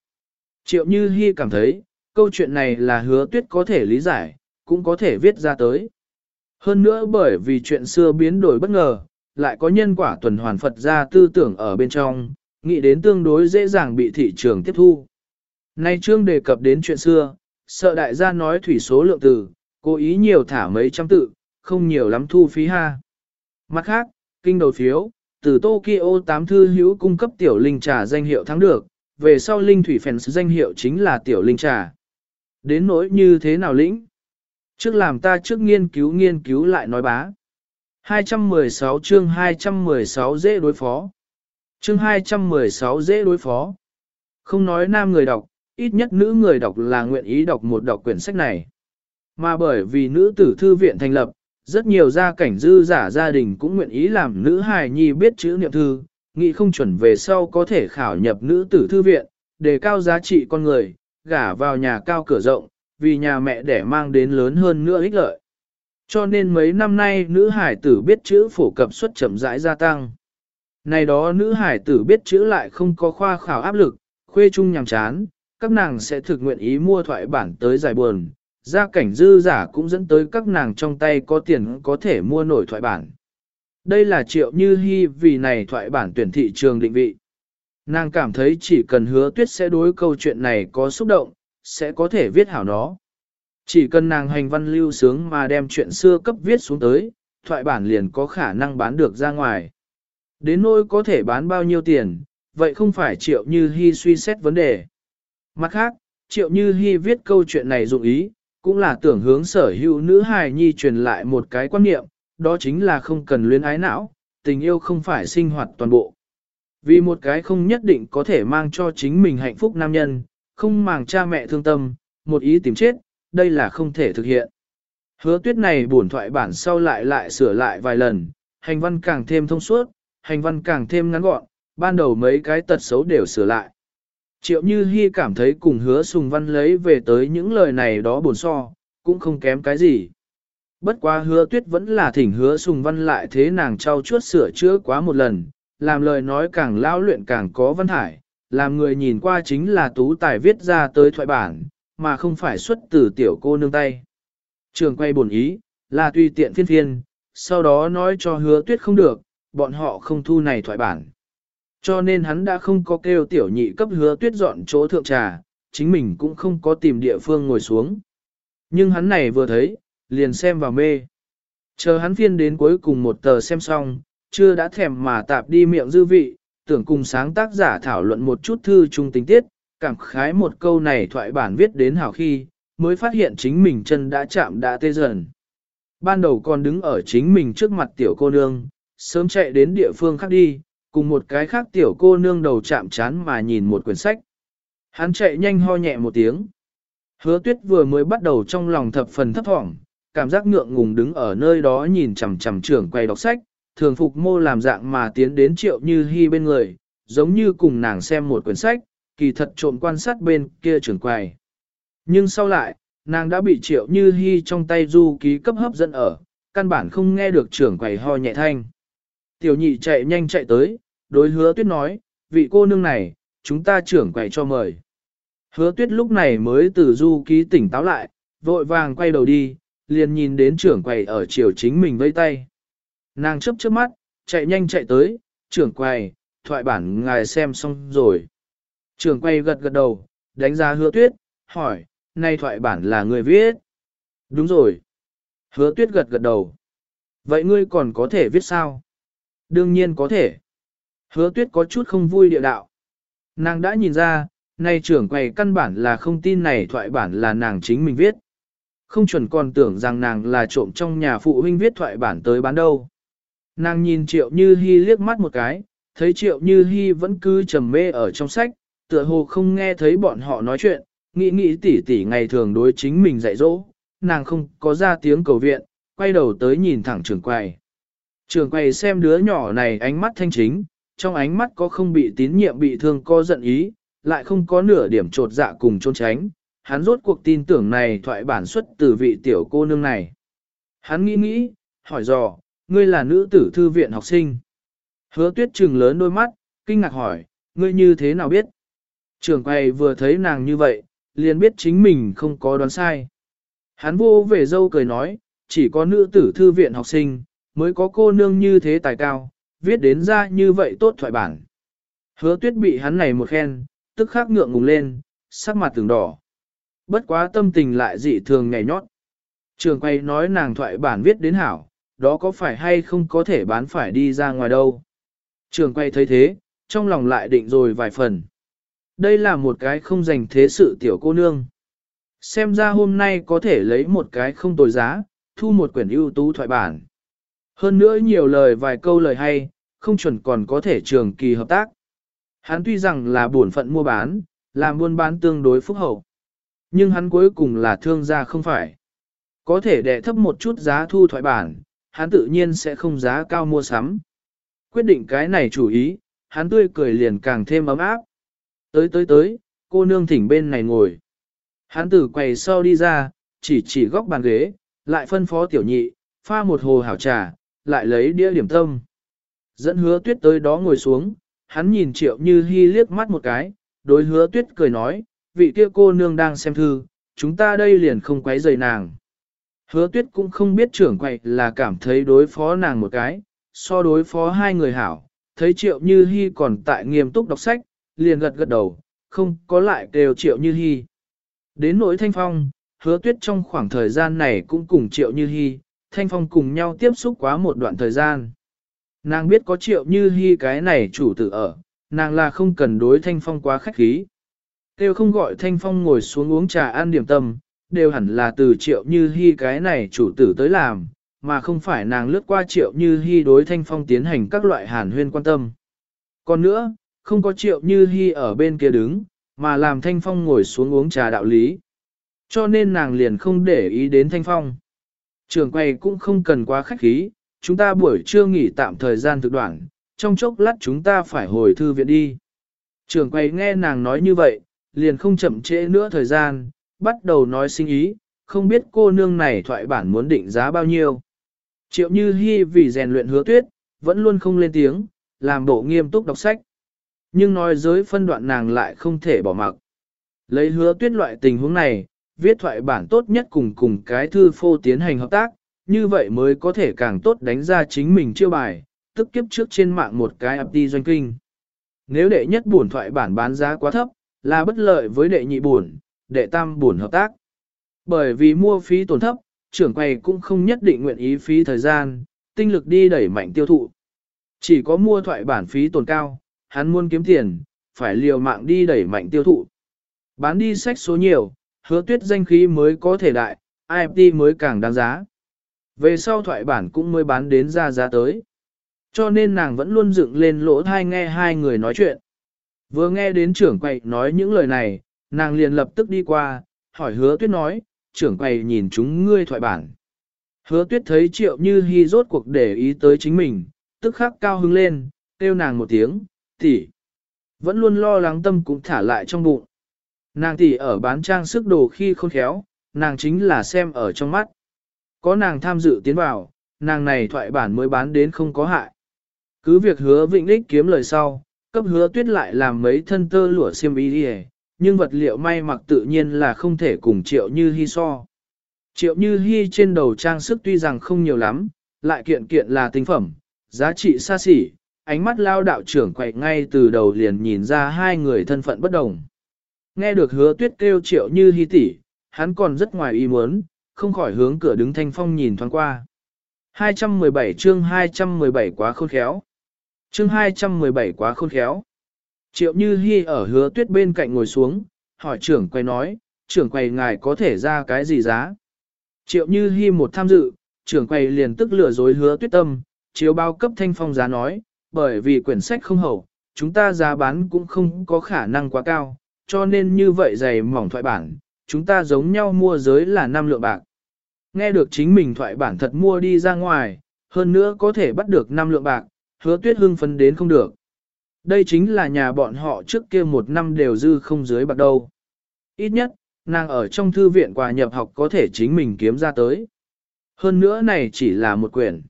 Triệu Như Hi cảm thấy, câu chuyện này là hứa tuyết có thể lý giải, cũng có thể viết ra tới. Hơn nữa bởi vì chuyện xưa biến đổi bất ngờ, lại có nhân quả tuần hoàn Phật ra tư tưởng ở bên trong, nghĩ đến tương đối dễ dàng bị thị trường tiếp thu. Nay chương đề cập đến chuyện xưa, sợ đại gia nói thủy số lượng từ, cố ý nhiều thả mấy trăm tự, không nhiều lắm thu phí ha. Mặt khác, kinh đầu phiếu, từ Tokyo 8 thư hữu cung cấp tiểu linh trà danh hiệu thắng được, về sau linh thủy phèn danh hiệu chính là tiểu linh trà. Đến nỗi như thế nào lĩnh? Trước làm ta trước nghiên cứu nghiên cứu lại nói bá. 216 chương 216 dễ đối phó. Chương 216 dễ đối phó. Không nói nam người đọc, ít nhất nữ người đọc là nguyện ý đọc một đọc quyển sách này. Mà bởi vì nữ tử thư viện thành lập, rất nhiều gia cảnh dư giả gia đình cũng nguyện ý làm nữ hài nhi biết chữ niệm thư, nghĩ không chuẩn về sau có thể khảo nhập nữ tử thư viện, đề cao giá trị con người, gả vào nhà cao cửa rộng, vì nhà mẹ để mang đến lớn hơn nữa ích lợi. Cho nên mấy năm nay nữ hải tử biết chữ phổ cập suất chậm rãi gia tăng. Này đó nữ hải tử biết chữ lại không có khoa khảo áp lực, khuê chung nhằm chán, các nàng sẽ thực nguyện ý mua thoại bản tới giải buồn, gia cảnh dư giả cũng dẫn tới các nàng trong tay có tiền có thể mua nổi thoại bản. Đây là triệu như hy vì này thoại bản tuyển thị trường định vị. Nàng cảm thấy chỉ cần hứa tuyết sẽ đối câu chuyện này có xúc động, sẽ có thể viết hảo nó. Chỉ cần nàng hành văn lưu sướng mà đem chuyện xưa cấp viết xuống tới, thoại bản liền có khả năng bán được ra ngoài. Đến nỗi có thể bán bao nhiêu tiền, vậy không phải triệu như Hi suy xét vấn đề. Mặt khác, triệu như Hi viết câu chuyện này dụng ý, cũng là tưởng hướng sở hữu nữ hài nhi truyền lại một cái quan niệm, đó chính là không cần luyến ái não, tình yêu không phải sinh hoạt toàn bộ. Vì một cái không nhất định có thể mang cho chính mình hạnh phúc nam nhân, không màng cha mẹ thương tâm, một ý tìm chết, đây là không thể thực hiện. Hứa tuyết này buồn thoại bản sau lại lại sửa lại vài lần, hành văn càng thêm thông suốt, hành văn càng thêm ngắn gọn, ban đầu mấy cái tật xấu đều sửa lại. Triệu Như Hi cảm thấy cùng hứa sùng văn lấy về tới những lời này đó buồn so, cũng không kém cái gì. Bất quá hứa tuyết vẫn là thỉnh hứa sùng văn lại thế nàng trao chuốt sửa chữa quá một lần, làm lời nói càng lao luyện càng có văn hải, làm người nhìn qua chính là tú tài viết ra tới thoại bản, mà không phải xuất từ tiểu cô nương tay. Trường quay buồn ý, là tùy tiện phiên phiên, sau đó nói cho hứa tuyết không được, bọn họ không thu này thoại bản. Cho nên hắn đã không có kêu tiểu nhị cấp hứa tuyết dọn chỗ thượng trà, chính mình cũng không có tìm địa phương ngồi xuống. Nhưng hắn này vừa thấy, liền xem vào mê. Chờ hắn phiên đến cuối cùng một tờ xem xong, chưa đã thèm mà tạp đi miệng dư vị, tưởng cùng sáng tác giả thảo luận một chút thư trung tình tiết, cảm khái một câu này thoại bản viết đến hảo khi, mới phát hiện chính mình chân đã chạm đã tê dần. Ban đầu còn đứng ở chính mình trước mặt tiểu cô nương, sớm chạy đến địa phương khác đi, cùng một cái khác tiểu cô nương đầu chạm chán mà nhìn một quyển sách. Hắn chạy nhanh ho nhẹ một tiếng. Hứa tuyết vừa mới bắt đầu trong lòng thập phần thấp thỏm, cảm giác ngượng ngùng đứng ở nơi đó nhìn chằm chằm trưởng quay đọc sách, thường phục mô làm dạng mà tiến đến triệu như hy bên người, giống như cùng nàng xem một quyển sách, kỳ thật trộm quan sát bên kia trưởng quầy. Nhưng sau lại, nàng đã bị triệu như hy trong tay du ký cấp hấp dẫn ở, căn bản không nghe được trưởng quầy ho nhẹ thanh. Tiểu nhị chạy nhanh chạy tới, đối hứa tuyết nói, vị cô nương này, chúng ta trưởng quầy cho mời. Hứa tuyết lúc này mới từ du ký tỉnh táo lại, vội vàng quay đầu đi, liền nhìn đến trưởng quầy ở chiều chính mình vây tay. Nàng chấp chớp mắt, chạy nhanh chạy tới, trưởng quầy, thoại bản ngài xem xong rồi. Trưởng quầy gật gật đầu, đánh giá hứa tuyết, hỏi, nay thoại bản là người viết. Đúng rồi. Hứa tuyết gật gật đầu. Vậy ngươi còn có thể viết sao? Đương nhiên có thể. Hứa tuyết có chút không vui địa đạo. Nàng đã nhìn ra, nay trưởng quầy căn bản là không tin này thoại bản là nàng chính mình viết. Không chuẩn còn tưởng rằng nàng là trộm trong nhà phụ huynh viết thoại bản tới bán đâu. Nàng nhìn triệu như hy liếc mắt một cái, thấy triệu như hy vẫn cứ trầm mê ở trong sách, tựa hồ không nghe thấy bọn họ nói chuyện, nghĩ nghĩ tỉ tỉ ngày thường đối chính mình dạy dỗ, nàng không có ra tiếng cầu viện, quay đầu tới nhìn thẳng trưởng quầy. Trường quầy xem đứa nhỏ này ánh mắt thanh chính, trong ánh mắt có không bị tín nhiệm bị thương co giận ý, lại không có nửa điểm trột dạ cùng trốn tránh, hắn rốt cuộc tin tưởng này thoại bản xuất từ vị tiểu cô nương này. Hắn nghĩ nghĩ, hỏi dò, ngươi là nữ tử thư viện học sinh. Hứa tuyết trừng lớn đôi mắt, kinh ngạc hỏi, ngươi như thế nào biết? Trường quầy vừa thấy nàng như vậy, liền biết chính mình không có đoán sai. Hắn vô về dâu cười nói, chỉ có nữ tử thư viện học sinh, mới có cô nương như thế tài cao, viết đến ra như vậy tốt thoại bản. Hứa tuyết bị hắn này một khen, tức khắc ngượng ngùng lên, sắc mặt từng đỏ. Bất quá tâm tình lại dị thường ngày nhót. Trường quay nói nàng thoại bản viết đến hảo, đó có phải hay không có thể bán phải đi ra ngoài đâu. Trường quay thấy thế, trong lòng lại định rồi vài phần. Đây là một cái không dành thế sự tiểu cô nương. Xem ra hôm nay có thể lấy một cái không tồi giá, thu một quyển ưu tú thoại bản. Hơn nữa nhiều lời vài câu lời hay, không chuẩn còn có thể trường kỳ hợp tác. Hắn tuy rằng là bổn phận mua bán, làm buôn bán tương đối phúc hậu. Nhưng hắn cuối cùng là thương gia không phải. Có thể đẻ thấp một chút giá thu thoại bản, hắn tự nhiên sẽ không giá cao mua sắm. Quyết định cái này chủ ý, hắn tươi cười liền càng thêm ấm áp. Tới tới tới, cô nương thỉnh bên này ngồi. Hắn tử quầy sau đi ra, chỉ chỉ góc bàn ghế, lại phân phó tiểu nhị, pha một hồ hảo trà, lại lấy đĩa điểm tâm. Dẫn hứa tuyết tới đó ngồi xuống, hắn nhìn triệu như hy liếc mắt một cái, đối hứa tuyết cười nói, vị kia cô nương đang xem thư, chúng ta đây liền không quấy rầy nàng. Hứa tuyết cũng không biết trưởng quậy là cảm thấy đối phó nàng một cái, so đối phó hai người hảo, thấy triệu như hy còn tại nghiêm túc đọc sách, liền gật gật đầu, không có lại đều triệu như hy. Đến nỗi thanh phong, hứa tuyết trong khoảng thời gian này cũng cùng triệu như hy, thanh phong cùng nhau tiếp xúc quá một đoạn thời gian. Nàng biết có triệu như hy cái này chủ tử ở, nàng là không cần đối thanh phong quá khách khí. Tiêu không gọi thanh phong ngồi xuống uống trà ăn điểm tâm, đều hẳn là từ triệu như hy cái này chủ tử tới làm, mà không phải nàng lướt qua triệu như hy đối thanh phong tiến hành các loại hàn huyên quan tâm. Còn nữa, không có triệu như hy ở bên kia đứng, mà làm thanh phong ngồi xuống uống trà đạo lý. Cho nên nàng liền không để ý đến thanh phong. Trường quay cũng không cần quá khách khí, chúng ta buổi trưa nghỉ tạm thời gian thực đoạn, trong chốc lát chúng ta phải hồi thư viện đi. Trường quay nghe nàng nói như vậy, liền không chậm trễ nữa thời gian, bắt đầu nói sinh ý, không biết cô nương này thoại bản muốn định giá bao nhiêu. Triệu Như Hi vì rèn luyện hứa tuyết, vẫn luôn không lên tiếng, làm bộ nghiêm túc đọc sách. Nhưng nói giới phân đoạn nàng lại không thể bỏ mặc. Lấy hứa tuyết loại tình huống này, viết thoại bản tốt nhất cùng cùng cái thư phô tiến hành hợp tác, như vậy mới có thể càng tốt đánh ra chính mình chiêu bài, tức kiếp trước trên mạng một cái ập đi doanh kinh. Nếu đệ nhất buồn thoại bản bán giá quá thấp, là bất lợi với đệ nhị buồn, đệ tam buồn hợp tác. Bởi vì mua phí tổn thấp, trưởng quầy cũng không nhất định nguyện ý phí thời gian, tinh lực đi đẩy mạnh tiêu thụ. Chỉ có mua thoại bản phí tổn cao, hắn muốn kiếm tiền, phải liều mạng đi đẩy mạnh tiêu thụ. Bán đi sách số nhiều, hứa tuyết danh khí mới có thể đại, IFT mới càng đáng giá. Về sau thoại bản cũng mới bán đến ra giá tới. Cho nên nàng vẫn luôn dựng lên lỗ thai nghe hai người nói chuyện. Vừa nghe đến trưởng quầy nói những lời này, nàng liền lập tức đi qua, hỏi hứa tuyết nói, trưởng quầy nhìn chúng ngươi thoại bản. Hứa tuyết thấy triệu như hy rốt cuộc để ý tới chính mình, tức khắc cao hứng lên, kêu nàng một tiếng, tỷ. Vẫn luôn lo lắng tâm cũng thả lại trong bụng. Nàng tỷ ở bán trang sức đồ khi khôn khéo, nàng chính là xem ở trong mắt. Có nàng tham dự tiến vào, nàng này thoại bản mới bán đến không có hại. Cứ việc hứa vịnh đích kiếm lời sau, cấp hứa tuyết lại làm mấy thân tơ lụa xiêm y đi nhưng vật liệu may mặc tự nhiên là không thể cùng triệu như hy so. Triệu như hy trên đầu trang sức tuy rằng không nhiều lắm, lại kiện kiện là tinh phẩm, giá trị xa xỉ, ánh mắt lao đạo trưởng quậy ngay từ đầu liền nhìn ra hai người thân phận bất đồng. Nghe được hứa tuyết kêu triệu như hy tỷ, hắn còn rất ngoài ý muốn, không khỏi hướng cửa đứng thanh phong nhìn thoáng qua. 217 chương 217 quá khôn khéo. Chương 217 quá khôn khéo. Triệu Như Hi ở hứa tuyết bên cạnh ngồi xuống, hỏi trưởng quay nói, trưởng quầy ngài có thể ra cái gì giá? Triệu Như Hi một tham dự, trưởng quầy liền tức lừa dối hứa tuyết tâm, chiếu bao cấp thanh phong giá nói, bởi vì quyển sách không hậu, chúng ta giá bán cũng không có khả năng quá cao, cho nên như vậy dày mỏng thoại bản, chúng ta giống nhau mua giới là 5 lượng bạc. Nghe được chính mình thoại bản thật mua đi ra ngoài, hơn nữa có thể bắt được 5 lượng bạc, hứa tuyết hưng phấn đến không được. Đây chính là nhà bọn họ trước kia một năm đều dư không dưới bạc đâu. Ít nhất, nàng ở trong thư viện quà nhập học có thể chính mình kiếm ra tới. Hơn nữa này chỉ là một quyển.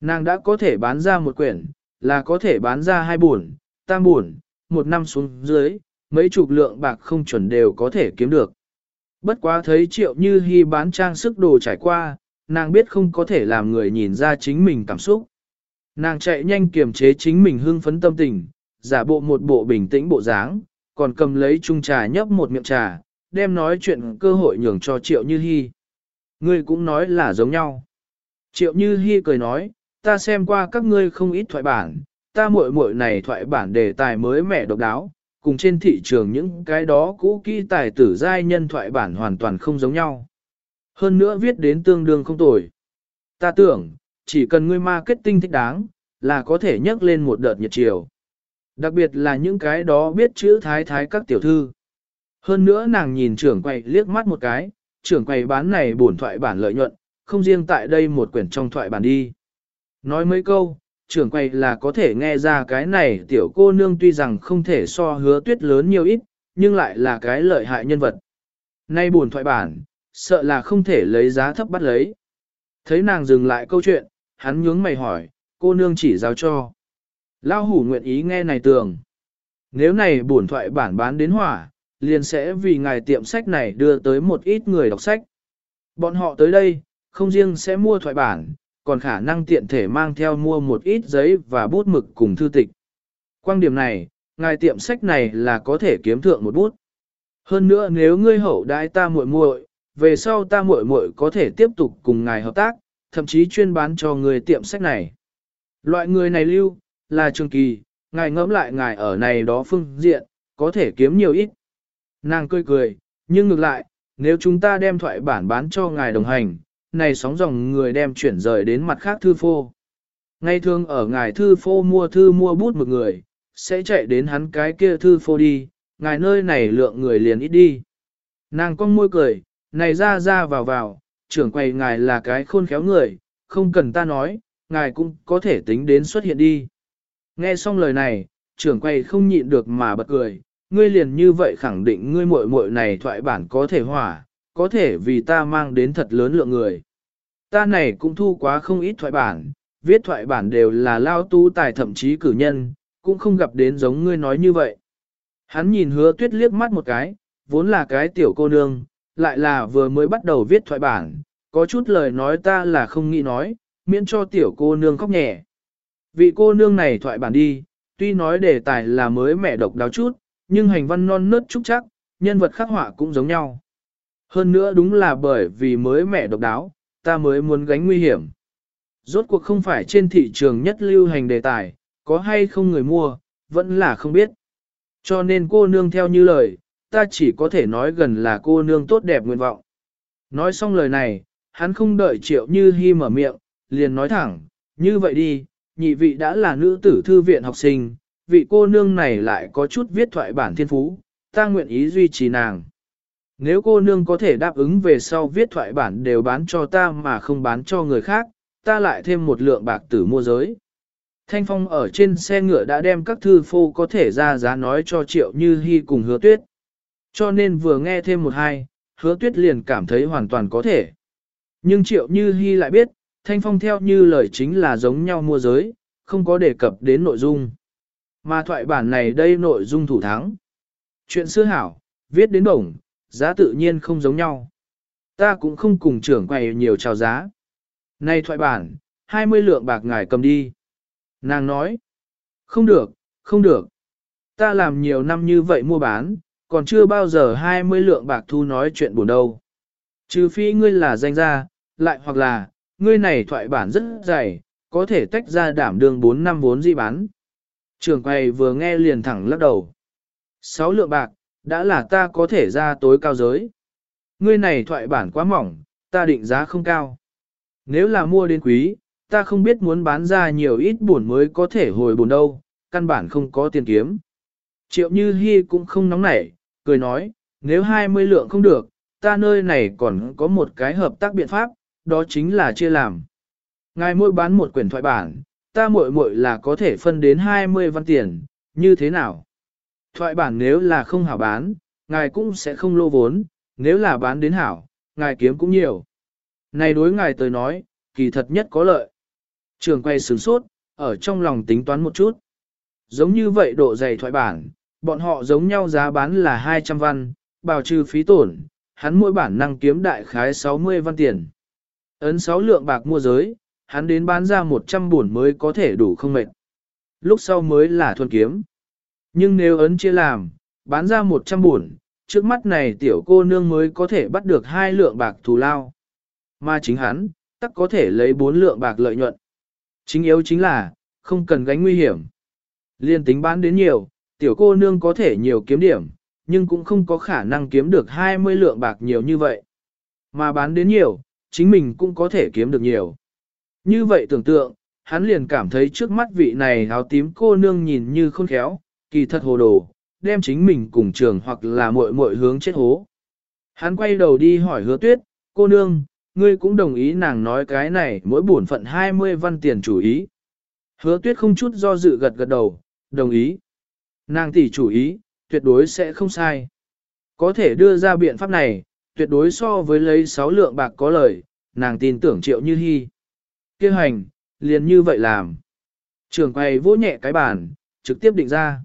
Nàng đã có thể bán ra một quyển, là có thể bán ra hai buồn, tam buồn, một năm xuống dưới, mấy chục lượng bạc không chuẩn đều có thể kiếm được. Bất quá thấy triệu như hy bán trang sức đồ trải qua, nàng biết không có thể làm người nhìn ra chính mình cảm xúc. Nàng chạy nhanh kiềm chế chính mình hưng phấn tâm tình, giả bộ một bộ bình tĩnh bộ dáng, còn cầm lấy chung trà nhấp một miệng trà, đem nói chuyện cơ hội nhường cho Triệu Như Hi. Ngươi cũng nói là giống nhau. Triệu Như Hi cười nói, ta xem qua các ngươi không ít thoại bản, ta muội muội này thoại bản đề tài mới mẻ độc đáo, cùng trên thị trường những cái đó cũ kỹ tài tử giai nhân thoại bản hoàn toàn không giống nhau. Hơn nữa viết đến tương đương không tồi. Ta tưởng, chỉ cần ngươi marketing thích đáng, là có thể nhấc lên một đợt nhiệt chiều. Đặc biệt là những cái đó biết chữ thái thái các tiểu thư. Hơn nữa nàng nhìn trưởng quầy liếc mắt một cái, trưởng quầy bán này bổn thoại bản lợi nhuận, không riêng tại đây một quyển trong thoại bản đi. Nói mấy câu, trưởng quầy là có thể nghe ra cái này tiểu cô nương tuy rằng không thể so hứa tuyết lớn nhiều ít, nhưng lại là cái lợi hại nhân vật. Nay buồn thoại bản, sợ là không thể lấy giá thấp bắt lấy. Thấy nàng dừng lại câu chuyện, hắn nhướng mày hỏi, cô nương chỉ giáo cho. Lao hủ nguyện ý nghe này tường. Nếu này buồn thoại bản bán đến hỏa, liền sẽ vì ngài tiệm sách này đưa tới một ít người đọc sách. Bọn họ tới đây, không riêng sẽ mua thoại bản, còn khả năng tiện thể mang theo mua một ít giấy và bút mực cùng thư tịch. Quan điểm này, ngài tiệm sách này là có thể kiếm thượng một bút. Hơn nữa nếu ngươi hậu đãi ta muội muội, về sau ta muội muội có thể tiếp tục cùng ngài hợp tác, thậm chí chuyên bán cho người tiệm sách này. Loại người này lưu, là trường kỳ, ngài ngẫm lại ngài ở này đó phương diện, có thể kiếm nhiều ít. Nàng cười cười, nhưng ngược lại, nếu chúng ta đem thoại bản bán cho ngài đồng hành, này sóng dòng người đem chuyển rời đến mặt khác thư phô. Ngay thường ở ngài thư phô mua thư mua bút một người, sẽ chạy đến hắn cái kia thư phô đi, ngài nơi này lượng người liền ít đi. Nàng cong môi cười, này ra ra vào vào, trưởng quầy ngài là cái khôn khéo người, không cần ta nói, ngài cũng có thể tính đến xuất hiện đi. Nghe xong lời này, trưởng quầy không nhịn được mà bật cười, ngươi liền như vậy khẳng định ngươi muội muội này thoại bản có thể hỏa, có thể vì ta mang đến thật lớn lượng người. Ta này cũng thu quá không ít thoại bản, viết thoại bản đều là lao tu tài thậm chí cử nhân, cũng không gặp đến giống ngươi nói như vậy. Hắn nhìn hứa tuyết liếc mắt một cái, vốn là cái tiểu cô nương, lại là vừa mới bắt đầu viết thoại bản, có chút lời nói ta là không nghĩ nói, miễn cho tiểu cô nương khóc nhẹ. Vị cô nương này thoại bản đi, tuy nói đề tài là mới mẹ độc đáo chút, nhưng hành văn non nớt trúc chắc, nhân vật khắc họa cũng giống nhau. Hơn nữa đúng là bởi vì mới mẹ độc đáo, ta mới muốn gánh nguy hiểm. Rốt cuộc không phải trên thị trường nhất lưu hành đề tài, có hay không người mua, vẫn là không biết. Cho nên cô nương theo như lời, ta chỉ có thể nói gần là cô nương tốt đẹp nguyện vọng. Nói xong lời này, hắn không đợi triệu như hy mở miệng, liền nói thẳng, như vậy đi, nhị vị đã là nữ tử thư viện học sinh, vị cô nương này lại có chút viết thoại bản thiên phú, ta nguyện ý duy trì nàng. Nếu cô nương có thể đáp ứng về sau viết thoại bản đều bán cho ta mà không bán cho người khác, ta lại thêm một lượng bạc tử mua giới. Thanh Phong ở trên xe ngựa đã đem các thư phô có thể ra giá nói cho Triệu Như Hi cùng hứa tuyết. Cho nên vừa nghe thêm một hai, hứa tuyết liền cảm thấy hoàn toàn có thể. Nhưng Triệu Như Hi lại biết, Thanh Phong theo như lời chính là giống nhau mua giới, không có đề cập đến nội dung. Mà thoại bản này đây nội dung thủ thắng. Chuyện xưa hảo, viết đến bổng, giá tự nhiên không giống nhau. Ta cũng không cùng trưởng quầy nhiều chào giá. Này thoại bản, 20 lượng bạc ngài cầm đi. Nàng nói, không được, không được. Ta làm nhiều năm như vậy mua bán, còn chưa bao giờ 20 lượng bạc thu nói chuyện buồn đâu. Trừ phi ngươi là danh gia, lại hoặc là, ngươi này thoại bản rất dày, có thể tách ra đảm đường 4 năm vốn di bán. Trường quầy vừa nghe liền thẳng lắc đầu. 6 lượng bạc, đã là ta có thể ra tối cao giới. Ngươi này thoại bản quá mỏng, ta định giá không cao. Nếu là mua đến quý, ta không biết muốn bán ra nhiều ít buồn mới có thể hồi buồn đâu, căn bản không có tiền kiếm. Triệu Như Hi cũng không nóng nảy, cười nói, nếu 20 lượng không được, ta nơi này còn có một cái hợp tác biện pháp, đó chính là chia làm. Ngài mỗi bán một quyển thoại bản, ta mỗi mỗi là có thể phân đến 20 văn tiền, như thế nào? Thoại bản nếu là không hảo bán, ngài cũng sẽ không lô vốn, nếu là bán đến hảo, ngài kiếm cũng nhiều. Này đối ngài tới nói, kỳ thật nhất có lợi. Trường quay sướng sốt, ở trong lòng tính toán một chút. Giống như vậy độ dày thoại bản, bọn họ giống nhau giá bán là 200 văn, bào trừ phí tổn, hắn mỗi bản năng kiếm đại khái 60 văn tiền. Ấn 6 lượng bạc mua giới, hắn đến bán ra 100 buồn mới có thể đủ không mệt. Lúc sau mới là thuần kiếm. Nhưng nếu ấn chia làm, bán ra 100 buồn, trước mắt này tiểu cô nương mới có thể bắt được hai lượng bạc thù lao. Mà chính hắn, tắc có thể lấy 4 lượng bạc lợi nhuận. Chính yếu chính là, không cần gánh nguy hiểm. Liên tính bán đến nhiều, tiểu cô nương có thể nhiều kiếm điểm, nhưng cũng không có khả năng kiếm được 20 lượng bạc nhiều như vậy. Mà bán đến nhiều, chính mình cũng có thể kiếm được nhiều. Như vậy tưởng tượng, hắn liền cảm thấy trước mắt vị này áo tím cô nương nhìn như khôn khéo, kỳ thật hồ đồ, đem chính mình cùng trường hoặc là muội muội hướng chết hố. Hắn quay đầu đi hỏi hứa tuyết, cô nương, ngươi cũng đồng ý nàng nói cái này mỗi bổn phận 20 văn tiền chủ ý. Hứa tuyết không chút do dự gật gật đầu, đồng ý. Nàng tỷ chủ ý, tuyệt đối sẽ không sai. Có thể đưa ra biện pháp này, tuyệt đối so với lấy 6 lượng bạc có lời, nàng tin tưởng triệu như hy. Kêu hành, liền như vậy làm. Trường quay vỗ nhẹ cái bàn, trực tiếp định ra.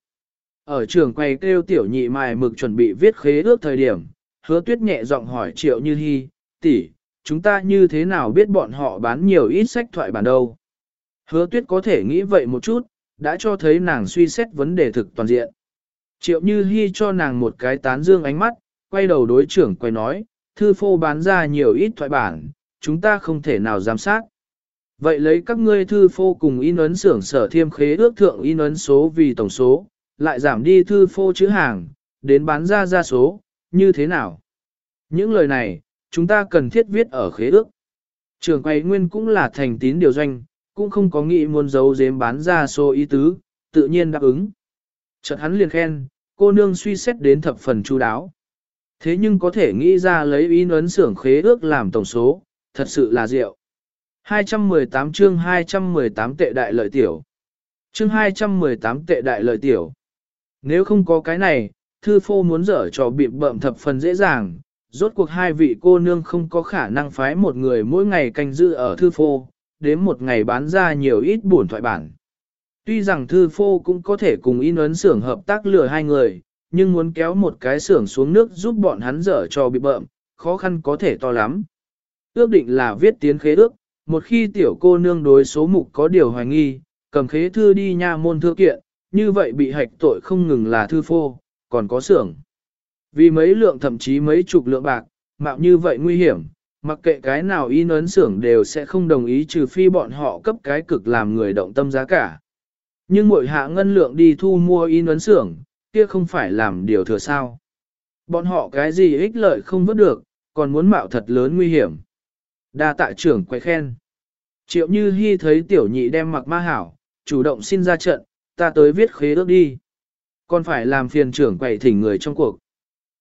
Ở trường quay kêu tiểu nhị mài mực chuẩn bị viết khế ước thời điểm, hứa tuyết nhẹ giọng hỏi triệu như hy, tỷ, chúng ta như thế nào biết bọn họ bán nhiều ít sách thoại bản đâu. Hứa tuyết có thể nghĩ vậy một chút, đã cho thấy nàng suy xét vấn đề thực toàn diện. Triệu Như Hi cho nàng một cái tán dương ánh mắt, quay đầu đối trưởng quay nói, thư phô bán ra nhiều ít thoại bản, chúng ta không thể nào giám sát. Vậy lấy các ngươi thư phô cùng in ấn xưởng sở thiêm khế ước thượng in ấn số vì tổng số, lại giảm đi thư phô chữ hàng, đến bán ra ra số, như thế nào? Những lời này, chúng ta cần thiết viết ở khế ước. Trường quay nguyên cũng là thành tín điều doanh, cũng không có nghĩ muốn giấu giếm bán ra số ý tứ, tự nhiên đáp ứng. Chợt hắn liền khen, cô nương suy xét đến thập phần chu đáo. Thế nhưng có thể nghĩ ra lấy ý ấn xưởng khế ước làm tổng số, thật sự là diệu. 218 chương 218 tệ đại lợi tiểu. Chương 218 tệ đại lợi tiểu. Nếu không có cái này, thư phô muốn dở trò bị bợm thập phần dễ dàng, rốt cuộc hai vị cô nương không có khả năng phái một người mỗi ngày canh giữ ở thư phô, đến một ngày bán ra nhiều ít buồn thoại bản. Tuy rằng thư phô cũng có thể cùng in ấn xưởng hợp tác lừa hai người, nhưng muốn kéo một cái xưởng xuống nước giúp bọn hắn dở cho bị bợm, khó khăn có thể to lắm. Ước định là viết tiến khế ước, một khi tiểu cô nương đối số mục có điều hoài nghi, cầm khế thư đi nha môn thư kiện, như vậy bị hạch tội không ngừng là thư phô, còn có xưởng. Vì mấy lượng thậm chí mấy chục lượng bạc, mạo như vậy nguy hiểm, mặc kệ cái nào in ấn xưởng đều sẽ không đồng ý trừ phi bọn họ cấp cái cực làm người động tâm giá cả. Nhưng mỗi hạ ngân lượng đi thu mua in ấn xưởng, kia không phải làm điều thừa sao. Bọn họ cái gì ích lợi không vớt được, còn muốn mạo thật lớn nguy hiểm. Đa tạ trưởng quay khen. Triệu Như Hi thấy tiểu nhị đem mặc ma hảo, chủ động xin ra trận, ta tới viết khế ước đi. Còn phải làm phiền trưởng quầy thỉnh người trong cuộc.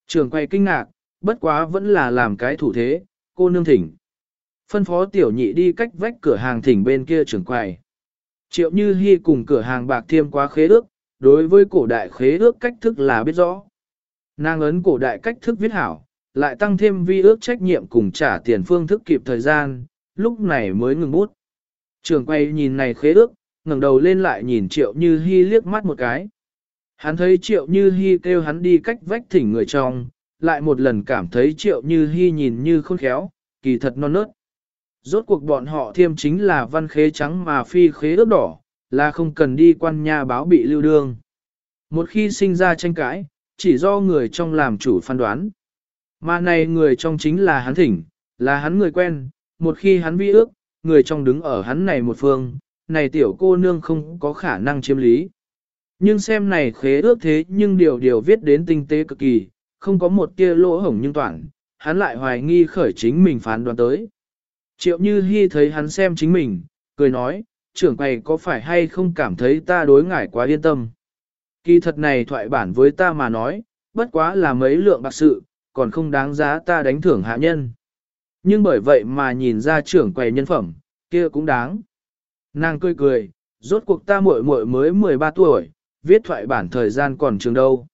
Trưởng quầy kinh ngạc, bất quá vẫn là làm cái thủ thế, cô nương thỉnh. Phân phó tiểu nhị đi cách vách cửa hàng thỉnh bên kia trưởng quầy. Triệu Như Hi cùng cửa hàng bạc thiêm quá khế ước, đối với cổ đại khế ước cách thức là biết rõ. Nàng ấn cổ đại cách thức viết hảo, lại tăng thêm vi ước trách nhiệm cùng trả tiền phương thức kịp thời gian, lúc này mới ngừng bút. Trường quay nhìn này khế ước, ngẩng đầu lên lại nhìn Triệu Như Hi liếc mắt một cái. Hắn thấy Triệu Như Hi kêu hắn đi cách vách thỉnh người trong, lại một lần cảm thấy Triệu Như Hi nhìn như khôn khéo, kỳ thật non nớt. Rốt cuộc bọn họ thiêm chính là văn khế trắng mà phi khế ước đỏ, là không cần đi quan nhà báo bị lưu đương. Một khi sinh ra tranh cãi, chỉ do người trong làm chủ phán đoán. Mà này người trong chính là hắn thỉnh, là hắn người quen, một khi hắn vi ước, người trong đứng ở hắn này một phương, này tiểu cô nương không có khả năng chiếm lý. Nhưng xem này khế ước thế nhưng điều điều viết đến tinh tế cực kỳ, không có một tia lỗ hổng nhưng toàn, hắn lại hoài nghi khởi chính mình phán đoán tới. Triệu Như Hi thấy hắn xem chính mình, cười nói, trưởng quầy có phải hay không cảm thấy ta đối ngại quá yên tâm. Kỳ thật này thoại bản với ta mà nói, bất quá là mấy lượng bạc sự, còn không đáng giá ta đánh thưởng hạ nhân. Nhưng bởi vậy mà nhìn ra trưởng quầy nhân phẩm, kia cũng đáng. Nàng cười cười, rốt cuộc ta muội muội mới 13 tuổi, viết thoại bản thời gian còn trường đâu.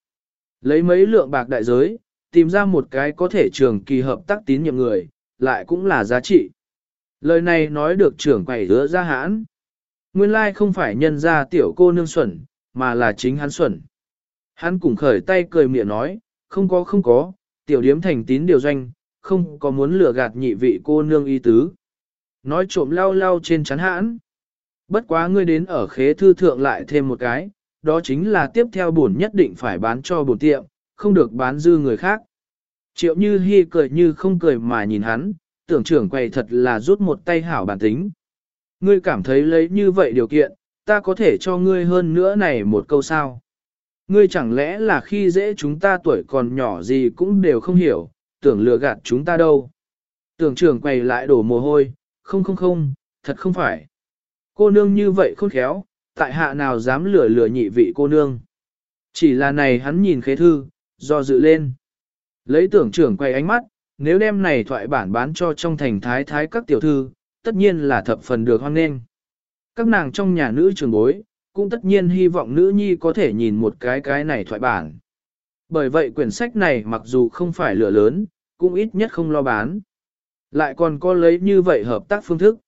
Lấy mấy lượng bạc đại giới, tìm ra một cái có thể trường kỳ hợp tác tín nhiệm người, lại cũng là giá trị. Lời này nói được trưởng quầy hứa ra hãn. Nguyên lai không phải nhân ra tiểu cô nương xuẩn, mà là chính hắn xuẩn. Hắn cùng khởi tay cười miệng nói, không có không có, tiểu điếm thành tín điều doanh, không có muốn lừa gạt nhị vị cô nương y tứ. Nói trộm lau lau trên chắn hãn. Bất quá ngươi đến ở khế thư thượng lại thêm một cái, đó chính là tiếp theo bổn nhất định phải bán cho bổn tiệm, không được bán dư người khác. Triệu như hi cười như không cười mà nhìn hắn, tưởng trưởng quầy thật là rút một tay hảo bản tính. Ngươi cảm thấy lấy như vậy điều kiện, ta có thể cho ngươi hơn nữa này một câu sao. Ngươi chẳng lẽ là khi dễ chúng ta tuổi còn nhỏ gì cũng đều không hiểu, tưởng lừa gạt chúng ta đâu. Tưởng trưởng quầy lại đổ mồ hôi, không không không, thật không phải. Cô nương như vậy khôn khéo, tại hạ nào dám lừa lừa nhị vị cô nương. Chỉ là này hắn nhìn khế thư, do dự lên. Lấy tưởng trưởng quay ánh mắt, nếu đem này thoại bản bán cho trong thành thái thái các tiểu thư, tất nhiên là thập phần được hoan nghênh. Các nàng trong nhà nữ trường bối, cũng tất nhiên hy vọng nữ nhi có thể nhìn một cái cái này thoại bản. Bởi vậy quyển sách này mặc dù không phải lửa lớn, cũng ít nhất không lo bán. Lại còn có lấy như vậy hợp tác phương thức.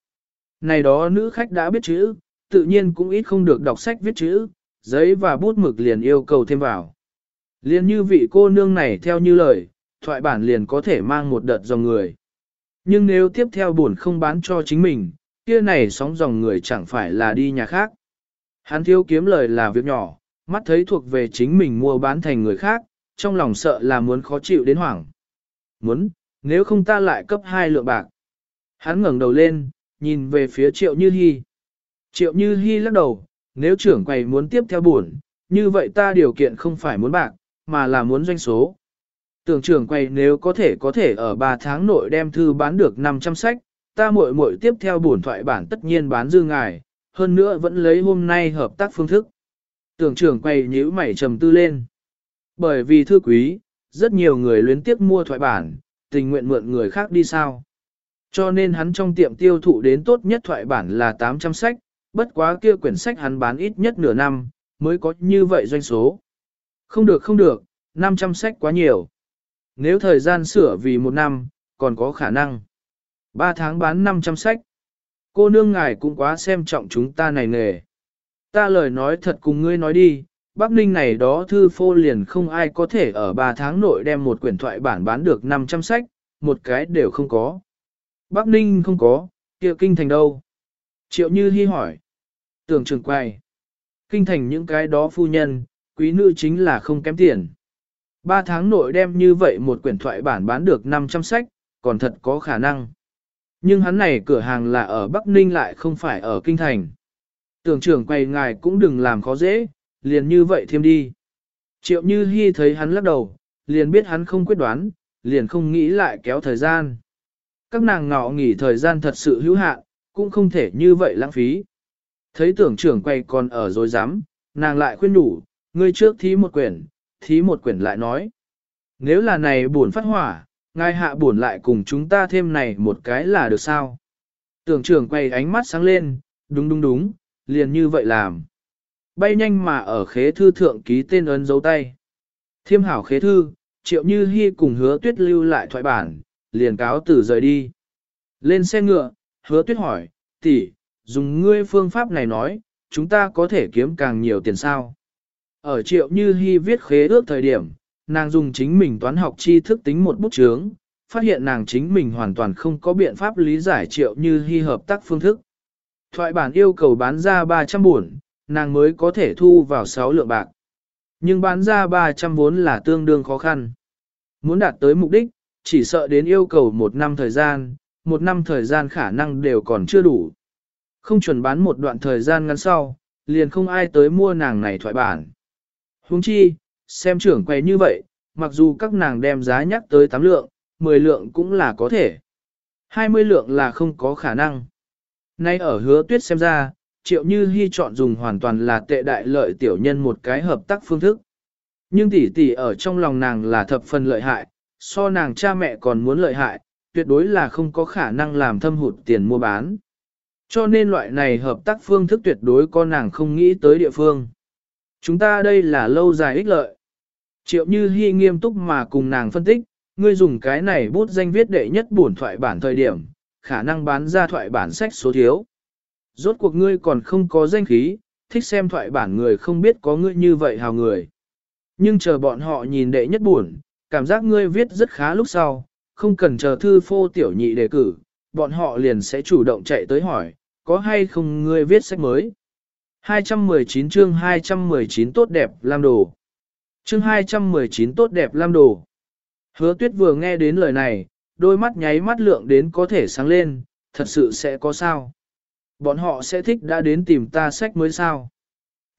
Này đó nữ khách đã biết chữ, tự nhiên cũng ít không được đọc sách viết chữ, giấy và bút mực liền yêu cầu thêm vào. Liên như vị cô nương này theo như lời, thoại bản liền có thể mang một đợt dòng người. Nhưng nếu tiếp theo buồn không bán cho chính mình, kia này sóng dòng người chẳng phải là đi nhà khác. Hắn thiếu kiếm lời là việc nhỏ, mắt thấy thuộc về chính mình mua bán thành người khác, trong lòng sợ là muốn khó chịu đến hoảng. Muốn, nếu không ta lại cấp hai lượng bạc. Hắn ngẩng đầu lên, nhìn về phía triệu như hy. Triệu như hy lắc đầu, nếu trưởng quầy muốn tiếp theo buồn, như vậy ta điều kiện không phải muốn bạc, mà là muốn doanh số. Tưởng trưởng quầy nếu có thể có thể ở 3 tháng nội đem thư bán được 500 sách, ta muội muội tiếp theo buồn thoại bản tất nhiên bán dư ngài, hơn nữa vẫn lấy hôm nay hợp tác phương thức. Tưởng trưởng quầy nhíu mày trầm tư lên. Bởi vì thư quý, rất nhiều người luyến tiếp mua thoại bản, tình nguyện mượn người khác đi sao. Cho nên hắn trong tiệm tiêu thụ đến tốt nhất thoại bản là 800 sách, bất quá kia quyển sách hắn bán ít nhất nửa năm, mới có như vậy doanh số. Không được không được, 500 sách quá nhiều. Nếu thời gian sửa vì một năm, còn có khả năng. Ba tháng bán 500 sách. Cô nương ngài cũng quá xem trọng chúng ta này nghề. Ta lời nói thật cùng ngươi nói đi, Bắc Ninh này đó thư phô liền không ai có thể ở 3 tháng nội đem một quyển thoại bản bán được 500 sách, một cái đều không có. Bắc Ninh không có, kia kinh thành đâu? Triệu Như Hi hỏi. Tưởng trường quay. Kinh thành những cái đó phu nhân, quý nữ chính là không kém tiền. Ba tháng nội đem như vậy một quyển thoại bản bán được 500 sách, còn thật có khả năng. Nhưng hắn này cửa hàng là ở Bắc Ninh lại không phải ở Kinh Thành. Tưởng trưởng quay ngài cũng đừng làm khó dễ, liền như vậy thêm đi. Triệu Như Hi thấy hắn lắc đầu, liền biết hắn không quyết đoán, liền không nghĩ lại kéo thời gian. Các nàng ngọ nghỉ thời gian thật sự hữu hạn, cũng không thể như vậy lãng phí. Thấy tưởng trưởng quay còn ở dối rắm nàng lại khuyên đủ, ngươi trước thí một quyển, thí một quyển lại nói. Nếu là này buồn phát hỏa, ngài hạ buồn lại cùng chúng ta thêm này một cái là được sao? Tưởng trưởng quay ánh mắt sáng lên, đúng đúng đúng, liền như vậy làm. Bay nhanh mà ở khế thư thượng ký tên ấn dấu tay. Thiêm hảo khế thư, triệu như hy cùng hứa tuyết lưu lại thoại bản, liền cáo từ rời đi. Lên xe ngựa, hứa tuyết hỏi, tỷ, dùng ngươi phương pháp này nói, chúng ta có thể kiếm càng nhiều tiền sao. Ở triệu như hy viết khế ước thời điểm, nàng dùng chính mình toán học tri thức tính một bút chướng, phát hiện nàng chính mình hoàn toàn không có biện pháp lý giải triệu như hy hợp tác phương thức. Thoại bản yêu cầu bán ra 300 buồn, nàng mới có thể thu vào 6 lượng bạc. Nhưng bán ra 300 vốn là tương đương khó khăn. Muốn đạt tới mục đích, chỉ sợ đến yêu cầu một năm thời gian, một năm thời gian khả năng đều còn chưa đủ. Không chuẩn bán một đoạn thời gian ngắn sau, liền không ai tới mua nàng này thoại bản. Huống chi, xem trưởng quay như vậy, mặc dù các nàng đem giá nhắc tới 8 lượng, 10 lượng cũng là có thể. 20 lượng là không có khả năng. Nay ở hứa tuyết xem ra, triệu như hy chọn dùng hoàn toàn là tệ đại lợi tiểu nhân một cái hợp tác phương thức. Nhưng tỷ tỷ ở trong lòng nàng là thập phần lợi hại, so nàng cha mẹ còn muốn lợi hại, tuyệt đối là không có khả năng làm thâm hụt tiền mua bán. Cho nên loại này hợp tác phương thức tuyệt đối có nàng không nghĩ tới địa phương. Chúng ta đây là lâu dài ích lợi. Triệu Như Hi nghiêm túc mà cùng nàng phân tích, ngươi dùng cái này bút danh viết đệ nhất bổn thoại bản thời điểm, khả năng bán ra thoại bản sách số thiếu. Rốt cuộc ngươi còn không có danh khí, thích xem thoại bản người không biết có ngươi như vậy hào người. Nhưng chờ bọn họ nhìn đệ nhất buồn, cảm giác ngươi viết rất khá lúc sau, không cần chờ thư phô tiểu nhị đề cử, bọn họ liền sẽ chủ động chạy tới hỏi, có hay không ngươi viết sách mới. 219 chương 219 tốt đẹp lam đồ. Chương 219 tốt đẹp lam đồ. Hứa tuyết vừa nghe đến lời này, đôi mắt nháy mắt lượng đến có thể sáng lên, thật sự sẽ có sao. Bọn họ sẽ thích đã đến tìm ta sách mới sao.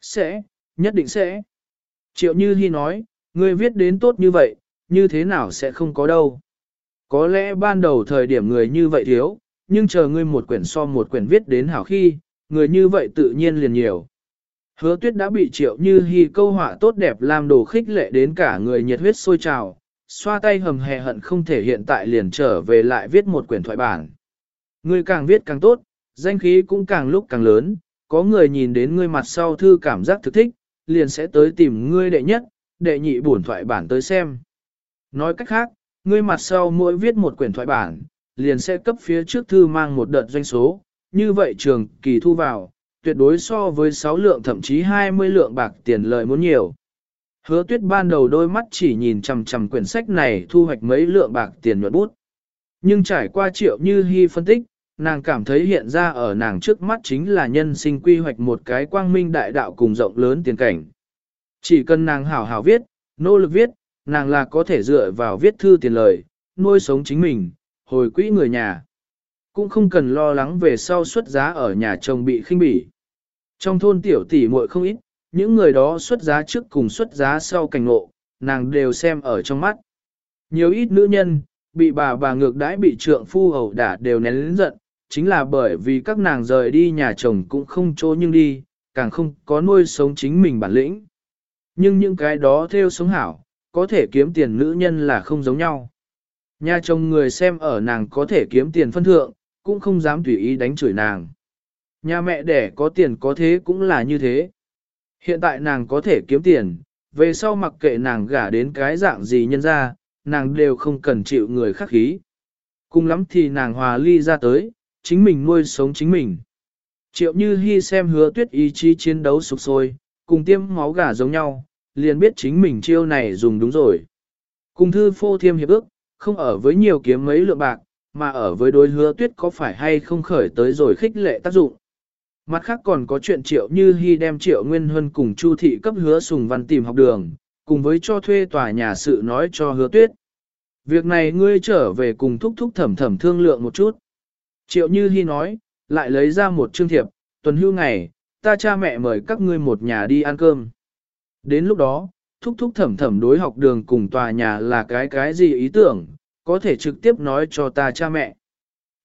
Sẽ, nhất định sẽ. Triệu Như Hi nói, ngươi viết đến tốt như vậy, như thế nào sẽ không có đâu. Có lẽ ban đầu thời điểm người như vậy thiếu, nhưng chờ ngươi một quyển so một quyển viết đến hảo khi, người như vậy tự nhiên liền nhiều. Hứa tuyết đã bị triệu như hy câu họa tốt đẹp làm đồ khích lệ đến cả người nhiệt huyết sôi trào, xoa tay hầm hè hận không thể hiện tại liền trở về lại viết một quyển thoại bản. Ngươi càng viết càng tốt, danh khí cũng càng lúc càng lớn, có người nhìn đến ngươi mặt sau thư cảm giác thực thích, liền sẽ tới tìm ngươi đệ nhất, đệ nhị bổn thoại bản tới xem. Nói cách khác, ngươi mặt sau mỗi viết một quyển thoại bản, liền sẽ cấp phía trước thư mang một đợt doanh số, như vậy trường kỳ thu vào, tuyệt đối so với 6 lượng thậm chí 20 lượng bạc tiền lợi muốn nhiều. Hứa tuyết ban đầu đôi mắt chỉ nhìn chằm chằm quyển sách này thu hoạch mấy lượng bạc tiền nhuận bút. Nhưng trải qua triệu như hy phân tích, nàng cảm thấy hiện ra ở nàng trước mắt chính là nhân sinh quy hoạch một cái quang minh đại đạo cùng rộng lớn tiền cảnh. Chỉ cần nàng hảo hảo viết, nỗ lực viết, nàng là có thể dựa vào viết thư tiền lời, nuôi sống chính mình, hồi quỹ người nhà. Cũng không cần lo lắng về sau xuất giá ở nhà chồng bị khinh bỉ. Trong thôn tiểu tỷ muội không ít, những người đó xuất giá trước cùng xuất giá sau cảnh ngộ, nàng đều xem ở trong mắt. Nhiều ít nữ nhân, bị bà bà ngược đãi bị trượng phu hầu đả đều nén lĩnh giận, chính là bởi vì các nàng rời đi nhà chồng cũng không chỗ nhưng đi, càng không có nuôi sống chính mình bản lĩnh. Nhưng những cái đó theo sống hảo, có thể kiếm tiền nữ nhân là không giống nhau. Nhà chồng người xem ở nàng có thể kiếm tiền phân thượng, cũng không dám tùy ý đánh chửi nàng. Nhà mẹ đẻ có tiền có thế cũng là như thế. Hiện tại nàng có thể kiếm tiền, về sau mặc kệ nàng gả đến cái dạng gì nhân ra, nàng đều không cần chịu người khắc khí. Cùng lắm thì nàng hòa ly ra tới, chính mình nuôi sống chính mình. Triệu Như hy xem hứa tuyết ý chí chiến đấu sụp sôi, cùng tiêm máu gà giống nhau, liền biết chính mình chiêu này dùng đúng rồi. Cùng thư phô thiêm hiệp ước, không ở với nhiều kiếm mấy lượng bạc, mà ở với đối hứa tuyết có phải hay không khởi tới rồi khích lệ tác dụng. Mặt khác còn có chuyện triệu như hy đem triệu nguyên huân cùng chu thị cấp hứa sùng văn tìm học đường, cùng với cho thuê tòa nhà sự nói cho hứa tuyết. Việc này ngươi trở về cùng thúc thúc thẩm thẩm thương lượng một chút. Triệu như hy nói, lại lấy ra một chương thiệp, tuần hưu ngày, ta cha mẹ mời các ngươi một nhà đi ăn cơm. Đến lúc đó, thúc thúc thẩm thẩm đối học đường cùng tòa nhà là cái cái gì ý tưởng, có thể trực tiếp nói cho ta cha mẹ.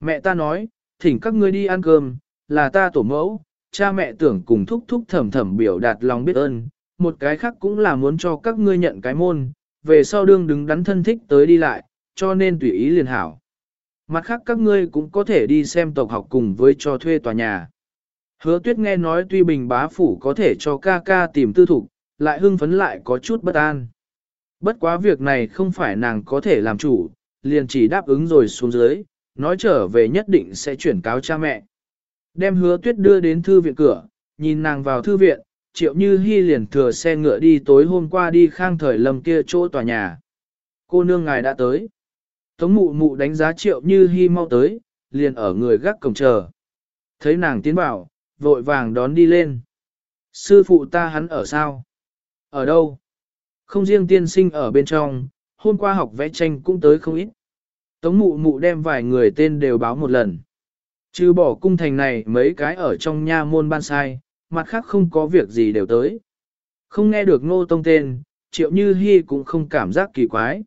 Mẹ ta nói, thỉnh các ngươi đi ăn cơm, là ta tổ mẫu, cha mẹ tưởng cùng thúc thúc thẩm thẩm biểu đạt lòng biết ơn, một cái khác cũng là muốn cho các ngươi nhận cái môn, về sau đương đứng đắn thân thích tới đi lại, cho nên tùy ý liền hảo. Mặt khác các ngươi cũng có thể đi xem tộc học cùng với cho thuê tòa nhà. Hứa tuyết nghe nói tuy bình bá phủ có thể cho ca ca tìm tư thục, lại hưng phấn lại có chút bất an. Bất quá việc này không phải nàng có thể làm chủ, liền chỉ đáp ứng rồi xuống dưới, nói trở về nhất định sẽ chuyển cáo cha mẹ. Đem hứa tuyết đưa đến thư viện cửa, nhìn nàng vào thư viện, triệu như hy liền thừa xe ngựa đi tối hôm qua đi khang thời lầm kia chỗ tòa nhà. Cô nương ngài đã tới. Tống mụ mụ đánh giá triệu như hy mau tới, liền ở người gác cổng chờ. Thấy nàng tiến vào, vội vàng đón đi lên. Sư phụ ta hắn ở sao? Ở đâu? Không riêng tiên sinh ở bên trong, hôm qua học vẽ tranh cũng tới không ít. Tống mụ mụ đem vài người tên đều báo một lần. Trừ bỏ cung thành này mấy cái ở trong nha môn ban sai, mặt khác không có việc gì đều tới. Không nghe được ngô tông tên, triệu như hy cũng không cảm giác kỳ quái.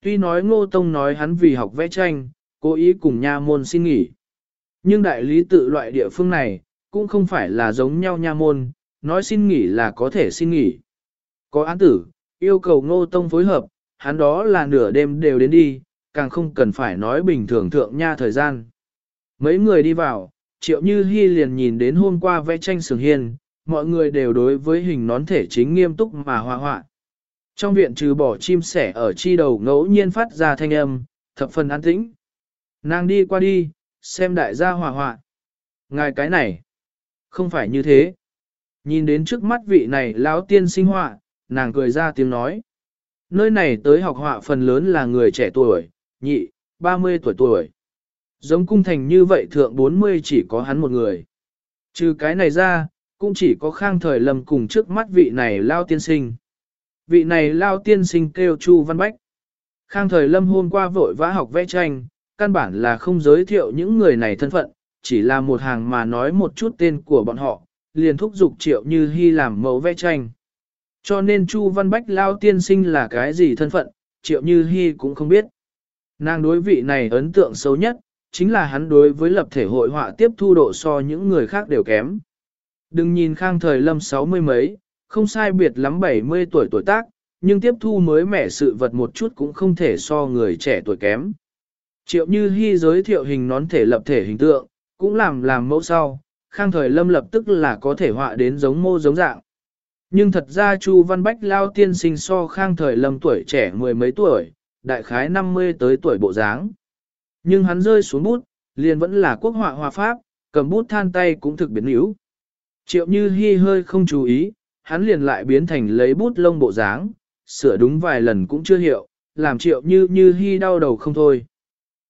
Tuy nói ngô tông nói hắn vì học vẽ tranh, cố ý cùng nha môn xin nghỉ. Nhưng đại lý tự loại địa phương này, cũng không phải là giống nhau nha môn, nói xin nghỉ là có thể xin nghỉ. Có án tử, yêu cầu ngô tông phối hợp, hắn đó là nửa đêm đều đến đi, càng không cần phải nói bình thường thượng nha thời gian. Mấy người đi vào, triệu như hy liền nhìn đến hôm qua vẽ tranh sường hiên, mọi người đều đối với hình nón thể chính nghiêm túc mà hoa hoạn Trong viện trừ bỏ chim sẻ ở chi đầu ngẫu nhiên phát ra thanh âm, thập phần an tĩnh. Nàng đi qua đi, xem đại gia hòa hoạn Ngài cái này, không phải như thế. Nhìn đến trước mắt vị này lão tiên sinh họa, nàng cười ra tiếng nói. Nơi này tới học họa phần lớn là người trẻ tuổi, nhị, 30 tuổi tuổi. Giống cung thành như vậy thượng 40 chỉ có hắn một người. Trừ cái này ra, cũng chỉ có khang thời lầm cùng trước mắt vị này lao tiên sinh. Vị này lao tiên sinh kêu Chu Văn Bách. Khang thời lâm hôm qua vội vã học vẽ tranh, căn bản là không giới thiệu những người này thân phận, chỉ là một hàng mà nói một chút tên của bọn họ, liền thúc giục triệu như hy làm mẫu vẽ tranh. Cho nên Chu Văn Bách lao tiên sinh là cái gì thân phận, triệu như hy cũng không biết. Nàng đối vị này ấn tượng xấu nhất, chính là hắn đối với lập thể hội họa tiếp thu độ so những người khác đều kém. Đừng nhìn khang thời lâm sáu mươi mấy, không sai biệt lắm 70 tuổi tuổi tác, nhưng tiếp thu mới mẻ sự vật một chút cũng không thể so người trẻ tuổi kém. Triệu Như Hi giới thiệu hình nón thể lập thể hình tượng, cũng làm làm mẫu sau, khang thời lâm lập tức là có thể họa đến giống mô giống dạng. Nhưng thật ra Chu Văn Bách Lao tiên sinh so khang thời lâm tuổi trẻ mười mấy tuổi, đại khái 50 tới tuổi bộ dáng. Nhưng hắn rơi xuống bút, liền vẫn là quốc họa hòa pháp, cầm bút than tay cũng thực biến yếu. Triệu Như Hi hơi không chú ý, hắn liền lại biến thành lấy bút lông bộ dáng, sửa đúng vài lần cũng chưa hiệu, làm Triệu Như Như Hi đau đầu không thôi.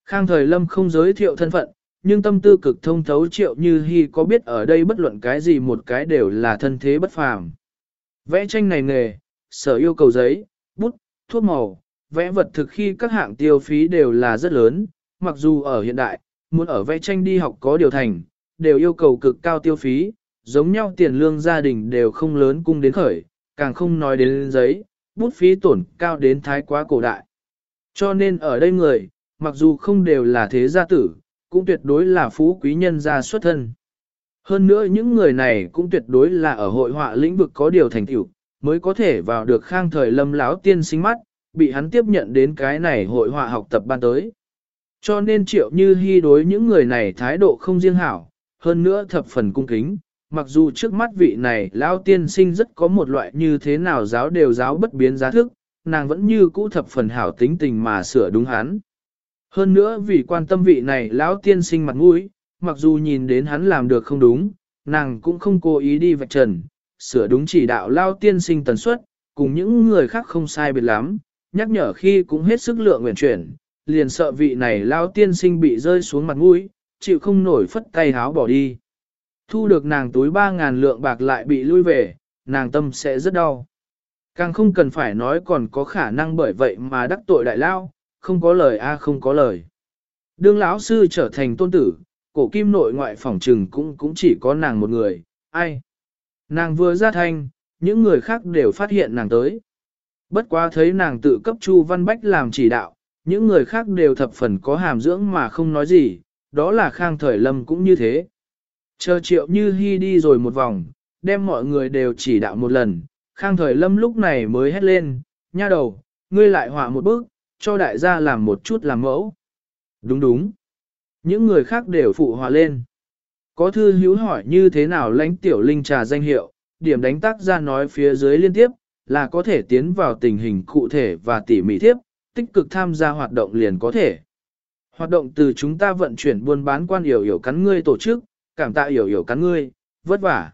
Khang thời lâm không giới thiệu thân phận, nhưng tâm tư cực thông thấu Triệu Như Hi có biết ở đây bất luận cái gì một cái đều là thân thế bất phàm. Vẽ tranh này nghề, sở yêu cầu giấy, bút, thuốc màu, vẽ vật thực khi các hạng tiêu phí đều là rất lớn, mặc dù ở hiện đại, muốn ở vẽ tranh đi học có điều thành, đều yêu cầu cực cao tiêu phí, giống nhau tiền lương gia đình đều không lớn cung đến khởi, càng không nói đến giấy, bút phí tổn cao đến thái quá cổ đại. Cho nên ở đây người, mặc dù không đều là thế gia tử, cũng tuyệt đối là phú quý nhân gia xuất thân. Hơn nữa những người này cũng tuyệt đối là ở hội họa lĩnh vực có điều thành tựu, mới có thể vào được khang thời lâm lão tiên sinh mắt, bị hắn tiếp nhận đến cái này hội họa học tập ban tới. Cho nên triệu như hy đối những người này thái độ không riêng hảo, hơn nữa thập phần cung kính, mặc dù trước mắt vị này lão tiên sinh rất có một loại như thế nào giáo đều giáo bất biến giá thức, nàng vẫn như cũ thập phần hảo tính tình mà sửa đúng hắn. Hơn nữa vì quan tâm vị này lão tiên sinh mặt mũi, mặc dù nhìn đến hắn làm được không đúng, nàng cũng không cố ý đi vạch trần, sửa đúng chỉ đạo lão tiên sinh tần suất, cùng những người khác không sai biệt lắm, nhắc nhở khi cũng hết sức lượng nguyện chuyển, liền sợ vị này lão tiên sinh bị rơi xuống mặt mũi, chịu không nổi phất tay háo bỏ đi. Thu được nàng túi 3.000 lượng bạc lại bị lui về, nàng tâm sẽ rất đau. Càng không cần phải nói còn có khả năng bởi vậy mà đắc tội đại lao, không có lời a không có lời. Đương lão sư trở thành tôn tử, cổ kim nội ngoại phòng trừng cũng cũng chỉ có nàng một người, ai. Nàng vừa ra thanh, những người khác đều phát hiện nàng tới. Bất quá thấy nàng tự cấp Chu Văn Bách làm chỉ đạo, những người khác đều thập phần có hàm dưỡng mà không nói gì, đó là Khang Thời Lâm cũng như thế. Chờ triệu như hy đi rồi một vòng, đem mọi người đều chỉ đạo một lần, Khang Thời Lâm lúc này mới hét lên, nha đầu, ngươi lại họa một bước, cho đại gia làm một chút làm mẫu. Đúng đúng. Những người khác đều phụ hòa lên. Có thư hữu hỏi như thế nào lãnh tiểu linh trà danh hiệu, điểm đánh tác ra nói phía dưới liên tiếp, là có thể tiến vào tình hình cụ thể và tỉ mỉ tiếp, tích cực tham gia hoạt động liền có thể. Hoạt động từ chúng ta vận chuyển buôn bán quan hiểu hiểu cắn ngươi tổ chức, cảm tạ hiểu hiểu cắn ngươi, vất vả.